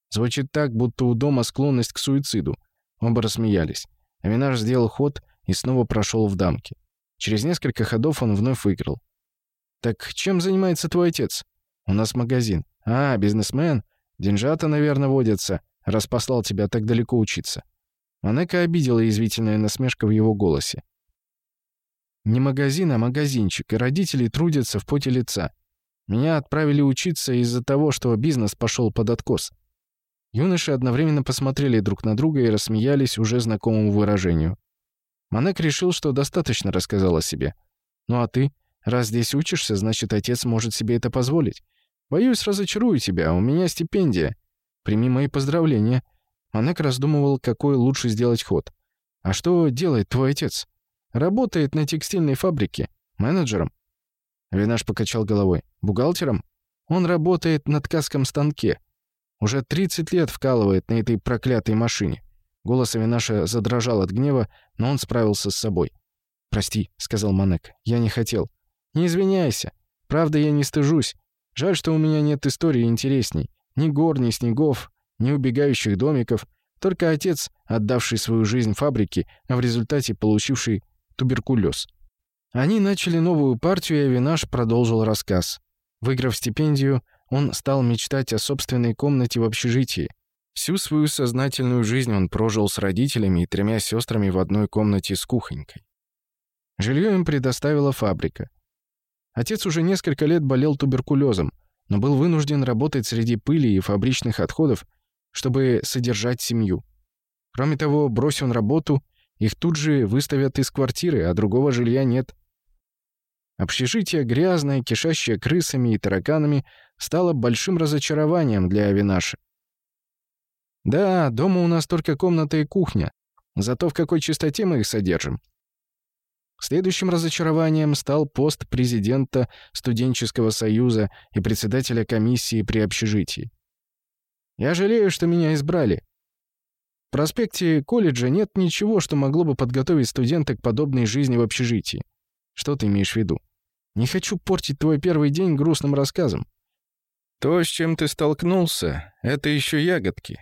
Звучит так, будто у дома склонность к суициду. Оба рассмеялись. Авинаш сделал ход и снова прошел в дамки. Через несколько ходов он вновь выиграл. «Так чем занимается твой отец?» «У нас магазин. «А, бизнесмен? Деньжата, наверное, водятся, раз послал тебя так далеко учиться». Манека обидела извительная насмешка в его голосе. «Не магазин, а магазинчик, и родители трудятся в поте лица. Меня отправили учиться из-за того, что бизнес пошел под откос». Юноши одновременно посмотрели друг на друга и рассмеялись уже знакомому выражению. Манек решил, что достаточно рассказал о себе. «Ну а ты? Раз здесь учишься, значит, отец может себе это позволить. Боюсь, разочарую тебя, у меня стипендия. Прими мои поздравления». Манек раздумывал, какой лучше сделать ход. «А что делает твой отец?» «Работает на текстильной фабрике. Менеджером?» Винаш покачал головой. «Бухгалтером?» «Он работает на ткацком станке. Уже 30 лет вкалывает на этой проклятой машине». Голос Авинаша задрожал от гнева, но он справился с собой. «Прости», — сказал Манек, — «я не хотел». «Не извиняйся. Правда, я не стыжусь. Жаль, что у меня нет истории интересней. Ни гор, ни снегов, ни убегающих домиков. Только отец, отдавший свою жизнь фабрике, а в результате получивший туберкулез. Они начали новую партию, и Авинаш продолжил рассказ. Выиграв стипендию, он стал мечтать о собственной комнате в общежитии. Всю свою сознательную жизнь он прожил с родителями и тремя сестрами в одной комнате с кухонькой. Жилье им предоставила фабрика. Отец уже несколько лет болел туберкулезом, но был вынужден работать среди пыли и фабричных отходов, чтобы содержать семью. Кроме того, брось он работу, их тут же выставят из квартиры, а другого жилья нет. Общежитие, грязное, кишащее крысами и тараканами, стало большим разочарованием для Авинаши. «Да, дома у нас только комната и кухня, зато в какой чистоте мы их содержим. Следующим разочарованием стал пост президента студенческого союза и председателя комиссии при общежитии. Я жалею, что меня избрали. В проспекте колледжа нет ничего, что могло бы подготовить студента к подобной жизни в общежитии. Что ты имеешь в виду? Не хочу портить твой первый день грустным рассказом. То, с чем ты столкнулся, это еще ягодки.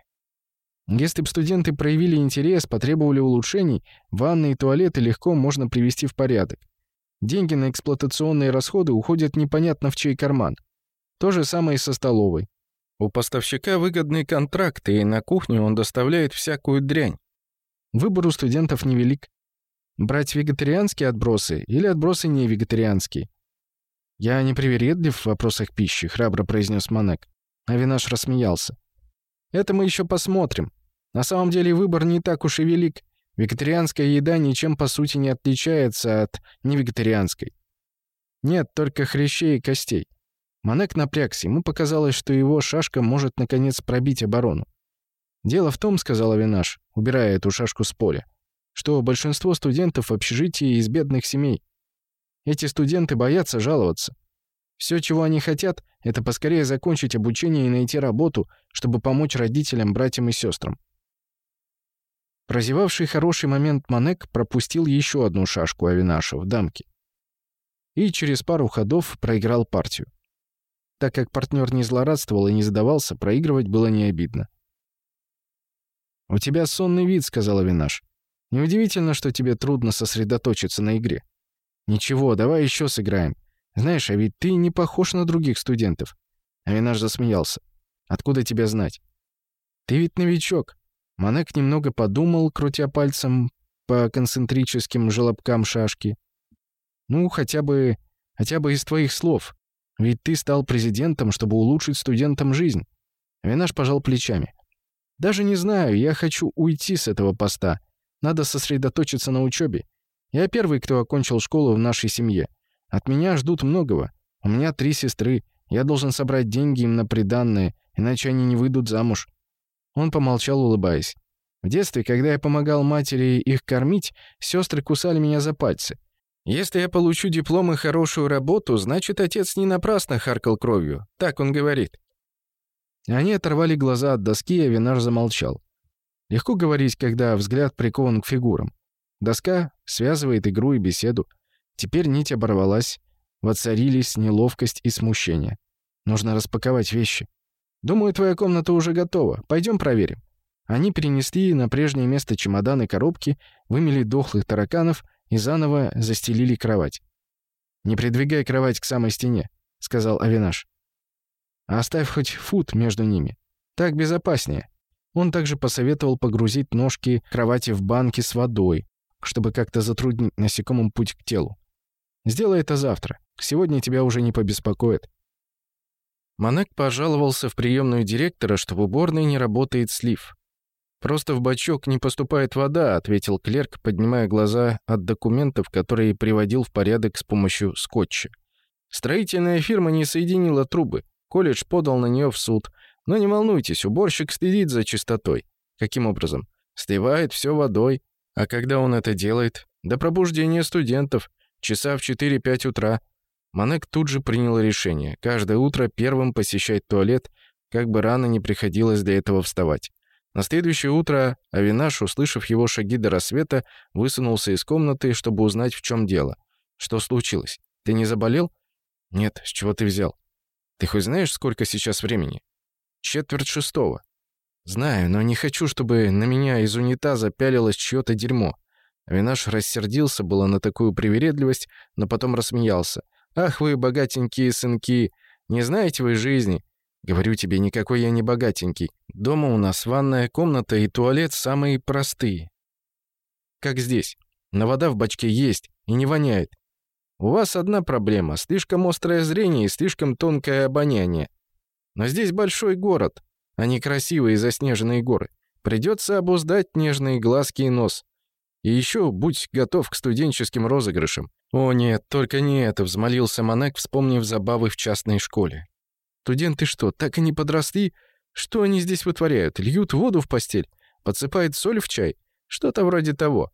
Если бы студенты проявили интерес, потребовали улучшений, ванны и туалеты легко можно привести в порядок. Деньги на эксплуатационные расходы уходят непонятно в чей карман. То же самое и со столовой. У поставщика выгодные контракты, и на кухню он доставляет всякую дрянь. Выбор у студентов невелик. Брать вегетарианские отбросы или отбросы невегетарианские? «Я не привередлив в вопросах пищи», — храбро произнес Манек. Авинаш рассмеялся. Это мы еще посмотрим. На самом деле выбор не так уж и велик. Вегетарианская еда ничем по сути не отличается от невегетарианской. Нет, только хрящей и костей. Манек напрягся, ему показалось, что его шашка может наконец пробить оборону. «Дело в том», — сказал Винаш, убирая эту шашку с поля, «что большинство студентов в общежитии из бедных семей. Эти студенты боятся жаловаться. Все, чего они хотят, это поскорее закончить обучение и найти работу, чтобы помочь родителям, братьям и сестрам. Прозевавший хороший момент Манек пропустил еще одну шашку Авинаша в дамке. И через пару ходов проиграл партию. Так как партнер не злорадствовал и не задавался, проигрывать было не обидно. «У тебя сонный вид», — сказал Авинаш. «Неудивительно, что тебе трудно сосредоточиться на игре». «Ничего, давай еще сыграем. Знаешь, а ведь ты не похож на других студентов». Авинаш засмеялся. «Откуда тебя знать?» «Ты ведь новичок». Манек немного подумал, крутя пальцем по концентрическим желобкам шашки. «Ну, хотя бы... хотя бы из твоих слов. Ведь ты стал президентом, чтобы улучшить студентам жизнь». Авинаш пожал плечами. «Даже не знаю, я хочу уйти с этого поста. Надо сосредоточиться на учебе. Я первый, кто окончил школу в нашей семье. От меня ждут многого. У меня три сестры. Я должен собрать деньги им на приданное, иначе они не выйдут замуж». Он помолчал, улыбаясь. «В детстве, когда я помогал матери их кормить, сестры кусали меня за пальцы. Если я получу диплом и хорошую работу, значит, отец не напрасно харкал кровью. Так он говорит». Они оторвали глаза от доски, и Винар замолчал. Легко говорить, когда взгляд прикован к фигурам. Доска связывает игру и беседу. Теперь нить оборвалась, воцарились неловкость и смущение. Нужно распаковать вещи. «Думаю, твоя комната уже готова. Пойдем проверим». Они перенесли на прежнее место чемоданы и коробки, вымели дохлых тараканов и заново застелили кровать. «Не придвигай кровать к самой стене», — сказал Авинаш. Оставь хоть фут между ними. Так безопаснее». Он также посоветовал погрузить ножки кровати в банки с водой, чтобы как-то затруднить насекомым путь к телу. Сделай это завтра. Сегодня тебя уже не побеспокоит». Манек пожаловался в приемную директора, что в уборной не работает слив. «Просто в бачок не поступает вода», — ответил клерк, поднимая глаза от документов, которые приводил в порядок с помощью скотча. Строительная фирма не соединила трубы. Колледж подал на нее в суд. Но не волнуйтесь, уборщик следит за чистотой. Каким образом? Сливает все водой. А когда он это делает? До пробуждения студентов — часа в 4-5 утра. Манек тут же принял решение. Каждое утро первым посещать туалет, как бы рано не приходилось для этого вставать. На следующее утро Авинаш, услышав его шаги до рассвета, высунулся из комнаты, чтобы узнать, в чем дело. «Что случилось? Ты не заболел?» «Нет, с чего ты взял?» «Ты хоть знаешь, сколько сейчас времени?» «Четверть шестого». «Знаю, но не хочу, чтобы на меня из унитаза пялилось чьё-то дерьмо. Винаш рассердился было на такую привередливость, но потом рассмеялся. «Ах вы, богатенькие сынки! Не знаете вы жизни!» «Говорю тебе, никакой я не богатенький. Дома у нас ванная комната и туалет самые простые. Как здесь. На вода в бачке есть и не воняет. У вас одна проблема — слишком острое зрение и слишком тонкое обоняние. Но здесь большой город, а не красивые заснеженные горы. Придется обуздать нежные глазки и нос. И еще будь готов к студенческим розыгрышам. О нет, только не это, взмолился Монек, вспомнив забавы в частной школе. Студенты что, так и не подросли? Что они здесь вытворяют? Льют воду в постель? Подсыпают соль в чай? Что-то вроде того.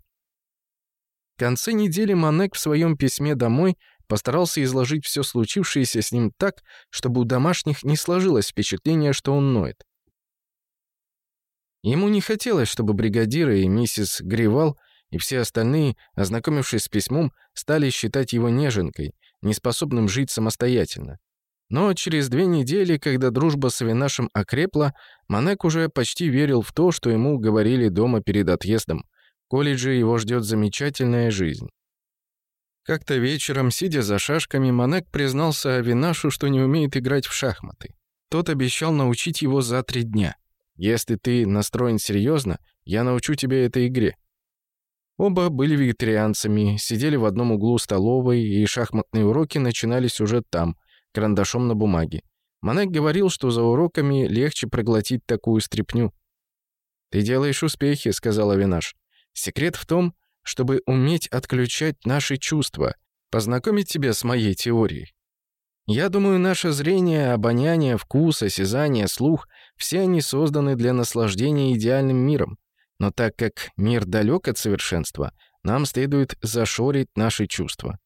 В конце недели Монек в своем письме домой постарался изложить все случившееся с ним так, чтобы у домашних не сложилось впечатление, что он ноет. Ему не хотелось, чтобы бригадиры и миссис Гривал и все остальные, ознакомившись с письмом, стали считать его неженкой, неспособным жить самостоятельно. Но через две недели, когда дружба с Винашем окрепла, Манек уже почти верил в то, что ему говорили дома перед отъездом. В колледже его ждет замечательная жизнь. Как-то вечером, сидя за шашками, Манек признался Винашу, что не умеет играть в шахматы. Тот обещал научить его за три дня. «Если ты настроен серьезно, я научу тебя этой игре», Оба были вегетарианцами, сидели в одном углу столовой, и шахматные уроки начинались уже там, карандашом на бумаге. Манек говорил, что за уроками легче проглотить такую стряпню. «Ты делаешь успехи», — сказала Винаш. «Секрет в том, чтобы уметь отключать наши чувства, познакомить тебя с моей теорией. Я думаю, наше зрение, обоняние, вкус, осязание, слух — все они созданы для наслаждения идеальным миром. Но так как мир далек от совершенства, нам следует зашорить наши чувства.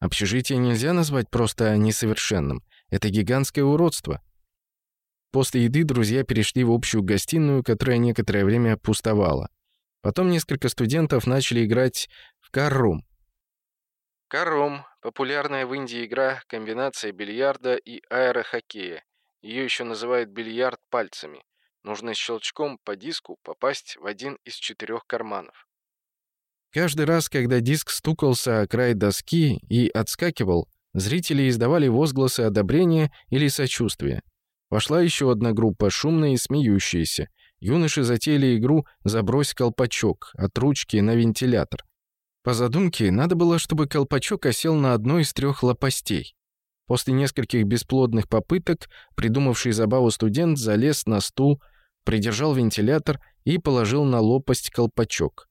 Общежитие нельзя назвать просто несовершенным. Это гигантское уродство. После еды друзья перешли в общую гостиную, которая некоторое время пустовала. Потом несколько студентов начали играть в каррум. Каррум – популярная в Индии игра, комбинация бильярда и аэрохоккея. Ее еще называют бильярд пальцами. Нужно щелчком по диску попасть в один из четырех карманов. Каждый раз, когда диск стукался о край доски и отскакивал, зрители издавали возгласы одобрения или сочувствия. Вошла еще одна группа, шумная и смеющаяся. Юноши затеяли игру «Забрось колпачок» от ручки на вентилятор. По задумке, надо было, чтобы колпачок осел на одной из трех лопастей. После нескольких бесплодных попыток придумавший забаву студент залез на стул придержал вентилятор и положил на лопасть колпачок.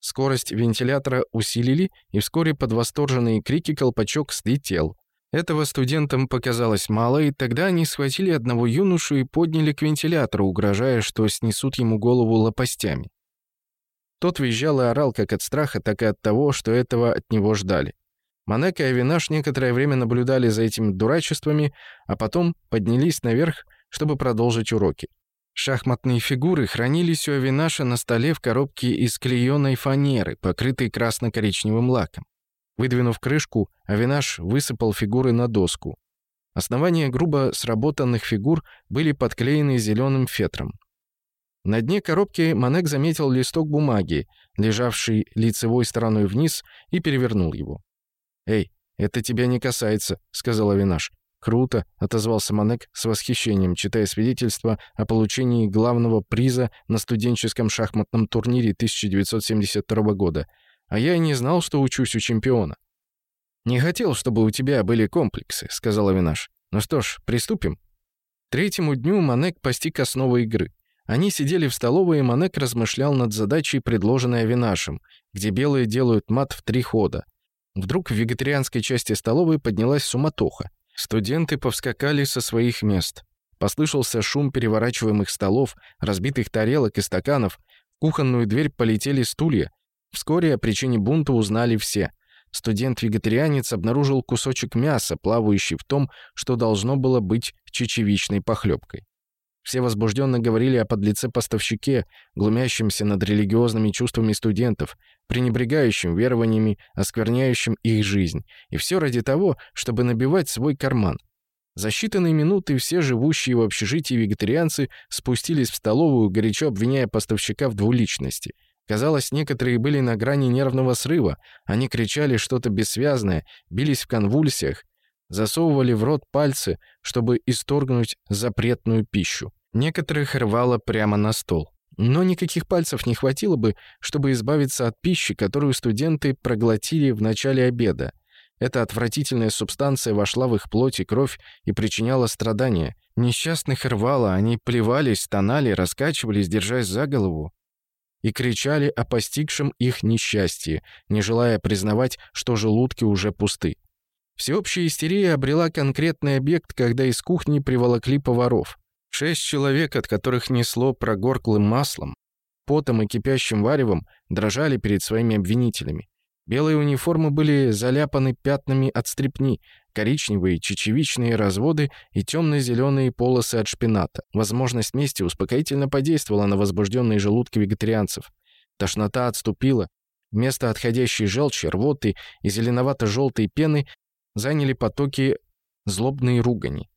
Скорость вентилятора усилили, и вскоре под восторженные крики колпачок слетел. Этого студентам показалось мало, и тогда они схватили одного юношу и подняли к вентилятору, угрожая, что снесут ему голову лопастями. Тот визжал и орал как от страха, так и от того, что этого от него ждали. Монека и Авинаш некоторое время наблюдали за этими дурачествами, а потом поднялись наверх, чтобы продолжить уроки. Шахматные фигуры хранились у Авинаша на столе в коробке из клееной фанеры, покрытой красно-коричневым лаком. Выдвинув крышку, Авинаш высыпал фигуры на доску. Основания грубо сработанных фигур были подклеены зеленым фетром. На дне коробки Манек заметил листок бумаги, лежавший лицевой стороной вниз, и перевернул его. «Эй, это тебя не касается», — сказал Авинаш. «Круто!» — отозвался Манек с восхищением, читая свидетельство о получении главного приза на студенческом шахматном турнире 1972 года. «А я и не знал, что учусь у чемпиона». «Не хотел, чтобы у тебя были комплексы», — сказала Винаш. «Ну что ж, приступим». Третьему дню Манек постиг основы игры. Они сидели в столовой, и Манек размышлял над задачей, предложенной Авинашем, где белые делают мат в три хода. Вдруг в вегетарианской части столовой поднялась суматоха. Студенты повскакали со своих мест. Послышался шум переворачиваемых столов, разбитых тарелок и стаканов. В кухонную дверь полетели стулья. Вскоре о причине бунта узнали все. Студент-вегетарианец обнаружил кусочек мяса, плавающий в том, что должно было быть чечевичной похлебкой. Все возбужденно говорили о подлеце-поставщике, глумящемся над религиозными чувствами студентов, пренебрегающим верованиями, оскверняющим их жизнь. И все ради того, чтобы набивать свой карман. За считанные минуты все живущие в общежитии вегетарианцы спустились в столовую, горячо обвиняя поставщика в двуличности. Казалось, некоторые были на грани нервного срыва. Они кричали что-то бессвязное, бились в конвульсиях, засовывали в рот пальцы, чтобы исторгнуть запретную пищу. Некоторых рвало прямо на стол. Но никаких пальцев не хватило бы, чтобы избавиться от пищи, которую студенты проглотили в начале обеда. Эта отвратительная субстанция вошла в их плоть и кровь и причиняла страдания. Несчастных рвало, они плевались, тонали, раскачивались, держась за голову и кричали о постигшем их несчастье, не желая признавать, что желудки уже пусты. Всеобщая истерия обрела конкретный объект, когда из кухни приволокли поваров. Шесть человек, от которых несло прогорклым маслом, потом и кипящим варевом, дрожали перед своими обвинителями. Белые униформы были заляпаны пятнами от стрепни, коричневые чечевичные разводы и темно-зеленые полосы от шпината. Возможность мести успокоительно подействовала на возбужденные желудки вегетарианцев. Тошнота отступила. Вместо отходящей желчи, рвоты и зеленовато-желтой пены заняли потоки злобной ругани.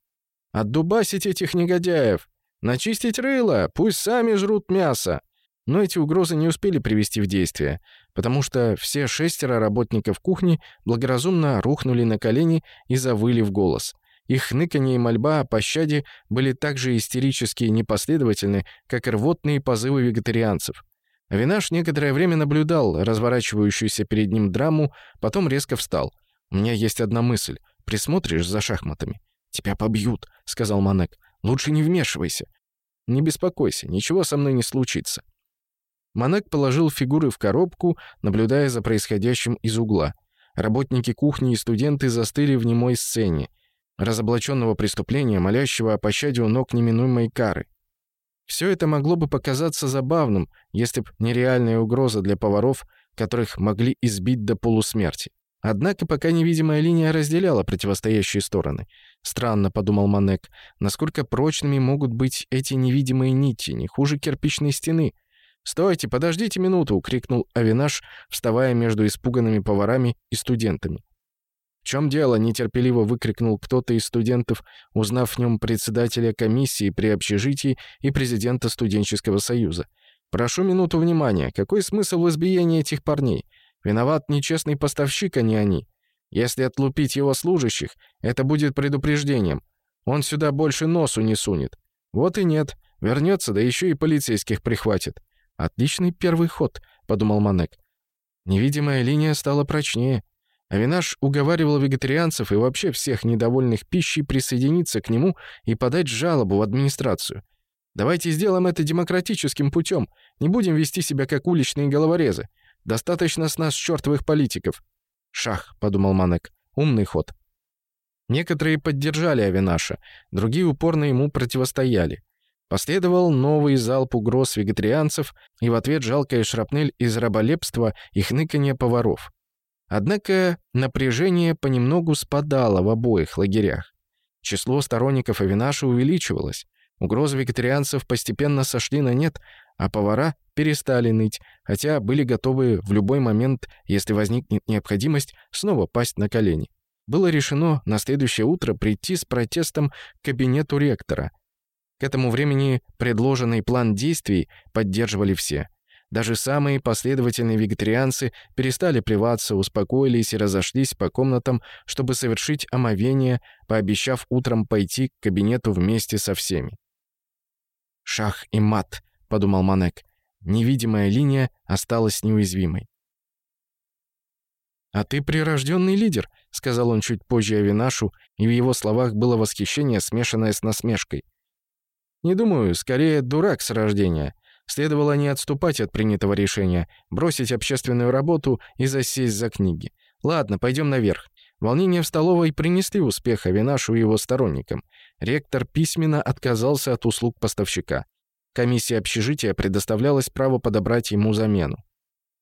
Отдубасить этих негодяев! Начистить рыло! Пусть сами жрут мясо!» Но эти угрозы не успели привести в действие, потому что все шестеро работников кухни благоразумно рухнули на колени и завыли в голос. Их хныканье и мольба о пощаде были так же истерически непоследовательны, как и рвотные позывы вегетарианцев. Винаш некоторое время наблюдал разворачивающуюся перед ним драму, потом резко встал. «У меня есть одна мысль. Присмотришь за шахматами?» «Тебя побьют», — сказал Манек. «Лучше не вмешивайся». «Не беспокойся, ничего со мной не случится». Манек положил фигуры в коробку, наблюдая за происходящим из угла. Работники кухни и студенты застыли в немой сцене, разоблаченного преступления, молящего о пощаде у ног неминуемой кары. Все это могло бы показаться забавным, если б нереальная угроза для поваров, которых могли избить до полусмерти. Однако пока невидимая линия разделяла противостоящие стороны. Странно, подумал Манек, насколько прочными могут быть эти невидимые нити, не хуже кирпичной стены. «Стойте, подождите минуту!» — крикнул Авинаш, вставая между испуганными поварами и студентами. «В чем дело?» — нетерпеливо выкрикнул кто-то из студентов, узнав в нем председателя комиссии при общежитии и президента студенческого союза. «Прошу минуту внимания. Какой смысл в избиении этих парней? Виноват нечестный поставщик, а не они. Если отлупить его служащих, это будет предупреждением. Он сюда больше носу не сунет. Вот и нет. Вернется, да еще и полицейских прихватит. Отличный первый ход, подумал Манек. Невидимая линия стала прочнее. Авинаш уговаривал вегетарианцев и вообще всех недовольных пищей присоединиться к нему и подать жалобу в администрацию. Давайте сделаем это демократическим путем. Не будем вести себя как уличные головорезы. Достаточно с нас чертовых политиков. «Шах», — подумал Манек, — «умный ход». Некоторые поддержали Авинаша, другие упорно ему противостояли. Последовал новый залп угроз вегетарианцев и в ответ жалкая шрапнель из раболепства и хныканье поваров. Однако напряжение понемногу спадало в обоих лагерях. Число сторонников Авинаша увеличивалось. Угрозы вегетарианцев постепенно сошли на нет, а повара перестали ныть, хотя были готовы в любой момент, если возникнет необходимость, снова пасть на колени. Было решено на следующее утро прийти с протестом к кабинету ректора. К этому времени предложенный план действий поддерживали все. Даже самые последовательные вегетарианцы перестали плеваться, успокоились и разошлись по комнатам, чтобы совершить омовение, пообещав утром пойти к кабинету вместе со всеми. Шах и мат подумал Манек. Невидимая линия осталась неуязвимой. «А ты прирожденный лидер», — сказал он чуть позже Авинашу, и в его словах было восхищение, смешанное с насмешкой. «Не думаю, скорее дурак с рождения. Следовало не отступать от принятого решения, бросить общественную работу и засесть за книги. Ладно, пойдем наверх. Волнения в столовой принесли успех Авинашу и его сторонникам. Ректор письменно отказался от услуг поставщика. Комиссия общежития предоставлялось право подобрать ему замену.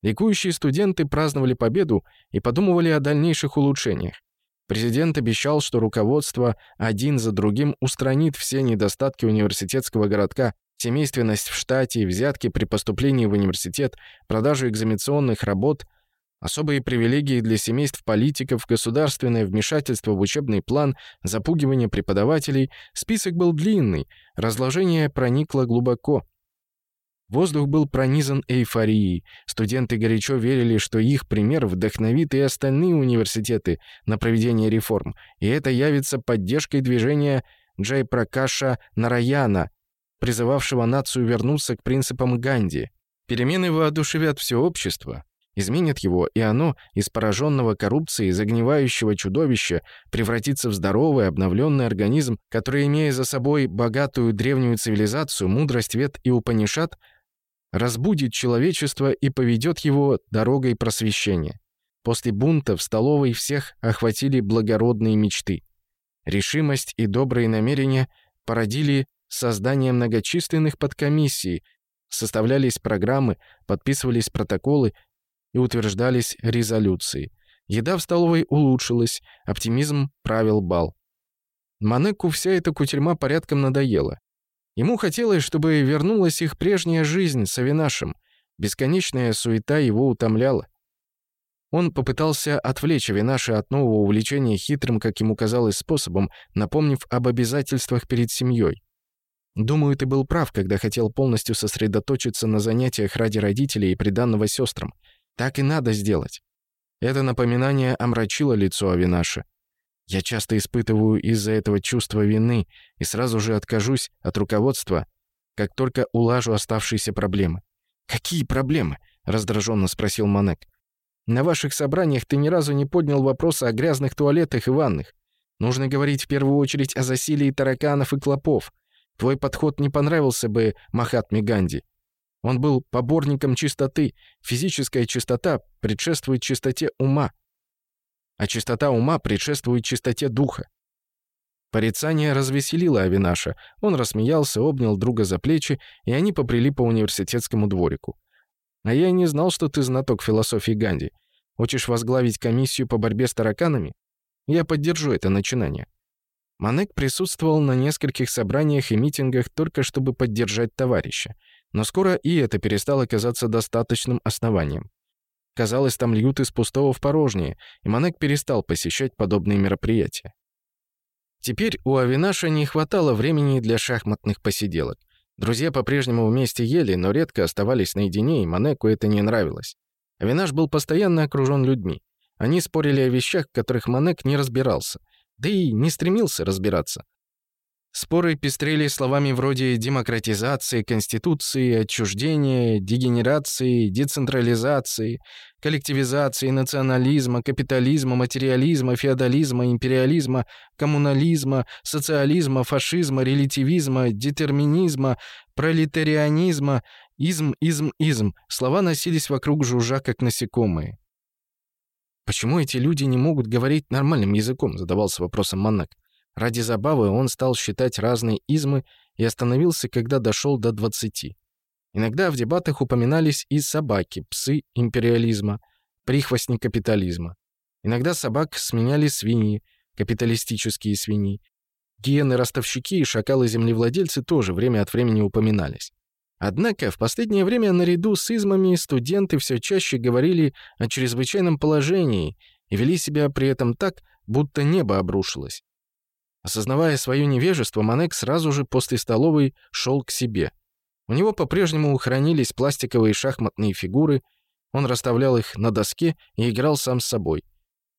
Ликующие студенты праздновали победу и подумывали о дальнейших улучшениях. Президент обещал, что руководство один за другим устранит все недостатки университетского городка, семейственность в штате, взятки при поступлении в университет, продажу экзаменационных работ – Особые привилегии для семейств политиков, государственное вмешательство в учебный план, запугивание преподавателей. Список был длинный, разложение проникло глубоко. Воздух был пронизан эйфорией. Студенты горячо верили, что их пример вдохновит и остальные университеты на проведение реформ, и это явится поддержкой движения Джай Пракаша Нараяна, призывавшего нацию вернуться к принципам Ганди. Перемены воодушевят все общество, изменит его, и оно, из пораженного коррупцией, загнивающего чудовища, превратится в здоровый, обновленный организм, который, имея за собой богатую древнюю цивилизацию, мудрость, вет и упанишат, разбудит человечество и поведет его дорогой просвещения. После бунта в столовой всех охватили благородные мечты. Решимость и добрые намерения породили создание многочисленных подкомиссий, составлялись программы, подписывались протоколы и утверждались резолюции. Еда в столовой улучшилась, оптимизм правил бал. Манеку вся эта кутерьма порядком надоела. Ему хотелось, чтобы вернулась их прежняя жизнь с Авинашем. Бесконечная суета его утомляла. Он попытался отвлечь Авинаша от нового увлечения хитрым, как ему казалось, способом, напомнив об обязательствах перед семьей. Думаю, ты был прав, когда хотел полностью сосредоточиться на занятиях ради родителей и приданного сестрам. Так и надо сделать. Это напоминание омрачило лицо Авинаши. Я часто испытываю из-за этого чувство вины и сразу же откажусь от руководства, как только улажу оставшиеся проблемы. «Какие проблемы?» — раздраженно спросил Манек. «На ваших собраниях ты ни разу не поднял вопроса о грязных туалетах и ванных. Нужно говорить в первую очередь о засилии тараканов и клопов. Твой подход не понравился бы Махатме Ганди. Он был поборником чистоты. Физическая чистота предшествует чистоте ума, а чистота ума предшествует чистоте духа. Порицание развеселило Авинаша. Он рассмеялся, обнял друга за плечи, и они попрели по университетскому дворику. «А я не знал, что ты знаток философии Ганди. Хочешь возглавить комиссию по борьбе с тараканами? Я поддержу это начинание». Манек присутствовал на нескольких собраниях и митингах только чтобы поддержать товарища — но скоро и это перестало казаться достаточным основанием. Казалось, там льют из пустого в порожнее, и Манек перестал посещать подобные мероприятия. Теперь у Авинаша не хватало времени для шахматных посиделок. Друзья по-прежнему вместе ели, но редко оставались наедине, и Манеку это не нравилось. Авинаш был постоянно окружен людьми. Они спорили о вещах, в которых Манек не разбирался, да и не стремился разбираться. Споры пестрели словами вроде демократизации, конституции, отчуждения, дегенерации, децентрализации, коллективизации, национализма, капитализма, материализма, феодализма, империализма, коммунализма, социализма, фашизма, релятивизма, детерминизма, пролетарианизма, изм, изм, изм. Слова носились вокруг жужжа, как насекомые. «Почему эти люди не могут говорить нормальным языком?» — задавался вопросом Монак. Ради забавы он стал считать разные измы и остановился, когда дошел до 20. Иногда в дебатах упоминались и собаки, псы империализма, прихвостни капитализма. Иногда собак сменяли свиньи, капиталистические свиньи. Гиены-ростовщики и шакалы-землевладельцы тоже время от времени упоминались. Однако в последнее время наряду с измами студенты все чаще говорили о чрезвычайном положении и вели себя при этом так, будто небо обрушилось. Осознавая свое невежество, Манек сразу же после столовой шел к себе. У него по-прежнему хранились пластиковые шахматные фигуры, он расставлял их на доске и играл сам с собой.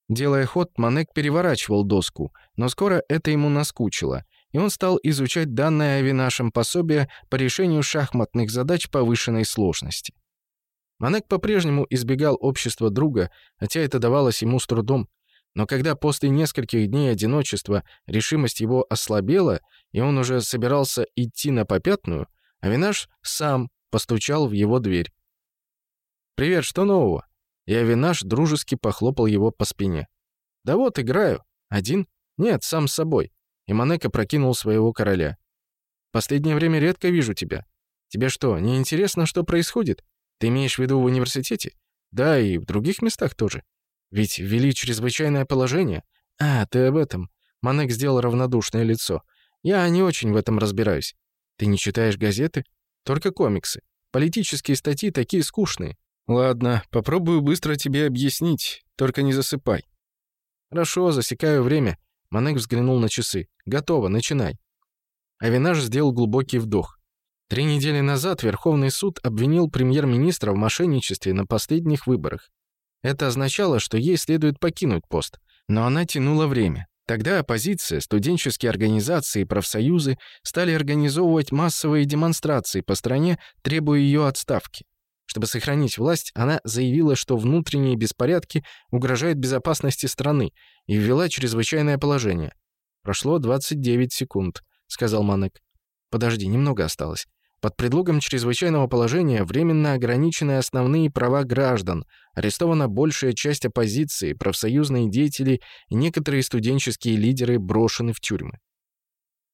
Делая ход, Манек переворачивал доску, но скоро это ему наскучило, и он стал изучать данное винашем пособие по решению шахматных задач повышенной сложности. Манек по-прежнему избегал общества друга, хотя это давалось ему с трудом. Но когда после нескольких дней одиночества решимость его ослабела, и он уже собирался идти на попятную, Авинаш сам постучал в его дверь. «Привет, что нового?» И Авинаш дружески похлопал его по спине. «Да вот, играю. Один? Нет, сам с собой». И Манека прокинул своего короля. «Последнее время редко вижу тебя. Тебе что, не интересно, что происходит? Ты имеешь в виду в университете? Да, и в других местах тоже. Ведь ввели чрезвычайное положение. А, ты об этом. Манек сделал равнодушное лицо. Я не очень в этом разбираюсь. Ты не читаешь газеты? Только комиксы. Политические статьи такие скучные. Ладно, попробую быстро тебе объяснить. Только не засыпай. Хорошо, засекаю время. Манек взглянул на часы. Готово, начинай. Авинаж сделал глубокий вдох. Три недели назад Верховный суд обвинил премьер-министра в мошенничестве на последних выборах. Это означало, что ей следует покинуть пост, но она тянула время. Тогда оппозиция, студенческие организации и профсоюзы стали организовывать массовые демонстрации по стране, требуя ее отставки. Чтобы сохранить власть, она заявила, что внутренние беспорядки угрожают безопасности страны и ввела чрезвычайное положение. «Прошло 29 секунд», — сказал Манек. «Подожди, немного осталось. Под предлогом чрезвычайного положения временно ограничены основные права граждан, арестована большая часть оппозиции, профсоюзные деятели и некоторые студенческие лидеры брошены в тюрьмы.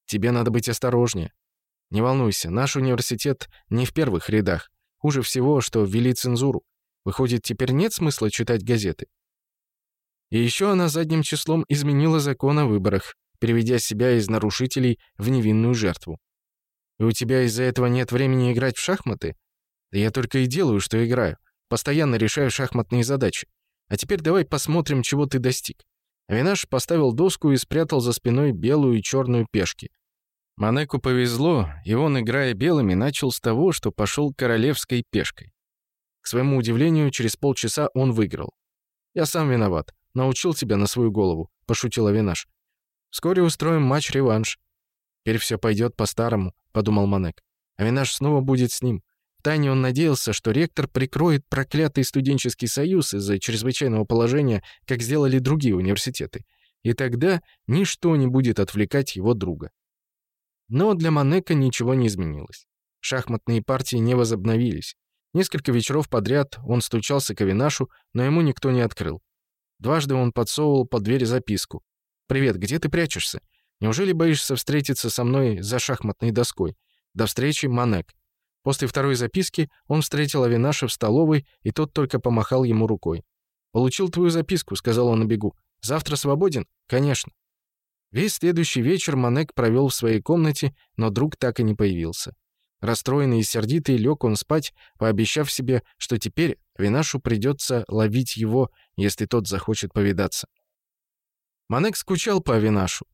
Тебе надо быть осторожнее. Не волнуйся, наш университет не в первых рядах. Хуже всего, что ввели цензуру. Выходит, теперь нет смысла читать газеты? И еще она задним числом изменила закон о выборах, переведя себя из нарушителей в невинную жертву. И у тебя из-за этого нет времени играть в шахматы? Да я только и делаю, что играю. Постоянно решаю шахматные задачи. А теперь давай посмотрим, чего ты достиг». Авинаш поставил доску и спрятал за спиной белую и черную пешки. Манеку повезло, и он, играя белыми, начал с того, что пошел королевской пешкой. К своему удивлению, через полчаса он выиграл. «Я сам виноват. Научил тебя на свою голову», — пошутил Авинаш. «Вскоре устроим матч-реванш. «Теперь все пойдет по-старому», — подумал Манек. «Аминаш снова будет с ним». Втайне он надеялся, что ректор прикроет проклятый студенческий союз из-за чрезвычайного положения, как сделали другие университеты. И тогда ничто не будет отвлекать его друга. Но для Манека ничего не изменилось. Шахматные партии не возобновились. Несколько вечеров подряд он стучался к Авинашу, но ему никто не открыл. Дважды он подсовывал под дверь записку. «Привет, где ты прячешься? Неужели боишься встретиться со мной за шахматной доской? До встречи, Манек». После второй записки он встретил Авинаша в столовой, и тот только помахал ему рукой. «Получил твою записку», — сказал он на бегу. «Завтра свободен?» «Конечно». Весь следующий вечер Манек провел в своей комнате, но друг так и не появился. Расстроенный и сердитый лег он спать, пообещав себе, что теперь Винашу придется ловить его, если тот захочет повидаться. Манек скучал по Винашу.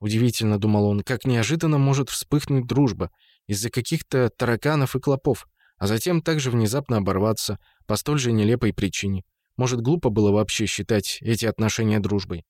Удивительно, думал он, как неожиданно может вспыхнуть дружба из-за каких-то тараканов и клопов, а затем также внезапно оборваться по столь же нелепой причине. Может, глупо было вообще считать эти отношения дружбой.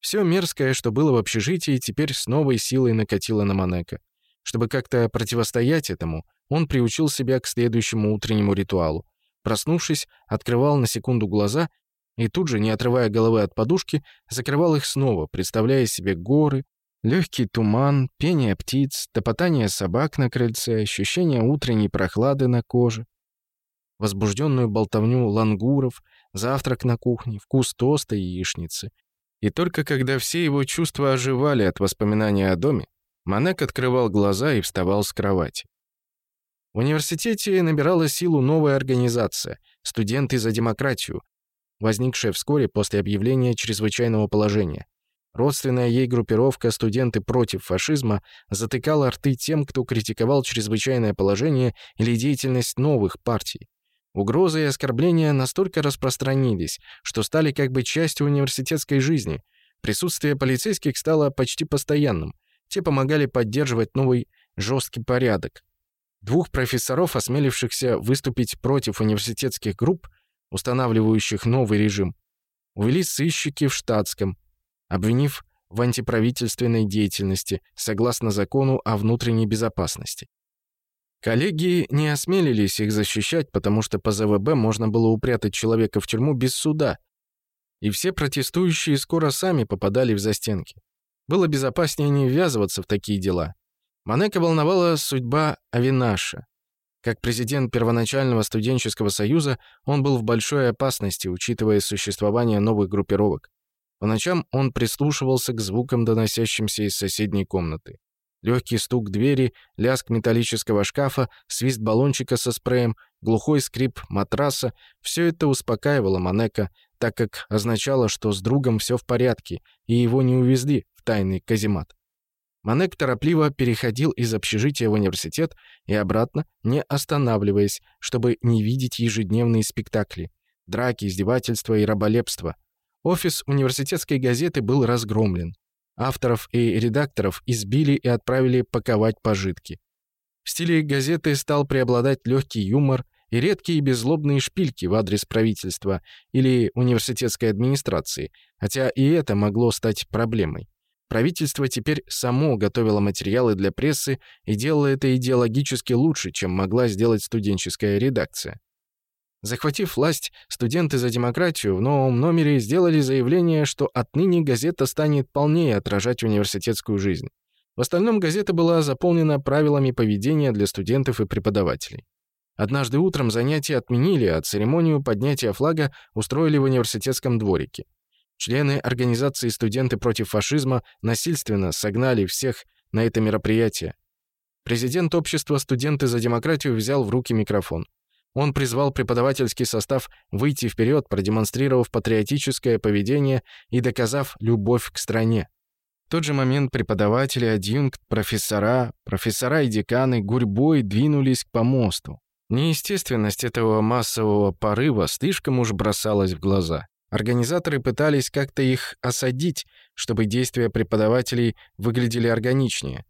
Все мерзкое, что было в общежитии, теперь с новой силой накатило на Манека. Чтобы как-то противостоять этому, он приучил себя к следующему утреннему ритуалу. Проснувшись, открывал на секунду глаза и тут же, не отрывая головы от подушки, закрывал их снова, представляя себе горы, Легкий туман, пение птиц, топотание собак на крыльце, ощущение утренней прохлады на коже, возбужденную болтовню лангуров, завтрак на кухне, вкус тоста и яичницы. И только когда все его чувства оживали от воспоминания о доме, Манек открывал глаза и вставал с кровати. В университете набирала силу новая организация «Студенты за демократию», возникшая вскоре после объявления чрезвычайного положения. Родственная ей группировка «Студенты против фашизма» затыкала рты тем, кто критиковал чрезвычайное положение или деятельность новых партий. Угрозы и оскорбления настолько распространились, что стали как бы частью университетской жизни. Присутствие полицейских стало почти постоянным. Те помогали поддерживать новый жесткий порядок. Двух профессоров, осмелившихся выступить против университетских групп, устанавливающих новый режим, увели сыщики в штатском – обвинив в антиправительственной деятельности согласно закону о внутренней безопасности. Коллегии не осмелились их защищать, потому что по ЗВБ можно было упрятать человека в тюрьму без суда, и все протестующие скоро сами попадали в застенки. Было безопаснее не ввязываться в такие дела. Манека волновала судьба Авинаша. Как президент первоначального студенческого союза он был в большой опасности, учитывая существование новых группировок. По ночам он прислушивался к звукам, доносящимся из соседней комнаты. Легкий стук двери, лязг металлического шкафа, свист баллончика со спреем, глухой скрип матраса — все это успокаивало Манека, так как означало, что с другом все в порядке, и его не увезли в тайный каземат. Манек торопливо переходил из общежития в университет и обратно, не останавливаясь, чтобы не видеть ежедневные спектакли — драки, издевательства и раболепства, Офис университетской газеты был разгромлен. Авторов и редакторов избили и отправили паковать пожитки. В стиле газеты стал преобладать легкий юмор и редкие беззлобные шпильки в адрес правительства или университетской администрации, хотя и это могло стать проблемой. Правительство теперь само готовило материалы для прессы и делало это идеологически лучше, чем могла сделать студенческая редакция. Захватив власть, студенты за демократию в новом номере сделали заявление, что отныне газета станет полнее отражать университетскую жизнь. В остальном газета была заполнена правилами поведения для студентов и преподавателей. Однажды утром занятия отменили, а церемонию поднятия флага устроили в университетском дворике. Члены организации «Студенты против фашизма» насильственно согнали всех на это мероприятие. Президент общества «Студенты за демократию» взял в руки микрофон. Он призвал преподавательский состав выйти вперед, продемонстрировав патриотическое поведение и доказав любовь к стране. В тот же момент преподаватели, адъюнкт, профессора, профессора и деканы гурьбой двинулись к помосту. Неестественность этого массового порыва слишком уж бросалась в глаза. Организаторы пытались как-то их осадить, чтобы действия преподавателей выглядели органичнее.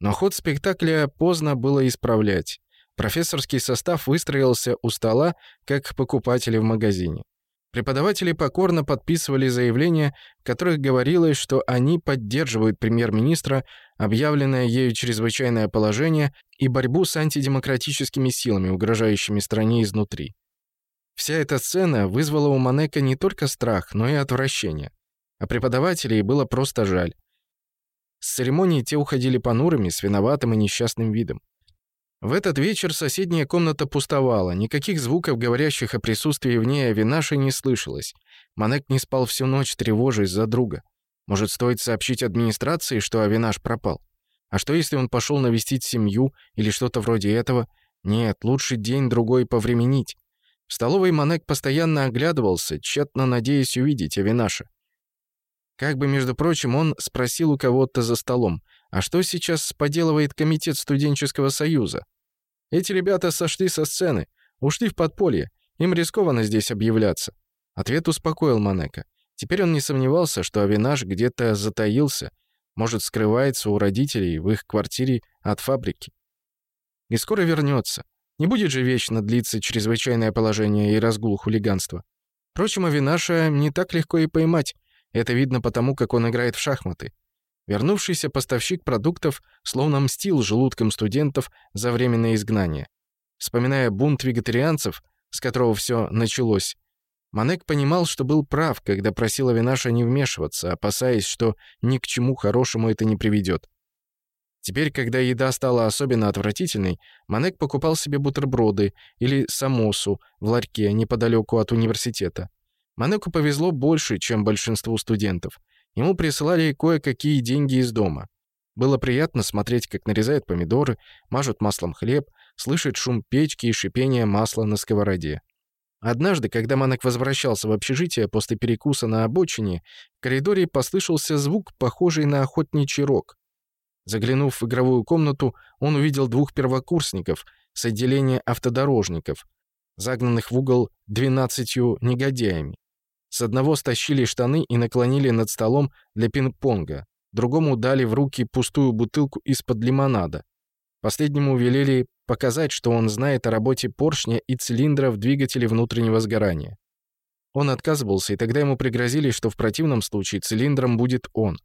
Но ход спектакля поздно было исправлять. Профессорский состав выстроился у стола, как покупатели в магазине. Преподаватели покорно подписывали заявления, в которых говорилось, что они поддерживают премьер-министра, объявленное ею чрезвычайное положение и борьбу с антидемократическими силами, угрожающими стране изнутри. Вся эта сцена вызвала у Манека не только страх, но и отвращение. А преподавателей было просто жаль. С церемонии те уходили понурыми, с виноватым и несчастным видом. В этот вечер соседняя комната пустовала, никаких звуков, говорящих о присутствии в ней Авинаши, не слышалось. Манек не спал всю ночь, тревожась за друга. Может, стоит сообщить администрации, что Авинаш пропал? А что, если он пошел навестить семью или что-то вроде этого? Нет, лучше день-другой повременить. В столовой Манек постоянно оглядывался, тщетно надеясь увидеть Авинаша. Как бы, между прочим, он спросил у кого-то за столом — а что сейчас поделывает комитет студенческого союза? Эти ребята сошли со сцены, ушли в подполье, им рискованно здесь объявляться. Ответ успокоил Манека. Теперь он не сомневался, что Авинаш где-то затаился, может, скрывается у родителей в их квартире от фабрики. И скоро вернется. Не будет же вечно длиться чрезвычайное положение и разгул хулиганства. Впрочем, Авинаша не так легко и поймать. Это видно потому, как он играет в шахматы. Вернувшийся поставщик продуктов словно мстил желудком студентов за временное изгнание. Вспоминая бунт вегетарианцев, с которого все началось, Манек понимал, что был прав, когда просил Авинаша не вмешиваться, опасаясь, что ни к чему хорошему это не приведет. Теперь, когда еда стала особенно отвратительной, Манек покупал себе бутерброды или самосу в ларьке неподалеку от университета. Манеку повезло больше, чем большинству студентов. Ему присылали кое-какие деньги из дома. Было приятно смотреть, как нарезают помидоры, мажут маслом хлеб, слышать шум печки и шипение масла на сковороде. Однажды, когда Манек возвращался в общежитие после перекуса на обочине, в коридоре послышался звук, похожий на охотничий рог. Заглянув в игровую комнату, он увидел двух первокурсников с отделения автодорожников, загнанных в угол двенадцатью негодяями. С одного стащили штаны и наклонили над столом для пинг-понга. Другому дали в руки пустую бутылку из-под лимонада. Последнему велели показать, что он знает о работе поршня и цилиндра в двигателе внутреннего сгорания. Он отказывался, и тогда ему пригрозили, что в противном случае цилиндром будет он.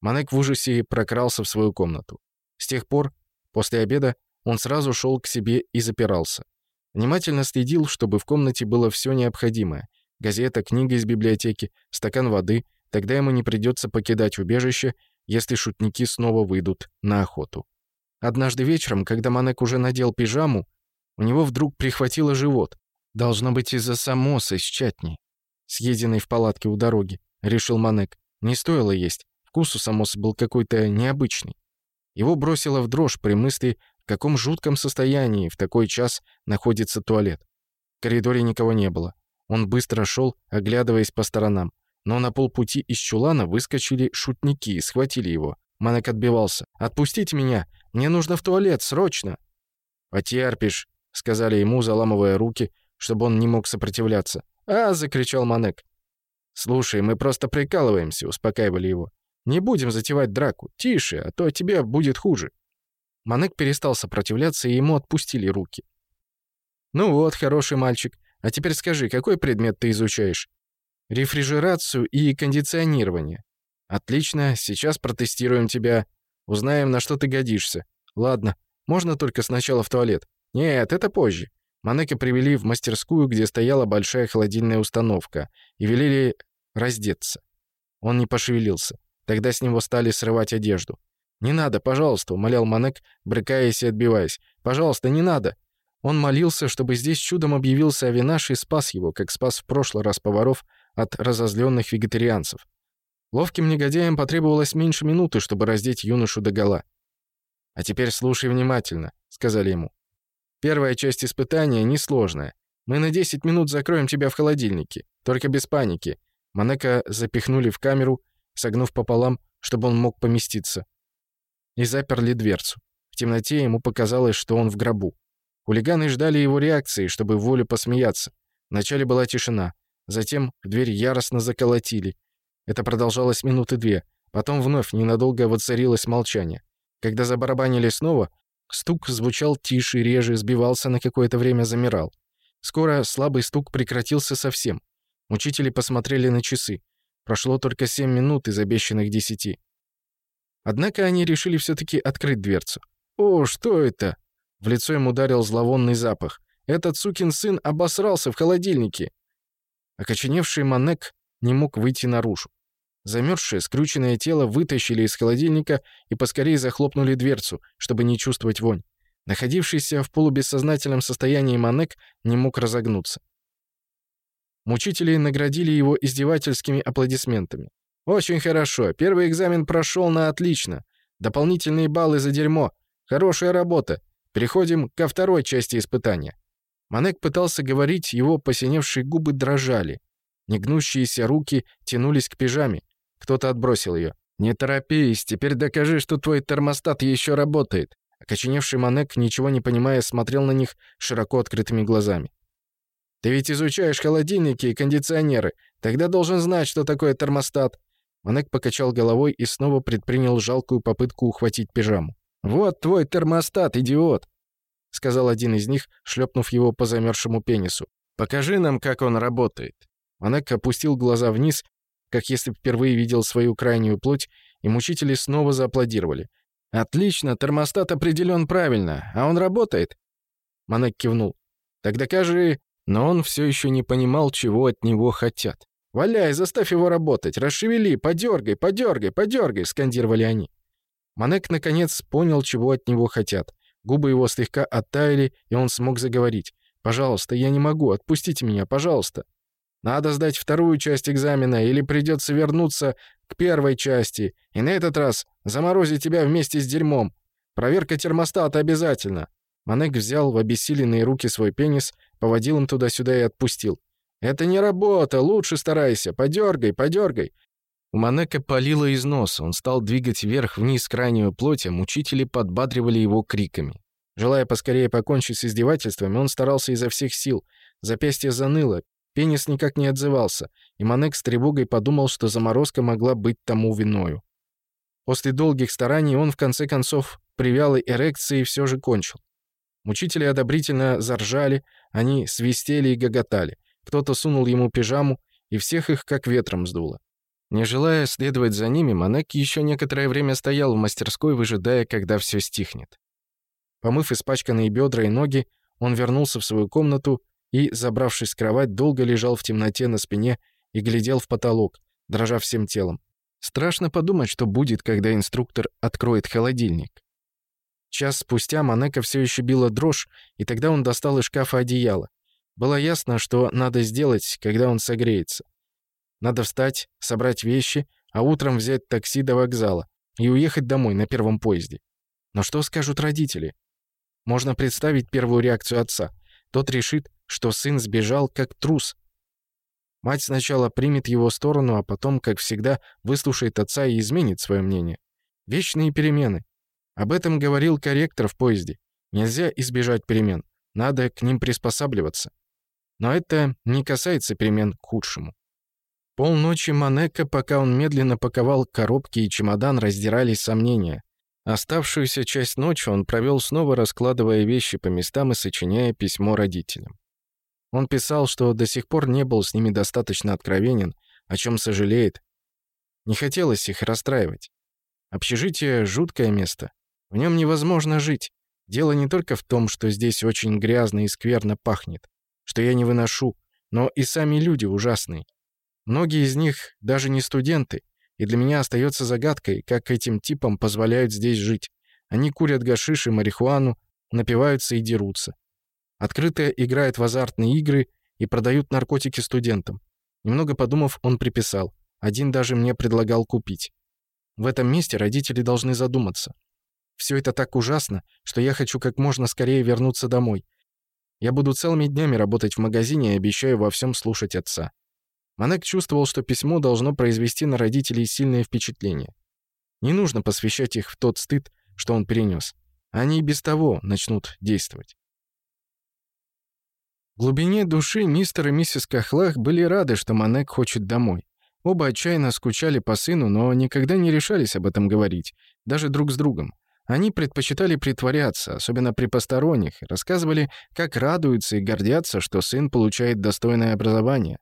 Манек в ужасе прокрался в свою комнату. С тех пор, после обеда, он сразу шел к себе и запирался. Внимательно следил, чтобы в комнате было все необходимое газета, книга из библиотеки, стакан воды, тогда ему не придется покидать убежище, если шутники снова выйдут на охоту. Однажды вечером, когда Манек уже надел пижаму, у него вдруг прихватило живот. Должно быть из-за самоса из чатни, съеденной в палатке у дороги, решил Манек. Не стоило есть, вкус у самоса был какой-то необычный. Его бросило в дрожь при мысли, в каком жутком состоянии в такой час находится туалет. В коридоре никого не было. Он быстро шел, оглядываясь по сторонам. Но на полпути из чулана выскочили шутники и схватили его. Манек отбивался. «Отпустите меня! Мне нужно в туалет, срочно!» «Потерпишь!» — сказали ему, заламывая руки, чтобы он не мог сопротивляться. «А!» — закричал Манек. «Слушай, мы просто прикалываемся», — успокаивали его. «Не будем затевать драку. Тише, а то тебе будет хуже». Манек перестал сопротивляться, и ему отпустили руки. «Ну вот, хороший мальчик, а теперь скажи, какой предмет ты изучаешь? Рефрижерацию и кондиционирование. Отлично, сейчас протестируем тебя. Узнаем, на что ты годишься. Ладно, можно только сначала в туалет. Нет, это позже. Манеке привели в мастерскую, где стояла большая холодильная установка, и велели раздеться. Он не пошевелился. Тогда с него стали срывать одежду. «Не надо, пожалуйста», — умолял Манек, брыкаясь и отбиваясь. «Пожалуйста, не надо. Он молился, чтобы здесь чудом объявился Авинаш и спас его, как спас в прошлый раз поваров от разозленных вегетарианцев. Ловким негодяям потребовалось меньше минуты, чтобы раздеть юношу догола. «А теперь слушай внимательно», — сказали ему. «Первая часть испытания несложная. Мы на 10 минут закроем тебя в холодильнике, только без паники». Манека запихнули в камеру, согнув пополам, чтобы он мог поместиться. И заперли дверцу. В темноте ему показалось, что он в гробу. Хулиганы ждали его реакции, чтобы волю посмеяться. Вначале была тишина. Затем в дверь яростно заколотили. Это продолжалось минуты две. Потом вновь ненадолго воцарилось молчание. Когда забарабанили снова, стук звучал тише, реже, сбивался на какое-то время, замирал. Скоро слабый стук прекратился совсем. Учители посмотрели на часы. Прошло только семь минут из обещанных 10. Однако они решили все-таки открыть дверцу. «О, что это?» В лицо им ударил зловонный запах. «Этот сукин сын обосрался в холодильнике!» Окоченевший Манек не мог выйти наружу. Замерзшее, скрученное тело вытащили из холодильника и поскорее захлопнули дверцу, чтобы не чувствовать вонь. Находившийся в полубессознательном состоянии Манек не мог разогнуться. Мучители наградили его издевательскими аплодисментами. «Очень хорошо. Первый экзамен прошел на отлично. Дополнительные баллы за дерьмо. Хорошая работа. Переходим ко второй части испытания. Манек пытался говорить, его посиневшие губы дрожали. Негнущиеся руки тянулись к пижаме. Кто-то отбросил ее. «Не торопись, теперь докажи, что твой термостат еще работает». Окоченевший Манек, ничего не понимая, смотрел на них широко открытыми глазами. «Ты ведь изучаешь холодильники и кондиционеры. Тогда должен знать, что такое термостат». Манек покачал головой и снова предпринял жалкую попытку ухватить пижаму. «Вот твой термостат, идиот!» — сказал один из них, шлепнув его по замерзшему пенису. «Покажи нам, как он работает!» Манек опустил глаза вниз, как если впервые видел свою крайнюю плоть, и мучители снова зааплодировали. «Отлично, термостат определен правильно, а он работает!» Манек кивнул. «Так докажи...» Но он все еще не понимал, чего от него хотят. «Валяй, заставь его работать! Расшевели! Подергай, подергай, подергай!» — скандировали они. Манек, наконец, понял, чего от него хотят. Губы его слегка оттаяли, и он смог заговорить. «Пожалуйста, я не могу, отпустите меня, пожалуйста. Надо сдать вторую часть экзамена, или придется вернуться к первой части, и на этот раз заморозить тебя вместе с дерьмом. Проверка термостата обязательно». Манек взял в обессиленные руки свой пенис, поводил им туда-сюда и отпустил. «Это не работа, лучше старайся, подергай, подергай. У манека палило из носа, он стал двигать вверх-вниз крайнюю плоть, а мучители подбадривали его криками. Желая поскорее покончить с издевательствами, он старался изо всех сил. Запястье заныло, пенис никак не отзывался, и манек с тревогой подумал, что заморозка могла быть тому виною. После долгих стараний он, в конце концов, привялой эрекции все же кончил. Мучители одобрительно заржали, они свистели и гоготали. Кто-то сунул ему пижаму, и всех их как ветром сдуло. Не желая следовать за ними, Манеки еще некоторое время стоял в мастерской, выжидая, когда все стихнет. Помыв испачканные бедра и ноги, он вернулся в свою комнату и, забравшись в кровать, долго лежал в темноте на спине и глядел в потолок, дрожа всем телом. Страшно подумать, что будет, когда инструктор откроет холодильник. Час спустя Манека все еще била дрожь, и тогда он достал из шкафа одеяло. Было ясно, что надо сделать, когда он согреется. Надо встать, собрать вещи, а утром взять такси до вокзала и уехать домой на первом поезде. Но что скажут родители? Можно представить первую реакцию отца. Тот решит, что сын сбежал как трус. Мать сначала примет его сторону, а потом, как всегда, выслушает отца и изменит свое мнение. Вечные перемены. Об этом говорил корректор в поезде. Нельзя избежать перемен. Надо к ним приспосабливаться. Но это не касается перемен к худшему. Полночи Манека, пока он медленно паковал коробки и чемодан, раздирались сомнения. Оставшуюся часть ночи он провел снова, раскладывая вещи по местам и сочиняя письмо родителям. Он писал, что до сих пор не был с ними достаточно откровенен, о чем сожалеет. Не хотелось их расстраивать. Общежитие — жуткое место. В нем невозможно жить. Дело не только в том, что здесь очень грязно и скверно пахнет, что я не выношу, но и сами люди ужасные. Многие из них даже не студенты, и для меня остается загадкой, как этим типам позволяют здесь жить. Они курят гашиш и марихуану, напиваются и дерутся. Открыто играют в азартные игры и продают наркотики студентам. Немного подумав, он приписал. Один даже мне предлагал купить. В этом месте родители должны задуматься. Все это так ужасно, что я хочу как можно скорее вернуться домой. Я буду целыми днями работать в магазине и обещаю во всем слушать отца. Манек чувствовал, что письмо должно произвести на родителей сильное впечатление. Не нужно посвящать их в тот стыд, что он перенес. Они и без того начнут действовать. В глубине души мистер и миссис Кахлах были рады, что Манек хочет домой. Оба отчаянно скучали по сыну, но никогда не решались об этом говорить, даже друг с другом. Они предпочитали притворяться, особенно при посторонних, рассказывали, как радуются и гордятся, что сын получает достойное образование.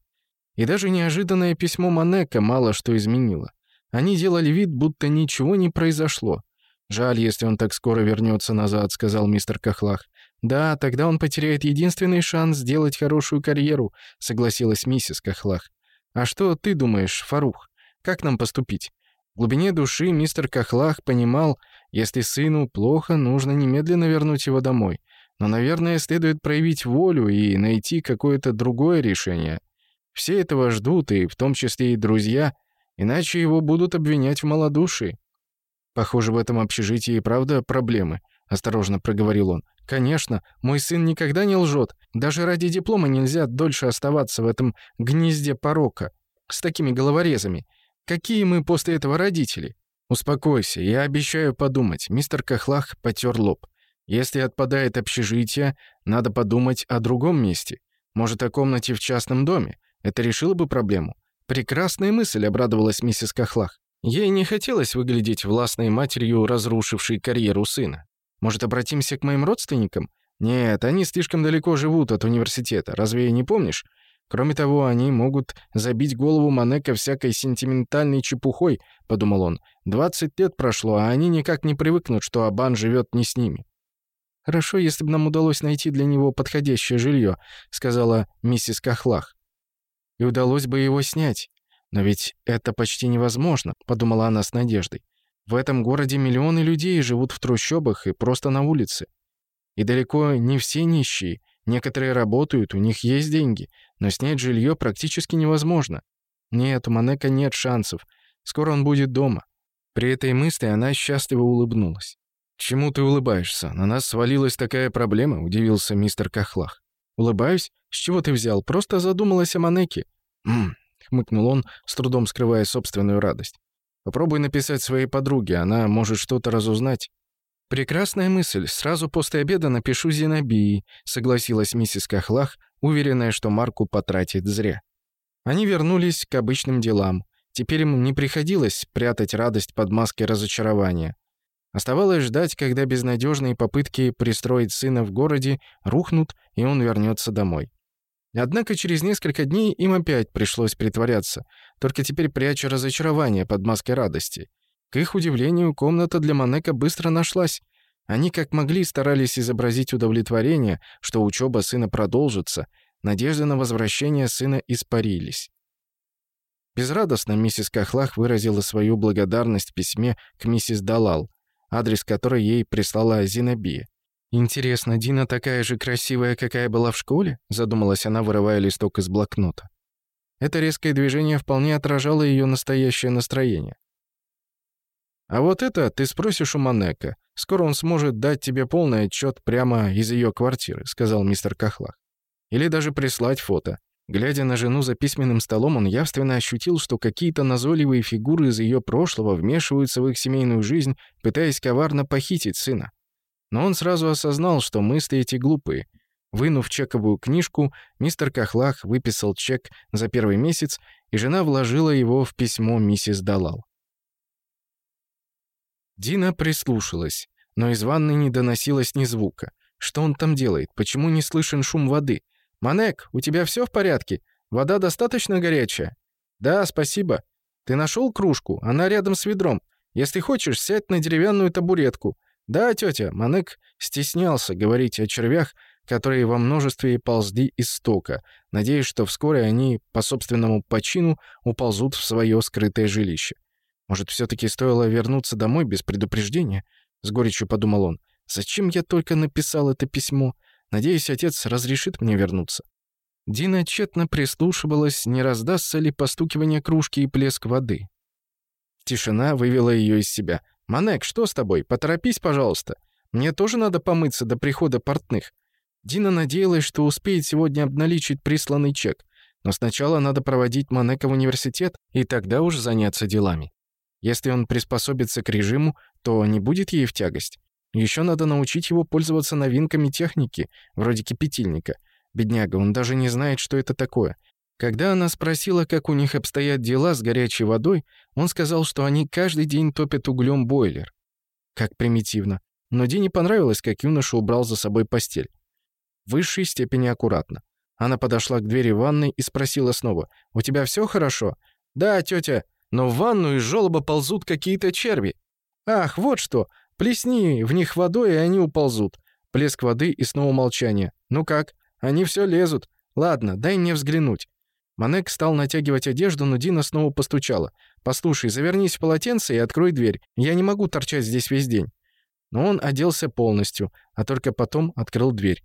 И даже неожиданное письмо Манека мало что изменило. Они делали вид, будто ничего не произошло. «Жаль, если он так скоро вернется назад», — сказал мистер Кахлах. «Да, тогда он потеряет единственный шанс сделать хорошую карьеру», — согласилась миссис Кахлах. «А что ты думаешь, Фарух? Как нам поступить?» В глубине души мистер Кахлах понимал, если сыну плохо, нужно немедленно вернуть его домой. Но, наверное, следует проявить волю и найти какое-то другое решение. Все этого ждут, и в том числе и друзья, иначе его будут обвинять в малодушии. «Похоже, в этом общежитии и правда проблемы», — осторожно проговорил он. «Конечно, мой сын никогда не лжет. Даже ради диплома нельзя дольше оставаться в этом гнезде порока. С такими головорезами. Какие мы после этого родители?» «Успокойся, я обещаю подумать», — мистер Кахлах потер лоб. «Если отпадает общежитие, надо подумать о другом месте. Может, о комнате в частном доме. Это решило бы проблему. Прекрасная мысль, обрадовалась миссис Кахлах. Ей не хотелось выглядеть властной матерью, разрушившей карьеру сына. Может, обратимся к моим родственникам? Нет, они слишком далеко живут от университета, разве не помнишь? Кроме того, они могут забить голову Манека всякой сентиментальной чепухой, подумал он. 20 лет прошло, а они никак не привыкнут, что Абан живет не с ними. Хорошо, если бы нам удалось найти для него подходящее жилье, сказала миссис Кахлах и удалось бы его снять. Но ведь это почти невозможно, подумала она с надеждой. В этом городе миллионы людей живут в трущобах и просто на улице. И далеко не все нищие. Некоторые работают, у них есть деньги, но снять жилье практически невозможно. Нет, у Манека нет шансов. Скоро он будет дома. При этой мысли она счастливо улыбнулась. «Чему ты улыбаешься? На нас свалилась такая проблема», — удивился мистер Кахлах. Улыбаюсь. «С чего ты взял? Просто задумалась о Манеке». «Ммм», — хмыкнул он, с трудом скрывая собственную радость. «Попробуй написать своей подруге, она может что-то разузнать». «Прекрасная мысль. Сразу после обеда напишу Зенобии», — согласилась миссис Кахлах, уверенная, что Марку потратит зря. Они вернулись к обычным делам. Теперь им не приходилось прятать радость под маской разочарования. Оставалось ждать, когда безнадежные попытки пристроить сына в городе рухнут, и он вернется домой. Однако через несколько дней им опять пришлось притворяться, только теперь пряча разочарование под маской радости. К их удивлению, комната для Манека быстро нашлась. Они как могли старались изобразить удовлетворение, что учёба сына продолжится, надежды на возвращение сына испарились. Безрадостно миссис Кахлах выразила свою благодарность в письме к миссис Далал адрес которой ей прислала Зинобия. «Интересно, Дина такая же красивая, какая была в школе?» — задумалась она, вырывая листок из блокнота. Это резкое движение вполне отражало ее настоящее настроение. «А вот это ты спросишь у Манека. Скоро он сможет дать тебе полный отчет прямо из ее квартиры», — сказал мистер Кахлах. «Или даже прислать фото. Глядя на жену за письменным столом, он явственно ощутил, что какие-то назойливые фигуры из ее прошлого вмешиваются в их семейную жизнь, пытаясь коварно похитить сына. Но он сразу осознал, что мысли эти глупые. Вынув чековую книжку, мистер Кахлах выписал чек за первый месяц, и жена вложила его в письмо миссис Далал. Дина прислушалась, но из ванны не доносилось ни звука. Что он там делает? Почему не слышен шум воды? — «Манек, у тебя все в порядке? Вода достаточно горячая?» «Да, спасибо. Ты нашел кружку? Она рядом с ведром. Если хочешь, сядь на деревянную табуретку». «Да, тетя», — Манек стеснялся говорить о червях, которые во множестве ползли из стока, надеясь, что вскоре они, по собственному почину, уползут в свое скрытое жилище. «Может, все-таки стоило вернуться домой без предупреждения?» — с горечью подумал он. «Зачем я только написал это письмо?» Надеюсь, отец разрешит мне вернуться». Дина тщетно прислушивалась, не раздастся ли постукивание кружки и плеск воды. Тишина вывела её из себя. «Манек, что с тобой? Поторопись, пожалуйста. Мне тоже надо помыться до прихода портных». Дина надеялась, что успеет сегодня обналичить присланный чек. Но сначала надо проводить Манека в университет и тогда уж заняться делами. Если он приспособится к режиму, то не будет ей в тягость. Еще надо научить его пользоваться новинками техники, вроде кипятильника. Бедняга, он даже не знает, что это такое. Когда она спросила, как у них обстоят дела с горячей водой, он сказал, что они каждый день топят углем бойлер. Как примитивно. Но Дине понравилось, как юноша убрал за собой постель. В высшей степени аккуратно. Она подошла к двери ванной и спросила снова, «У тебя все хорошо?» «Да, тетя, но в ванну из желоба ползут какие-то черви». «Ах, вот что! Плесни в них водой, и они уползут. Плеск воды и снова молчание. Ну как? Они все лезут. Ладно, дай мне взглянуть. Манек стал натягивать одежду, но Дина снова постучала. «Послушай, завернись в полотенце и открой дверь. Я не могу торчать здесь весь день». Но он оделся полностью, а только потом открыл дверь.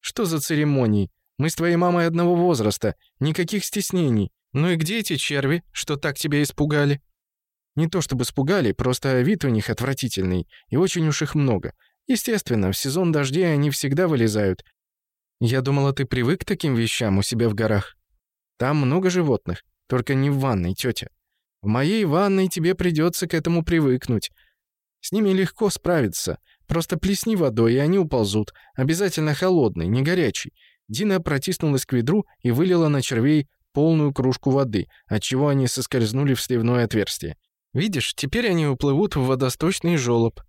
«Что за церемонии? Мы с твоей мамой одного возраста. Никаких стеснений. Ну и где эти черви, что так тебя испугали?» Не то чтобы спугали, просто вид у них отвратительный, и очень уж их много. Естественно, в сезон дождей они всегда вылезают. Я думала, ты привык к таким вещам у себя в горах. Там много животных, только не в ванной, тетя. В моей ванной тебе придется к этому привыкнуть. С ними легко справиться. Просто плесни водой, и они уползут. Обязательно холодный, не горячий. Дина протиснулась к ведру и вылила на червей полную кружку воды, отчего они соскользнули в сливное отверстие. Видишь, теперь они уплывут в водосточный жёлоб.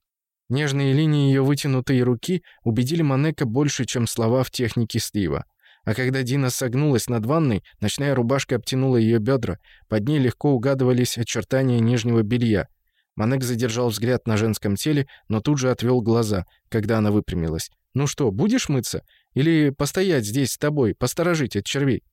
Нежные линии ее вытянутой руки убедили Манека больше, чем слова в технике слива. А когда Дина согнулась над ванной, ночная рубашка обтянула ее бедра, под ней легко угадывались очертания нижнего белья. Манек задержал взгляд на женском теле, но тут же отвел глаза, когда она выпрямилась. «Ну что, будешь мыться? Или постоять здесь с тобой, посторожить от червей?»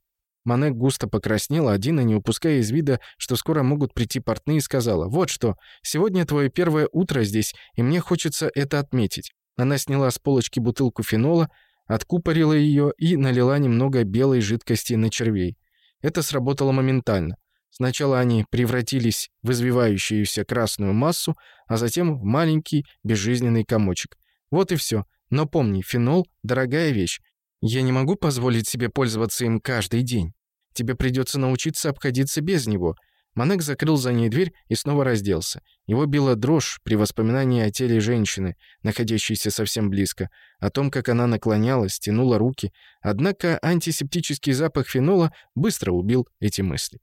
Манек густо покраснела, один и не упуская из вида, что скоро могут прийти портные, сказала, «Вот что, сегодня твое первое утро здесь, и мне хочется это отметить». Она сняла с полочки бутылку фенола, откупорила ее и налила немного белой жидкости на червей. Это сработало моментально. Сначала они превратились в извивающуюся красную массу, а затем в маленький безжизненный комочек. Вот и все. Но помни, фенол – дорогая вещь, я не могу позволить себе пользоваться им каждый день. Тебе придется научиться обходиться без него». Манек закрыл за ней дверь и снова разделся. Его била дрожь при воспоминании о теле женщины, находящейся совсем близко, о том, как она наклонялась, тянула руки. Однако антисептический запах фенола быстро убил эти мысли.